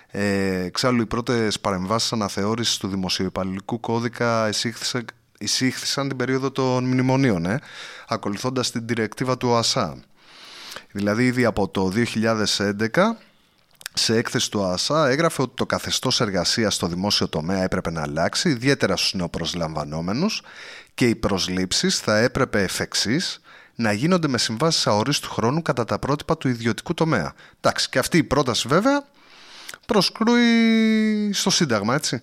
Ε, εξάλλου οι πρώτες παρεμβάσεις αναθεώρησης του δημοσιοϊπαλληλικού κώδικα εισήχθησαν, εισήχθησαν την περίοδο των μνημονίων, ε, ακολουθώντας την διρεκτίβα του ΟΑΣΑ. Δηλαδή ήδη από το 2011 σε έκθεση του ΑΣΑ έγραφε ότι το καθεστώς εργασίας στο δημόσιο τομέα έπρεπε να αλλάξει, ιδιαίτερα στους νεοπροσλαμβανόμενους και οι προσλήψεις θα έπρεπε εφ' να γίνονται με συμβάσεις αορίστου χρόνου κατά τα πρότυπα του ιδιωτικού τομέα. Εντάξει, και αυτή η πρόταση βέβαια προσκρούει στο Σύνταγμα, έτσι.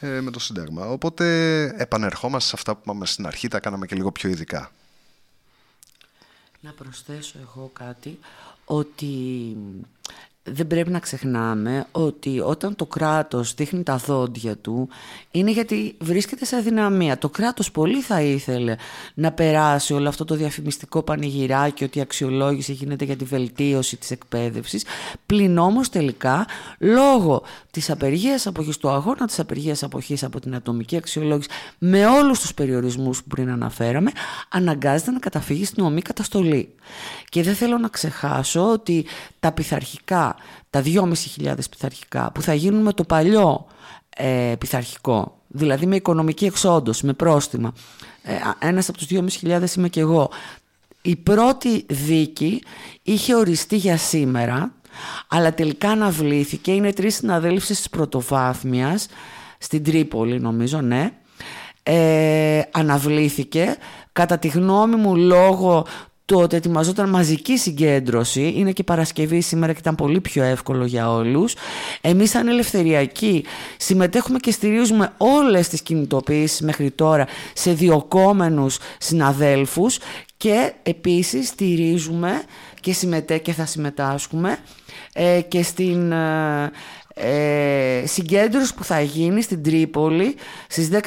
Ε, με το Σύνταγμα. Οπότε επανερχόμαστε σε αυτά που είπαμε στην αρχή, τα κάναμε και λίγο πιο ειδικά. Να προσθέσω εγώ κάτι, ότι δεν πρέπει να ξεχνάμε ότι όταν το κράτος δείχνει τα δόντια του είναι γιατί βρίσκεται σε αδυναμία. Το κράτος πολύ θα ήθελε να περάσει όλο αυτό το διαφημιστικό πανηγυράκι ότι η αξιολόγηση γίνεται για τη βελτίωση της εκπαίδευσης πλην όμως τελικά λόγω της απεργίας αποχής του αγώνα της απεργίας αποχής από την ατομική αξιολόγηση με όλους τους περιορισμούς που πριν αναφέραμε αναγκάζεται να καταφύγει στην ομή καταστολή. Και δεν θέλω να ξεχάσω ότι τα πειθαρχικά, τα 2.500 πειθαρχικά που θα γίνουν με το παλιό ε, πειθαρχικό, δηλαδή με οικονομική εξόντωση, με πρόστιμα. Ε, ένας από τους 2.500 είμαι και εγώ. Η πρώτη δίκη είχε οριστεί για σήμερα, αλλά τελικά αναβλήθηκε. Είναι τρεις συναδέλφοι της πρωτοβάθμιας, στην Τρίπολη νομίζω, ναι. Ε, αναβλήθηκε κατά τη γνώμη μου λόγω τότε ετοιμαζόταν μαζική συγκέντρωση. Είναι και Παρασκευή σήμερα και ήταν πολύ πιο εύκολο για όλους. Εμείς σαν ελευθεριακοί συμμετέχουμε και στηρίζουμε όλες τις κινητοποιήσεις μέχρι τώρα σε διοκόμενους συναδέλφους και επίσης στηρίζουμε και, συμμετέ, και θα συμμετάσχουμε ε, και στην ε, ε, συγκέντρωση που θα γίνει στην Τρίπολη στις 10.30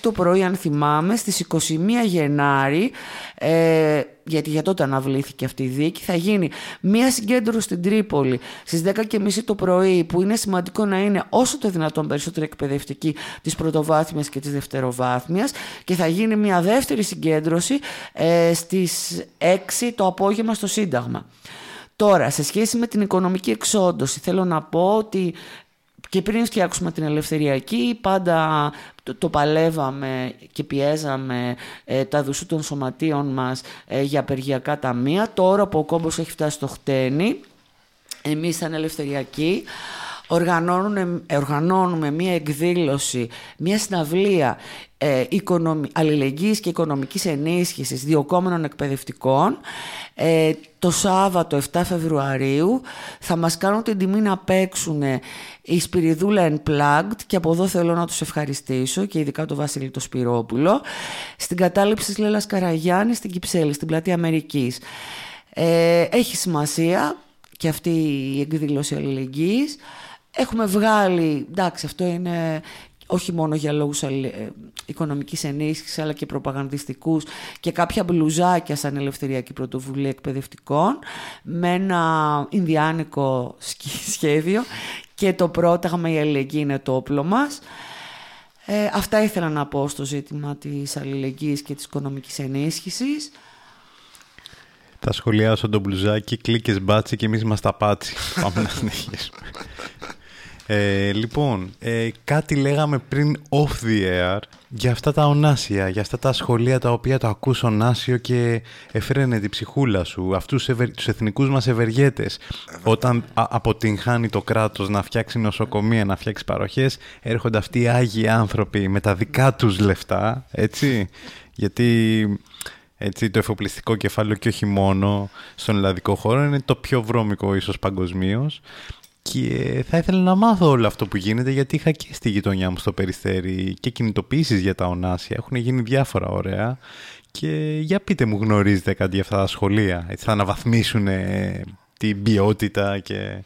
το πρωί αν θυμάμαι στις 21 Γενάρη ε, γιατί για τότε αναβλήθηκε αυτή η δίκη θα γίνει μια συγκέντρωση στην Τρίπολη στις 10.30 το πρωί που είναι σημαντικό να είναι όσο το δυνατόν περισσότερο εκπαιδευτική της πρωτοβάθμιας και της δευτεροβάθμιας και θα γίνει μια δεύτερη συγκέντρωση ε, στις 6 το απόγευμα στο Σύνταγμα. Τώρα, σε σχέση με την οικονομική εξόντωση, θέλω να πω ότι και πριν φτιάξουμε την ελευθεριακή, πάντα το, παλεύαμε και πιέζαμε ε, τα δουσού των σωματείων μας ε, για απεργιακά ταμεία. Τώρα που ο κόμπος έχει φτάσει στο χτένι, εμείς σαν ελευθεριακοί, οργανώνουμε, οργανώνουμε μία εκδήλωση, μία συναυλία ε, αλληλεγγύης και οικονομικής ενίσχυσης διοκόμενων εκπαιδευτικών ε, το Σάββατο 7 Φεβρουαρίου θα μας κάνουν την τιμή να παίξουν η Σπυριδούλα Unplugged και από εδώ θέλω να τους ευχαριστήσω και ειδικά το Βασίλη το Σπυρόπουλο στην κατάληψη της Λέλας Καραγιάννης στην Κυψέλη, στην Πλατεία Αμερικής. Ε, έχει σημασία και αυτή η εκδήλωση αλληλεγγύης. Έχουμε βγάλει, εντάξει αυτό είναι όχι μόνο για λόγους ε, οικονομικής ενίσχυσης αλλά και προπαγανδιστικούς και κάποια μπλουζάκια σαν ελευθεριακή πρωτοβουλία εκπαιδευτικών με ένα Ινδιάνικο *laughs* σχέδιο και το πρόταγμα η αλληλεγγύη είναι το όπλο μας. Ε, αυτά ήθελα να πω στο ζήτημα της αλληλεγγύης και της οικονομικής ενίσχυσης. Θα σχολιάσω τον μπλουζάκι, κλίκες μπάτσι και εμείς μας τα πάτσι. *laughs* Πάμε να συνεχίσουμε. Ε, λοιπόν, ε, κάτι λέγαμε πριν off the air για αυτά τα ονάσια, για αυτά τα σχολεία τα οποία το ακούς ονάσιο και εφραίνε την ψυχούλα σου, αυτούς ευε, τους εθνικούς μας ευεργέτες. Όταν α, αποτυγχάνει το κράτος να φτιάξει νοσοκομεία, να φτιάξει παροχές, έρχονται αυτοί οι άγιοι άνθρωποι με τα δικά τους λεφτά, έτσι, γιατί έτσι, το εφοπλιστικό κεφάλαιο και όχι μόνο στον ελλαδικό χώρο είναι το πιο βρώμικο ίσως παγκοσμίως. Και θα ήθελα να μάθω όλο αυτό που γίνεται γιατί είχα και στη γειτονιά μου στο Περιστέρι και κινητοποιήσει για τα ονάσια. Έχουν γίνει διάφορα ωραία. Και για πείτε μου γνωρίζετε κάτι για αυτά τα σχολεία; Έτσι θα αναβαθμίσουν την ποιότητα και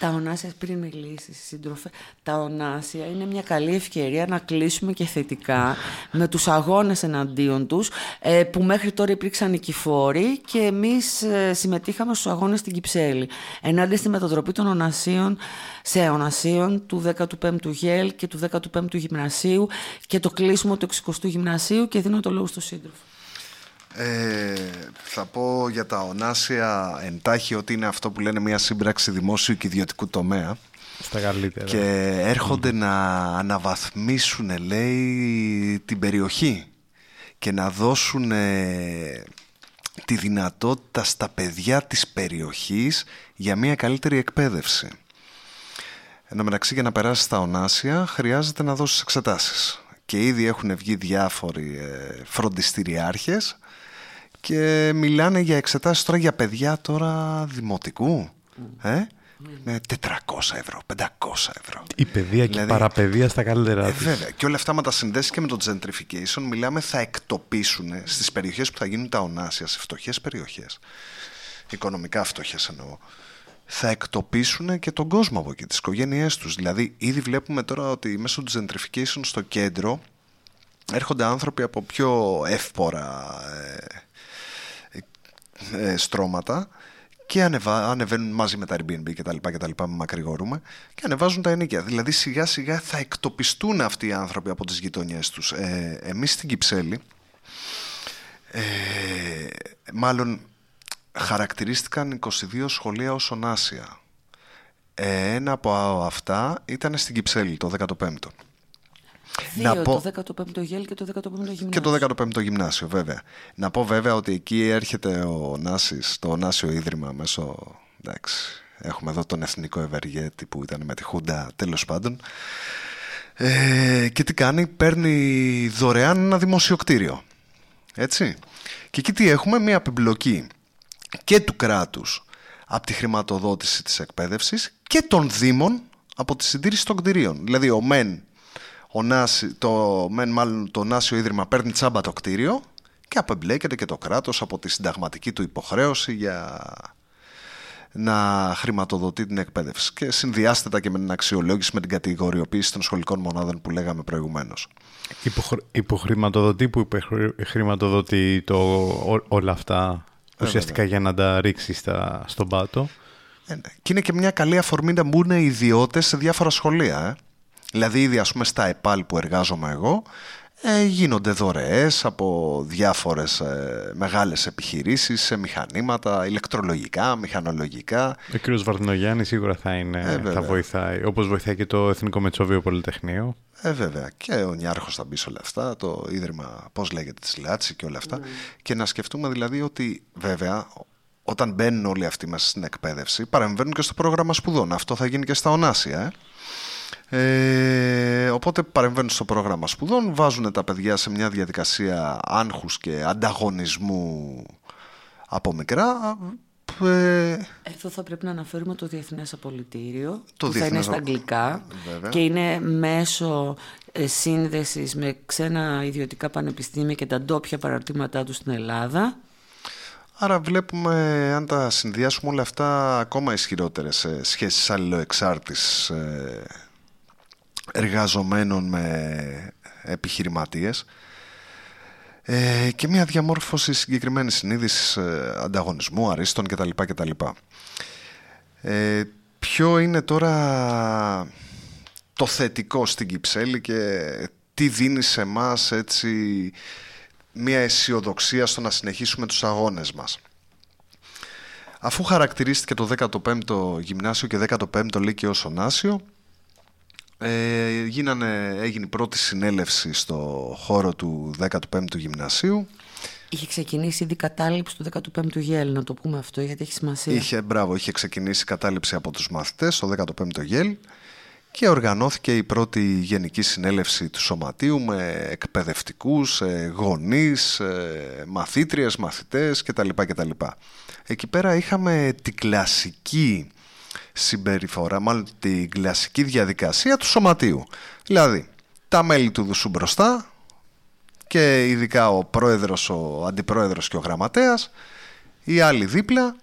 τα ονάσια, πριν μιλήσεις, σύντροφε, τα ονάσια είναι μια καλή ευκαιρία να κλείσουμε και θετικά με τους αγώνες εναντίον τους ε, που μέχρι τώρα υπήρξαν νικηφόροι και εμείς ε, συμμετείχαμε στους αγώνες στην Κυψέλη ενάντια στη μετατροπή των ονασίων σε ονασίων του 15ου ΓΕΛ και του 15ου Γυμνασίου και το κλείσιμο του 60ου Γυμνασίου και δίνω το λόγο στον σύντροφο. Ε, θα πω για τα ονάσια εντάχει ότι είναι αυτό που λένε μια σύμπραξη δημόσιου και ιδιωτικού τομέα. Στα καλύτερα. Και έρχονται να αναβαθμίσουν, λέει, την περιοχή και να δώσουν τη δυνατότητα στα παιδιά της περιοχής για μια καλύτερη εκπαίδευση. Εν τω μεταξύ για να περάσει στα ονάσια χρειάζεται να δώσεις εξετάσεις. Και ήδη έχουν βγει διάφοροι ε, φροντιστηριάρχες και μιλάνε για εξετάσεις τώρα για παιδιά τώρα δημοτικού. Ε; Με 400 ευρώ, 500 ευρώ. Η παιδεία και η δηλαδή, παραπαιδεία στα καλύτερα ε, Βέβαια. Και όλα αυτά με τα συνδέσεις και με το gentrification μιλάμε θα εκτοπίσουν στις περιοχές που θα γίνουν τα ονάσια, σε φτωχές περιοχές. Οικονομικά φτωχές εννοώ. Θα εκτοπίσουν και τον κόσμο από εκεί, τις οικογένειές τους. Δηλαδή, ήδη βλέπουμε τώρα ότι μέσω του gentrification στο κέντρο έρχονται άνθρωποι από πιο εύπορα ε, ε, στρώματα και ανεβα... ανεβαίνουν μαζί με τα Airbnb και τα λοιπά και τα λοιπά, μακρηγορούμε και ανεβάζουν τα ενίκια. Δηλαδή σιγά σιγά θα εκτοπιστούν αυτοί οι άνθρωποι από τις γειτονιές τους. Ε, εμείς στην Κυψέλη ε, μάλλον χαρακτηρίστηκαν 22 σχολεία ως ονάσια. Ε, ένα από αυτά ήταν στην Κυψέλη το 15ο. Δύο, να πω... το 15ο γέλ και το 15ο γυμνάσιο. Και το 15ο γυμνάσιο, βέβαια. Να πω βέβαια ότι εκεί έρχεται ο Νάσης, το Νάσιο Ίδρυμα μέσω... Εντάξει, έχουμε εδώ τον Εθνικό Ευεργέτη που ήταν με τη Χούντα τέλος πάντων. Ε, και τι κάνει, παίρνει δωρεάν ένα δημοσιοκτήριο. Έτσι. Και εκεί τι έχουμε, μία επιμπλοκή και του κράτους από τη χρηματοδότηση της εκπαίδευσης και των δήμων από τη συντήρηση των κτηρίων. Δηλαδή ο ΜΕΝ, ο Νάση, το ΜΕΝ μάλλον το Νάσιο Ίδρυμα παίρνει τσάμπα το κτίριο και απεμπλέκεται και το κράτος από τη συνταγματική του υποχρέωση για να χρηματοδοτεί την εκπαίδευση και συνδυάστε και με την αξιολόγηση με την κατηγοριοποίηση των σχολικών μονάδων που λέγαμε προηγουμένως. Υποχρηματοδοτεί που χρηματοδοτεί το, όλα αυτά ε, ουσιαστικά για να τα ρίξει στα, στον πάτο. Ε, ναι. Και είναι και μια καλή αφορμή να μπουν ιδιώτες σε διάφορα σχολεία. Ε. Δηλαδή ήδη ας πούμε στα ΕΠΑΛ που εργάζομαι εγώ ε, γίνονται δωρεές από διάφορες ε, μεγάλες επιχειρήσεις σε μηχανήματα, ηλεκτρολογικά, μηχανολογικά. Ο κ. Βαρδινογιάννη σίγουρα θα, είναι, ε, θα βοηθάει, όπως βοηθάει και το Εθνικό Μετσόβιο Πολυτεχνείο. Ε, βέβαια. Και ο Νιάρχος θα μπει σε όλα αυτά, το Ίδρυμα, πώς λέγεται, της Λάτση και όλα αυτά. Mm. Και να σκεφτούμε δηλαδή ότι βέβαια όταν μπαίνουν όλοι αυτοί μέσα στην εκπαίδευση, παρεμβαίνουν και στο πρόγραμμα σπουδών. Αυτό θα γίνει και στα ονάσια. Ε. Ε, οπότε παρεμβαίνουν στο πρόγραμμα σπουδών, βάζουν τα παιδιά σε μια διαδικασία άγχους και ανταγωνισμού από μικρά. Ε, Εδώ θα πρέπει να αναφέρουμε το Διεθνές Απολυτήριο το που διεθνές... θα είναι στα αγγλικά και είναι μέσω ε, σύνδεσης με ξένα ιδιωτικά πανεπιστήμια και τα ντόπια παραρτήματά τους στην Ελλάδα. Άρα βλέπουμε αν τα συνδυάσουμε όλα αυτά ακόμα ισχυρότερες σχέσεις αλληλοεξάρτησης εργαζομένων με επιχειρηματίες ε, και μια διαμόρφωση συγκεκριμένης συνείδησης ε, ανταγωνισμού, αρίστων κτλ. κτλ. Ε, ποιο είναι τώρα το θετικό στην Κυψέλη και τι δίνει σε μας έτσι μια αισιοδοξία στο να συνεχίσουμε τους αγώνες μας; Αφού χαρακτηρίστηκε το 15ο γυμνάσιο και 15ο λύκειο Σονάσιο, ε, γίνανε, έγινε η πρώτη συνέλευση στο χώρο του 15ου γυμνασίου. Είχε ξεκινήσει ήδη κατάληψη του 15ου ΓΕΛ, να το πούμε αυτό, γιατί έχει σημασία. Είχε, μπράβο, είχε ξεκινήσει κατάληψη από τους μαθητές στο 15ο ΓΕΛ και οργανώθηκε η πρώτη γενική συνέλευση του Σωματείου με εκπαιδευτικούς, ε, γονείς, ε, μαθήτριες, μαθητές κτλ. κτλ. Εκεί πέρα είχαμε την κλασική συμπεριφορά, μάλλον την κλασική διαδικασία του σωματείου. Δηλαδή, τα μέλη του Δουσού μπροστά και ειδικά ο πρόεδρος, ο αντιπρόεδρος και ο γραμματέας, οι άλλοι δίπλα,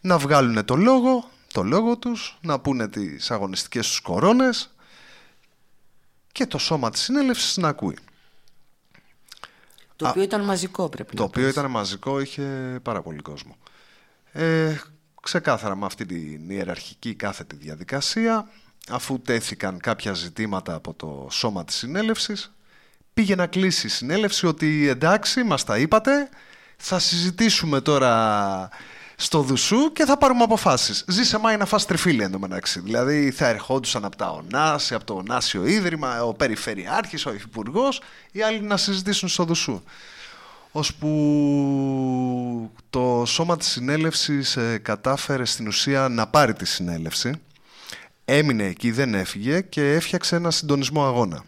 να βγάλουν το λόγο, το λόγο τους, να πούνε τις αγωνιστικές τους κορώνες και το σώμα της συνέλευσης να ακούει. Το οποίο ήταν μαζικό πρέπει το να Το οποίο ήταν μαζικό, είχε πάρα πολύ κόσμο. Ε, ξεκάθαρα με αυτή την ιεραρχική κάθετη διαδικασία, αφού τέθηκαν κάποια ζητήματα από το σώμα της συνέλευσης, πήγε να κλείσει η συνέλευση ότι εντάξει, μας τα είπατε, θα συζητήσουμε τώρα στο Δουσού και θα πάρουμε αποφάσεις. Ζήσε μάι να φας τριφύλι εντωμεταξύ. Δηλαδή θα ερχόντουσαν από τα ΟΝΑΣ, από το ΟΝΑΣΙΟ Ίδρυμα, ο Περιφερειάρχης, ο Υφυπουργός, οι άλλοι να συζητήσουν στο Δουσού ώσπου το σώμα της συνέλευσης ε, κατάφερε στην ουσία να πάρει τη συνέλευση, έμεινε εκεί, δεν έφυγε και έφτιαξε ένα συντονισμό αγώνα.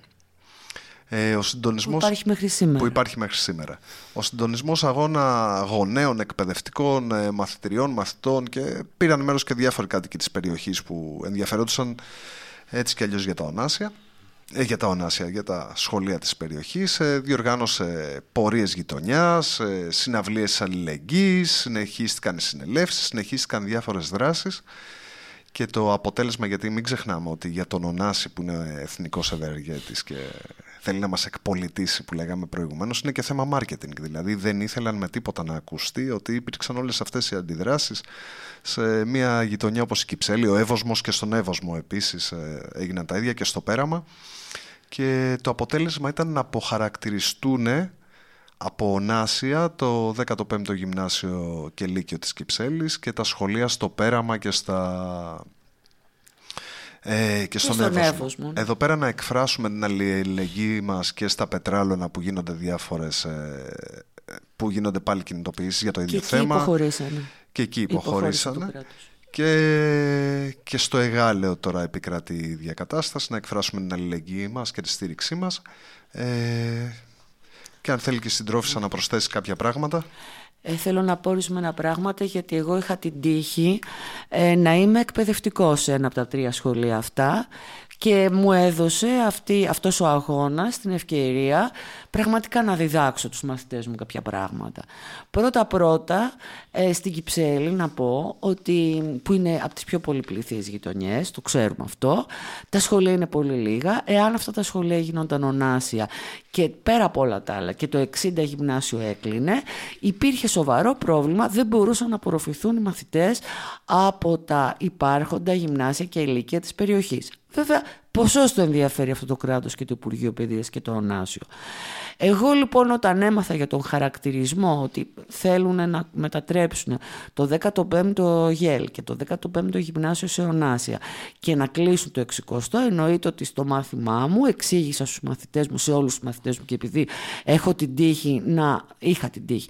Ε, ο συντονισμός, που υπάρχει μέχρι σήμερα. Που υπάρχει μέχρι σήμερα. Ο συντονισμός αγώνα γονέων, εκπαιδευτικών, ε, μαθητριών, μαθητών και πήραν μέρος και διάφοροι κάτοικοι της περιοχής που ενδιαφερόντουσαν έτσι κι αλλιώς για τα ονάσια. Ε, για τα ονάσια, για τα σχολεία της περιοχής, ε, διοργάνωσε πορείες γειτονιάς, ε, συναυλίες αλληλεγγύης, συνεχίστηκαν οι συνελεύσεις, συνεχίστηκαν διάφορες δράσεις και το αποτέλεσμα, γιατί μην ξεχνάμε ότι για τον Ονάση που είναι εθνικός ευεργέτης και θέλει να μας εκπολιτήσει που λέγαμε προηγουμένως είναι και θέμα marketing. Δηλαδή δεν ήθελαν με τίποτα να ακουστεί ότι υπήρξαν όλες αυτές οι αντιδράσεις σε μια γειτονιά όπως η Κυψέλη, ο Εύωσμος και στον Εύωσμο επίσης έγιναν τα ίδια και στο Πέραμα και το αποτέλεσμα ήταν να αποχαρακτηριστούν από ονάσια το 15ο Γυμνάσιο και Λύκειο της Κυψέλης και τα σχολεία στο Πέραμα και στα... Ε, και στον, και Εύωσμο. Εδώ πέρα να εκφράσουμε την αλληλεγγύη μας και στα πετράλωνα που γίνονται διάφορες ε, που γίνονται πάλι κινητοποιήσεις για το ίδιο και θέμα. Εκεί υποχωρήσανε. Και εκεί υποχωρήσανε. Και, και στο εγάλεο τώρα επικρατεί η διακατάσταση, να εκφράσουμε την αλληλεγγύη μας και τη στήριξή μας. Ε, και αν θέλει και η συντρόφισσα να προσθέσει κάποια πράγματα. Ε, θέλω να πω ορισμένα πράγματα γιατί εγώ είχα την τύχη ε, να είμαι εκπαιδευτικό σε ένα από τα τρία σχολεία αυτά και μου έδωσε αυτή, αυτός ο αγώνας την ευκαιρία πραγματικά να διδάξω τους μαθητές μου κάποια πράγματα. Πρώτα-πρώτα ε, στην Κυψέλη να πω ότι που είναι από τις πιο πολυπληθείς γειτονιές, το ξέρουμε αυτό, τα σχολεία είναι πολύ λίγα. Εάν αυτά τα σχολεία γίνονταν ονάσια και πέρα από όλα τα άλλα και το 60 γυμνάσιο έκλεινε, υπήρχε σοβαρό πρόβλημα, δεν μπορούσαν να απορροφηθούν οι μαθητές από τα υπάρχοντα γυμνάσια και ηλικία της περιοχής. Βέβαια, ποσό το ενδιαφέρει αυτό το κράτος και το Υπουργείο Παιδείας και το Ωνάσιο. Εγώ λοιπόν όταν έμαθα για τον χαρακτηρισμό ότι θέλουν να μετατρέψουν το 15ο ΓΕΛ και το 15ο Γυμνάσιο σε Ωνάσια και να κλείσουν το 60ο, εννοείται ότι στο μάθημά μου εξήγησα στους μαθητές μου, σε όλους τους μαθητές μου και επειδή έχω την τύχη να, είχα την τύχη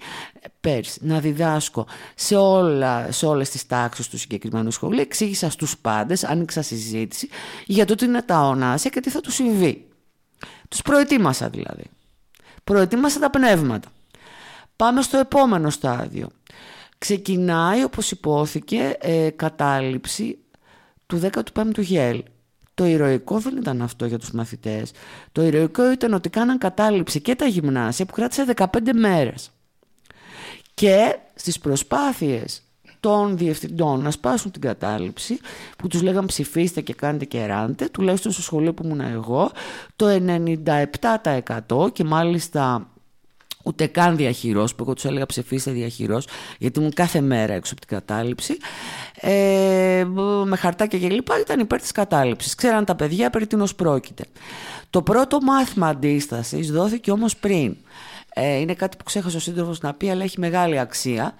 πέρσι, να διδάσκω σε, όλα, σε όλες τις τάξεις του συγκεκριμένου σχολείου, εξήγησα στους πάντες, άνοιξα συζήτηση για το τι είναι τα ονάσια και τι θα του συμβεί. Τους προετοίμασα δηλαδή. Προετοίμασα τα πνεύματα. Πάμε στο επόμενο στάδιο. Ξεκινάει, όπως υπόθηκε, ε, κατάληψη του 15ου γέλ. Το ηρωικό δεν ήταν αυτό για τους μαθητές. Το ηρωικό ήταν ότι κάναν κατάληψη και τα γυμνάσια που κράτησε 15 μέρες. Και στις προσπάθειες των διευθυντών να σπάσουν την κατάληψη που τους λέγαν ψηφίστε και κάντε και ράντε τουλάχιστον στο σχολείο που ήμουν εγώ το 97% και μάλιστα ούτε καν διαχειρός που εγώ τους έλεγα ψηφίστε διαχειρός γιατί ήμουν κάθε μέρα έξω από την κατάληψη. Ε, με χαρτάκια και λοιπά ήταν υπέρ της κατάληψης. Ξέραν τα παιδιά περί τίνος πρόκειται. Το πρώτο μάθημα αντίστασης δόθηκε όμως πριν. Ε, είναι κάτι που ξέχασε ο σύντροφος να πει αλλά έχει μεγάλη αξία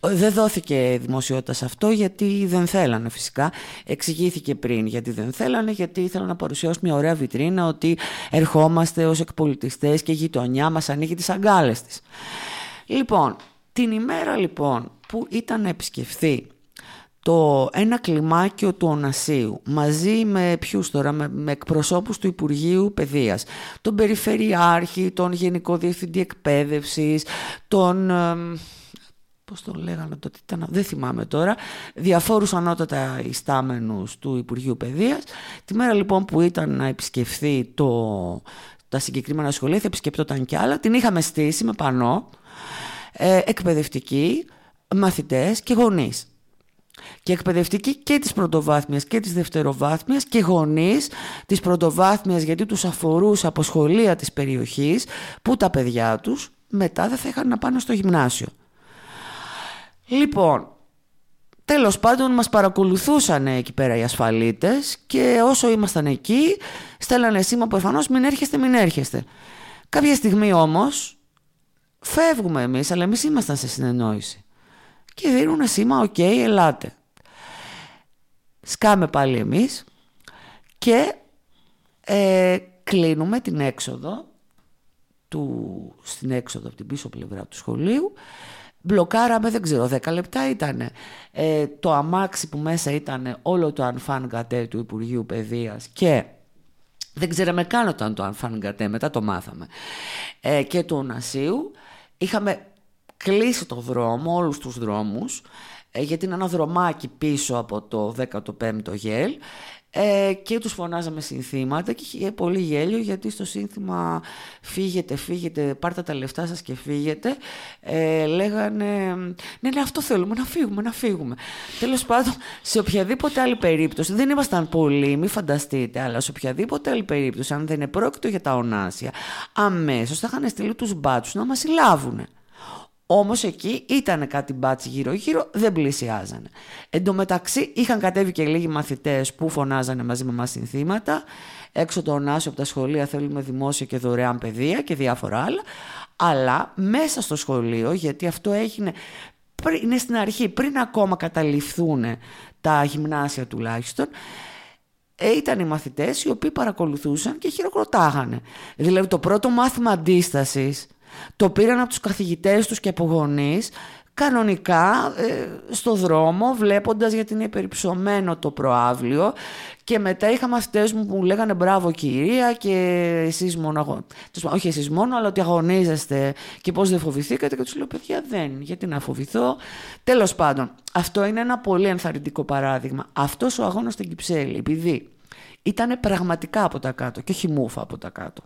δεν δόθηκε δημοσιότητα σε αυτό γιατί δεν θέλανε φυσικά. Εξηγήθηκε πριν γιατί δεν θέλανε, γιατί ήθελαν να παρουσιάσουν μια ωραία βιτρίνα ότι ερχόμαστε ως εκπολιτιστές και η γειτονιά μας ανοίγει τις αγκάλες της. Λοιπόν, την ημέρα λοιπόν που ήταν να επισκεφθεί το ένα κλιμάκιο του Ονασίου μαζί με ποιους τώρα, με, με εκπροσώπους του Υπουργείου Παιδείας, τον Περιφερειάρχη, τον Γενικό Διευθυντή Εκπαίδευσης, τον πώς το λέγανε τότε, ήταν, δεν θυμάμαι τώρα, διαφόρους ανώτατα ιστάμενους του Υπουργείου Παιδείας. Τη μέρα λοιπόν που ήταν να επισκεφθεί το, τα συγκεκριμένα σχολεία, θα επισκεπτόταν κι άλλα, την είχαμε στήσει με πανό, ε, εκπαιδευτικοί, μαθητές και γονείς. Και εκπαιδευτικοί και της πρωτοβάθμιας και της δευτεροβάθμιας και γονείς της πρωτοβάθμιας γιατί τους αφορούσε από σχολεία της περιοχής που τα παιδιά τους μετά δεν θα είχαν να πάνε στο γυμνάσιο. Λοιπόν, τέλος πάντων μας παρακολουθούσαν εκεί πέρα οι ασφαλίτες και όσο ήμασταν εκεί στέλνανε σήμα προφανώς μην έρχεστε, μην έρχεστε. Κάποια στιγμή όμως φεύγουμε εμείς, αλλά εμείς ήμασταν σε συνεννόηση. Και δίνουν σήμα, οκ, ελάτε. Σκάμε πάλι εμείς και ε, κλείνουμε την έξοδο του, στην έξοδο από την πίσω πλευρά του σχολείου Μπλοκάραμε, δεν ξέρω, 10 λεπτά ήταν. Ε, το αμάξι που μέσα ήταν όλο το enfant gâté του Υπουργείου Παιδείας και δεν ξέραμε καν όταν το Ανφάν Γκατέ, μετά το μάθαμε, ε, και του Ονασίου. Είχαμε κλείσει το δρόμο, όλους τους δρόμους, ε, γιατί είναι ένα δρομάκι πίσω από το 15ο γέλ ε, και τους φωνάζαμε συνθήματα και είχε πολύ γέλιο γιατί στο σύνθημα φύγετε, φύγετε, πάρτε τα λεφτά σας και φύγετε ε, λέγανε ναι, ναι αυτό θέλουμε να φύγουμε, να φύγουμε τέλος πάντων σε οποιαδήποτε άλλη περίπτωση δεν ήμασταν πολλοί, μη φανταστείτε αλλά σε οποιαδήποτε άλλη περίπτωση αν δεν είναι πρόκειτο για τα ονάσια αμέσως θα είχαν στείλει τους μπάτσους να μας συλλάβουν Όμως εκεί ήταν κάτι μπάτσι γύρω-γύρω, δεν πλησιάζανε. Εν τω μεταξύ είχαν κατέβει και λίγοι μαθητές που φωνάζανε μαζί με εμάς συνθήματα. Έξω το ονάσιο από τα σχολεία θέλουμε δημόσια και δωρεάν παιδεία και διάφορα άλλα. Αλλά μέσα στο σχολείο, γιατί αυτό έγινε είναι στην αρχή, πριν ακόμα καταληφθούν τα γυμνάσια τουλάχιστον, ε, ήταν οι μαθητές οι οποίοι παρακολουθούσαν και χειροκροτάγανε. Δηλαδή το πρώτο μάθημα αντίστασης το πήραν από τους καθηγητές τους και από γονείς κανονικά ε, στο δρόμο βλέποντας γιατί είναι υπερυψωμένο το προάβλιο και μετά είχα μαθητές μου που μου λέγανε μπράβο κυρία και εσείς μόνο, όχι εσείς μόνο αλλά ότι αγωνίζεστε και πώς δεν φοβηθήκατε και τους λέω παιδιά δεν, γιατί να φοβηθώ. Τέλος πάντων, αυτό είναι ένα πολύ ενθαρρυντικό παράδειγμα. Αυτός ο αγώνας στην Κυψέλη, επειδή ήταν πραγματικά από τα κάτω και όχι μούφα από τα κάτω.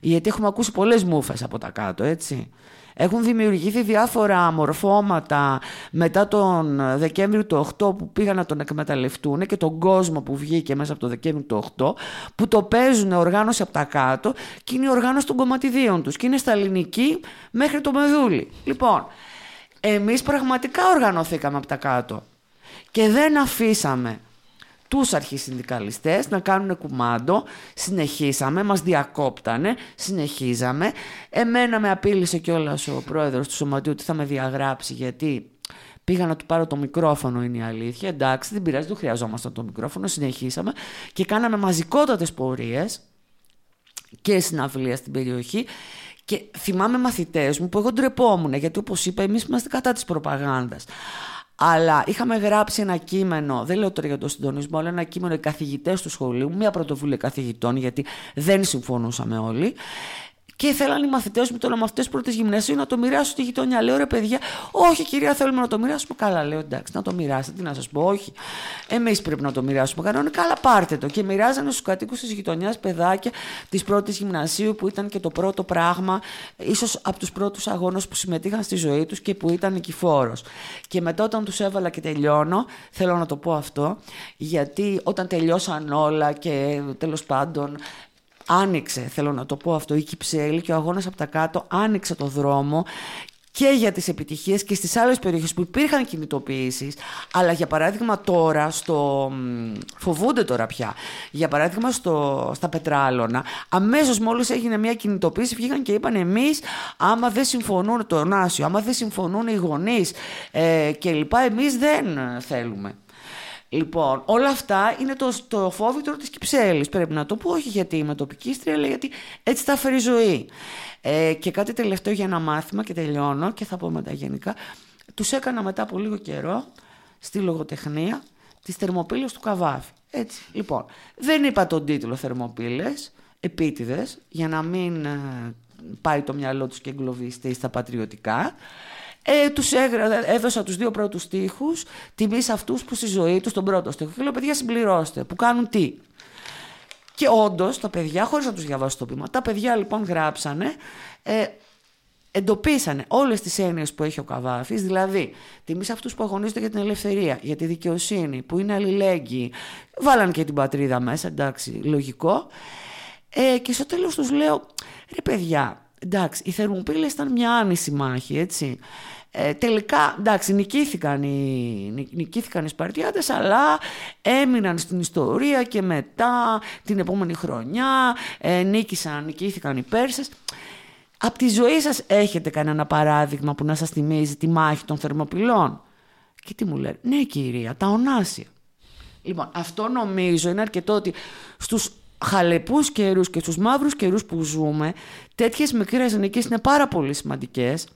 Γιατί έχουμε ακούσει πολλές μούφες από τα κάτω, έτσι. Έχουν δημιουργηθεί διάφορα μορφώματα μετά τον Δεκέμβριο του 8 που πήγαν να τον εκμεταλλευτούν και τον κόσμο που βγήκε μέσα από το Δεκέμβριο του 8 που το παίζουν οργάνωση από τα κάτω και είναι η οργάνωση των κομματιδίων τους και είναι στα ελληνική μέχρι το Μεδούλη. Λοιπόν, εμείς πραγματικά οργανωθήκαμε από τα κάτω και δεν αφήσαμε τους αρχισυνδικαλιστές να κάνουν κουμάντο, συνεχίσαμε, μας διακόπτανε, συνεχίζαμε. Εμένα με απείλησε κιόλας ο πρόεδρος του Σωματείου ότι θα με διαγράψει γιατί πήγα να του πάρω το μικρόφωνο είναι η αλήθεια. Εντάξει, δεν πειράζει, δεν χρειαζόμασταν το μικρόφωνο, συνεχίσαμε και κάναμε μαζικότατες πορείες και συναυλία στην περιοχή και θυμάμαι μαθητές μου που εγώ ντρεπόμουν γιατί όπως είπα εμείς είμαστε κατά της προπαγάνδας. Αλλά είχαμε γράψει ένα κείμενο, δεν λέω τώρα για το συντονισμό, αλλά ένα κείμενο οι καθηγητές του σχολείου, μια πρωτοβουλία καθηγητών, γιατί δεν συμφωνούσαμε όλοι. Και θέλαν οι μαθητές μου, τώρα μαθητέ πρώτη γυμνασίου, να το μοιράσουν στη γειτονιά. Λέω ρε παιδιά, όχι κυρία, θέλουμε να το μοιράσουμε. Καλά, λέω εντάξει, να το μοιράσετε. Τι να σας πω, όχι. Εμείς πρέπει να το μοιράσουμε. Κανονικά, καλά, πάρτε το. Και μοιράζανε στους κατοίκους της γειτονιάς παιδάκια της πρώτης γυμνασίου, που ήταν και το πρώτο πράγμα, ίσως από τους πρώτους αγώνες που συμμετείχαν στη ζωή τους και που ήταν νικηφόρο. Και μετά, όταν τους έβαλα και τελειώνω, θέλω να το πω αυτό, γιατί όταν τελειώσαν όλα και τέλος πάντων άνοιξε, θέλω να το πω αυτό, η Κυψέλη και ο αγώνας από τα κάτω άνοιξε το δρόμο και για τις επιτυχίες και στις άλλες περιοχές που υπήρχαν κινητοποιήσεις. Αλλά για παράδειγμα τώρα στο... φοβούνται τώρα πια. Για παράδειγμα στο... στα Πετράλωνα αμέσως μόλις έγινε μια κινητοποίηση βγήκαν και είπαν εμείς άμα δεν συμφωνούν το Νάσιο άμα δεν συμφωνούν οι γονείς ε, και λοιπά εμείς δεν θέλουμε Λοιπόν, όλα αυτά είναι το, το φόβητρο της Κυψέλης. Πρέπει να το πω, όχι γιατί είμαι τοπικίστρια, αλλά γιατί έτσι θα φέρει ζωή. Ε, και κάτι τελευταίο για ένα μάθημα και τελειώνω και θα πω μετά γενικά. Τους έκανα μετά από λίγο καιρό στη λογοτεχνία τις θερμοπύλες του Καβάφη. Έτσι, λοιπόν, δεν είπα τον τίτλο θερμοπύλες, επίτηδες, για να μην ε, πάει το μυαλό τους και εγκλωβιστεί στα πατριωτικά. Ε, τους έδωσα τους δύο πρώτους στίχους, τιμή σε αυτούς που στη ζωή τους τον πρώτο στίχο. Και λέω, παιδιά συμπληρώστε, που κάνουν τι. Και όντως τα παιδιά, χωρίς να τους διαβάσω το πείμα, τα παιδιά λοιπόν γράψανε, ε, εντοπίσανε όλες τις έννοιες που έχει ο Καβάφης, δηλαδή τιμή σε αυτούς που αγωνίζονται για την ελευθερία, για τη δικαιοσύνη, που είναι αλληλέγγυοι, βάλαν και την πατρίδα μέσα, εντάξει, λογικό. Ε, και στο τέλος τους λέω, ρε παιδιά, εντάξει, οι Θερμοπύλες ήταν μια άνηση μάχη, έτσι. Ε, τελικά, εντάξει, νικήθηκαν οι, νικήθηκαν οι Σπαρτιάτες, αλλά έμειναν στην ιστορία και μετά την επόμενη χρονιά ε, νίκησαν, νικήθηκαν οι Πέρσες. Από τη ζωή σας έχετε κανένα παράδειγμα που να σας θυμίζει τη μάχη των Θερμοπυλών; Και τι μου λένε, ναι κυρία, τα ονάσια. Λοιπόν, αυτό νομίζω είναι αρκετό ότι στους χαλεπούς καιρούς και στους μαύρους καιρούς που ζούμε, τέτοιες μικρές νίκες είναι πάρα πολύ σημαντικές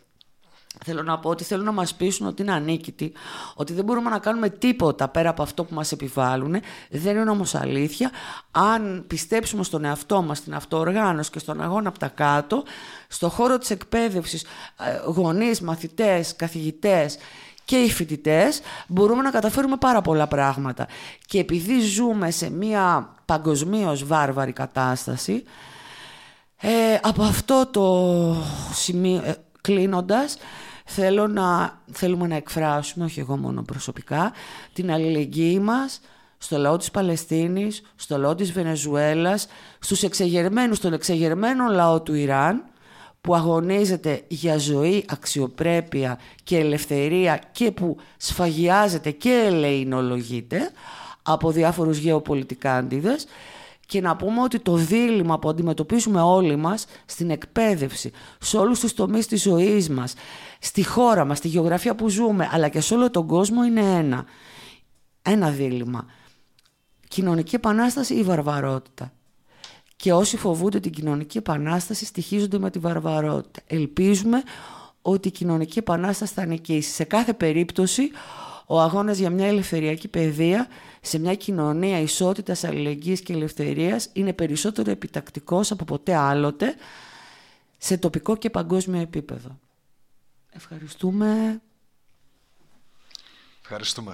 Θέλω να πω ότι θέλουν να μας πείσουν ότι είναι ανίκητοι, ότι δεν μπορούμε να κάνουμε τίποτα πέρα από αυτό που μας επιβάλλουν. Δεν είναι όμως αλήθεια. Αν πιστέψουμε στον εαυτό μας, στην αυτοοργάνωση και στον αγώνα από τα κάτω, στο χώρο της εκπαίδευσης, ε, γονείς, μαθητές, καθηγητές και οι φοιτητές μπορούμε να καταφέρουμε πάρα πολλά πράγματα. Και επειδή ζούμε σε μια παγκοσμίως βάρβαρη κατάσταση, ε, από αυτό το σημείο, ε, κλείνοντας, θέλω να, θέλουμε να εκφράσουμε, όχι εγώ μόνο προσωπικά, την αλληλεγγύη μας στο λαό της Παλαιστίνης, στο λαό της Βενεζουέλας, στους εξεγερμένους, στον εξεγερμένο λαό του Ιράν, που αγωνίζεται για ζωή, αξιοπρέπεια και ελευθερία και που σφαγιάζεται και ελεηνολογείται από διάφορους γεωπολιτικάντιδες και να πούμε ότι το δίλημα που αντιμετωπίζουμε όλοι μας στην εκπαίδευση, σε όλους τους τομείς της ζωής μας, στη χώρα μας, στη γεωγραφία που ζούμε, αλλά και σε όλο τον κόσμο είναι ένα. Ένα δίλημα. Κοινωνική επανάσταση ή βαρβαρότητα. Και όσοι φοβούνται την κοινωνική επανάσταση στοιχίζονται με τη βαρβαρότητα. Ελπίζουμε ότι η κοινωνική επανάσταση θα νικήσει. Σε κάθε περίπτωση, ο αγώνας για μια ελευθεριακή παιδεία σε μια κοινωνία ισότητας, αλληλεγγύης και ελευθερίας είναι περισσότερο επιτακτικός από ποτέ άλλοτε σε τοπικό και παγκόσμιο επίπεδο. Ευχαριστούμε. Ευχαριστούμε.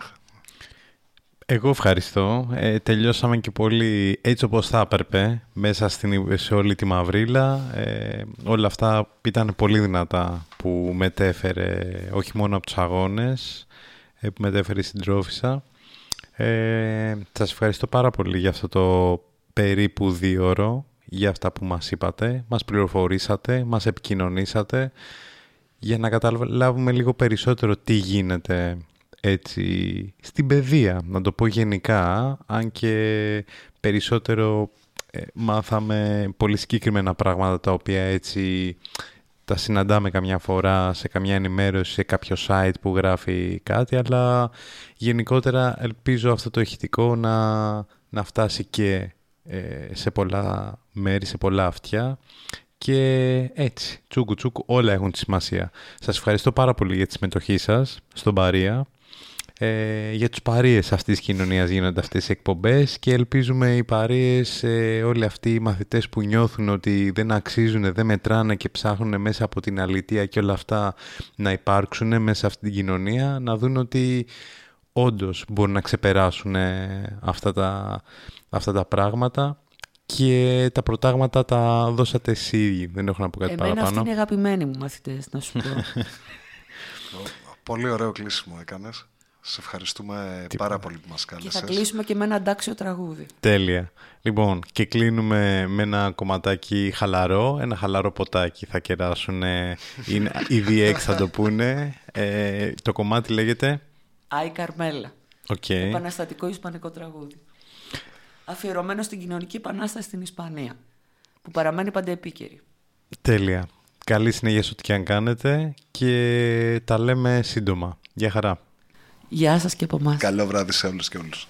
Εγώ ευχαριστώ. Ε, τελειώσαμε και πολύ έτσι όπως θα έπρεπε μέσα στην, σε όλη τη μαυρίλα. Ε, όλα αυτά ήταν πολύ δυνατά που μετέφερε όχι μόνο από τους αγώνες, ε, που μετέφερε η συντρόφισσα. Ε, σας ευχαριστώ πάρα πολύ για αυτό το περίπου δύο ώρο, για αυτά που μας είπατε, μας πληροφορήσατε, μας επικοινωνήσατε, για να καταλάβουμε λίγο περισσότερο τι γίνεται έτσι στην παιδεία, να το πω γενικά, αν και περισσότερο ε, μάθαμε πολύ συγκεκριμένα πράγματα τα οποία έτσι τα συναντάμε καμιά φορά σε καμιά ενημέρωση, σε κάποιο site που γράφει κάτι, αλλά γενικότερα ελπίζω αυτό το ηχητικό να, να φτάσει και ε, σε πολλά μέρη, σε πολλά αυτιά και έτσι, τσούκου τσούκου, όλα έχουν τη σημασία. Σας ευχαριστώ πάρα πολύ για τη συμμετοχή σας στον Παρία ε, για τους παρείες αυτής της κοινωνίας γίνονται αυτές οι εκπομπές και ελπίζουμε οι παρείες, ε, όλοι αυτοί οι μαθητές που νιώθουν ότι δεν αξίζουν, δεν μετράνε και ψάχνουν μέσα από την αλήθεια και όλα αυτά να υπάρξουν μέσα σε αυτή την κοινωνία, να δουν ότι όντως μπορούν να ξεπεράσουν ε, αυτά τα, αυτά τα πράγματα και τα προτάγματα τα δώσατε εσύ Δεν έχω να πω κάτι Εμένα παραπάνω. Αυτοί είναι αγαπημένοι μου μαθητές, να σου πω. *laughs* Πολύ ωραίο κλείσιμο έκανες. Σε ευχαριστούμε πάρα πολύ που μας κάλεσες. Και θα κλείσουμε και με ένα αντάξιο τραγούδι. Τέλεια. Λοιπόν, και κλείνουμε με ένα κομματάκι χαλαρό, ένα χαλαρό ποτάκι θα κεράσουν *laughs* οι διέξ θα το πούνε. Ε, το κομμάτι λέγεται... Άι Καρμέλα. Okay. Επαναστατικό ισπανικό τραγούδι. Αφιερωμένο στην κοινωνική επανάσταση στην Ισπανία, που παραμένει πάντα επίκαιρη. Τέλεια. Καλή συνέχεια ό,τι και αν κάνετε και τα λέμε σύντομα. Γεια χαρά. Γεια σας και από εμάς. Καλό βράδυ σε όλους και όλους.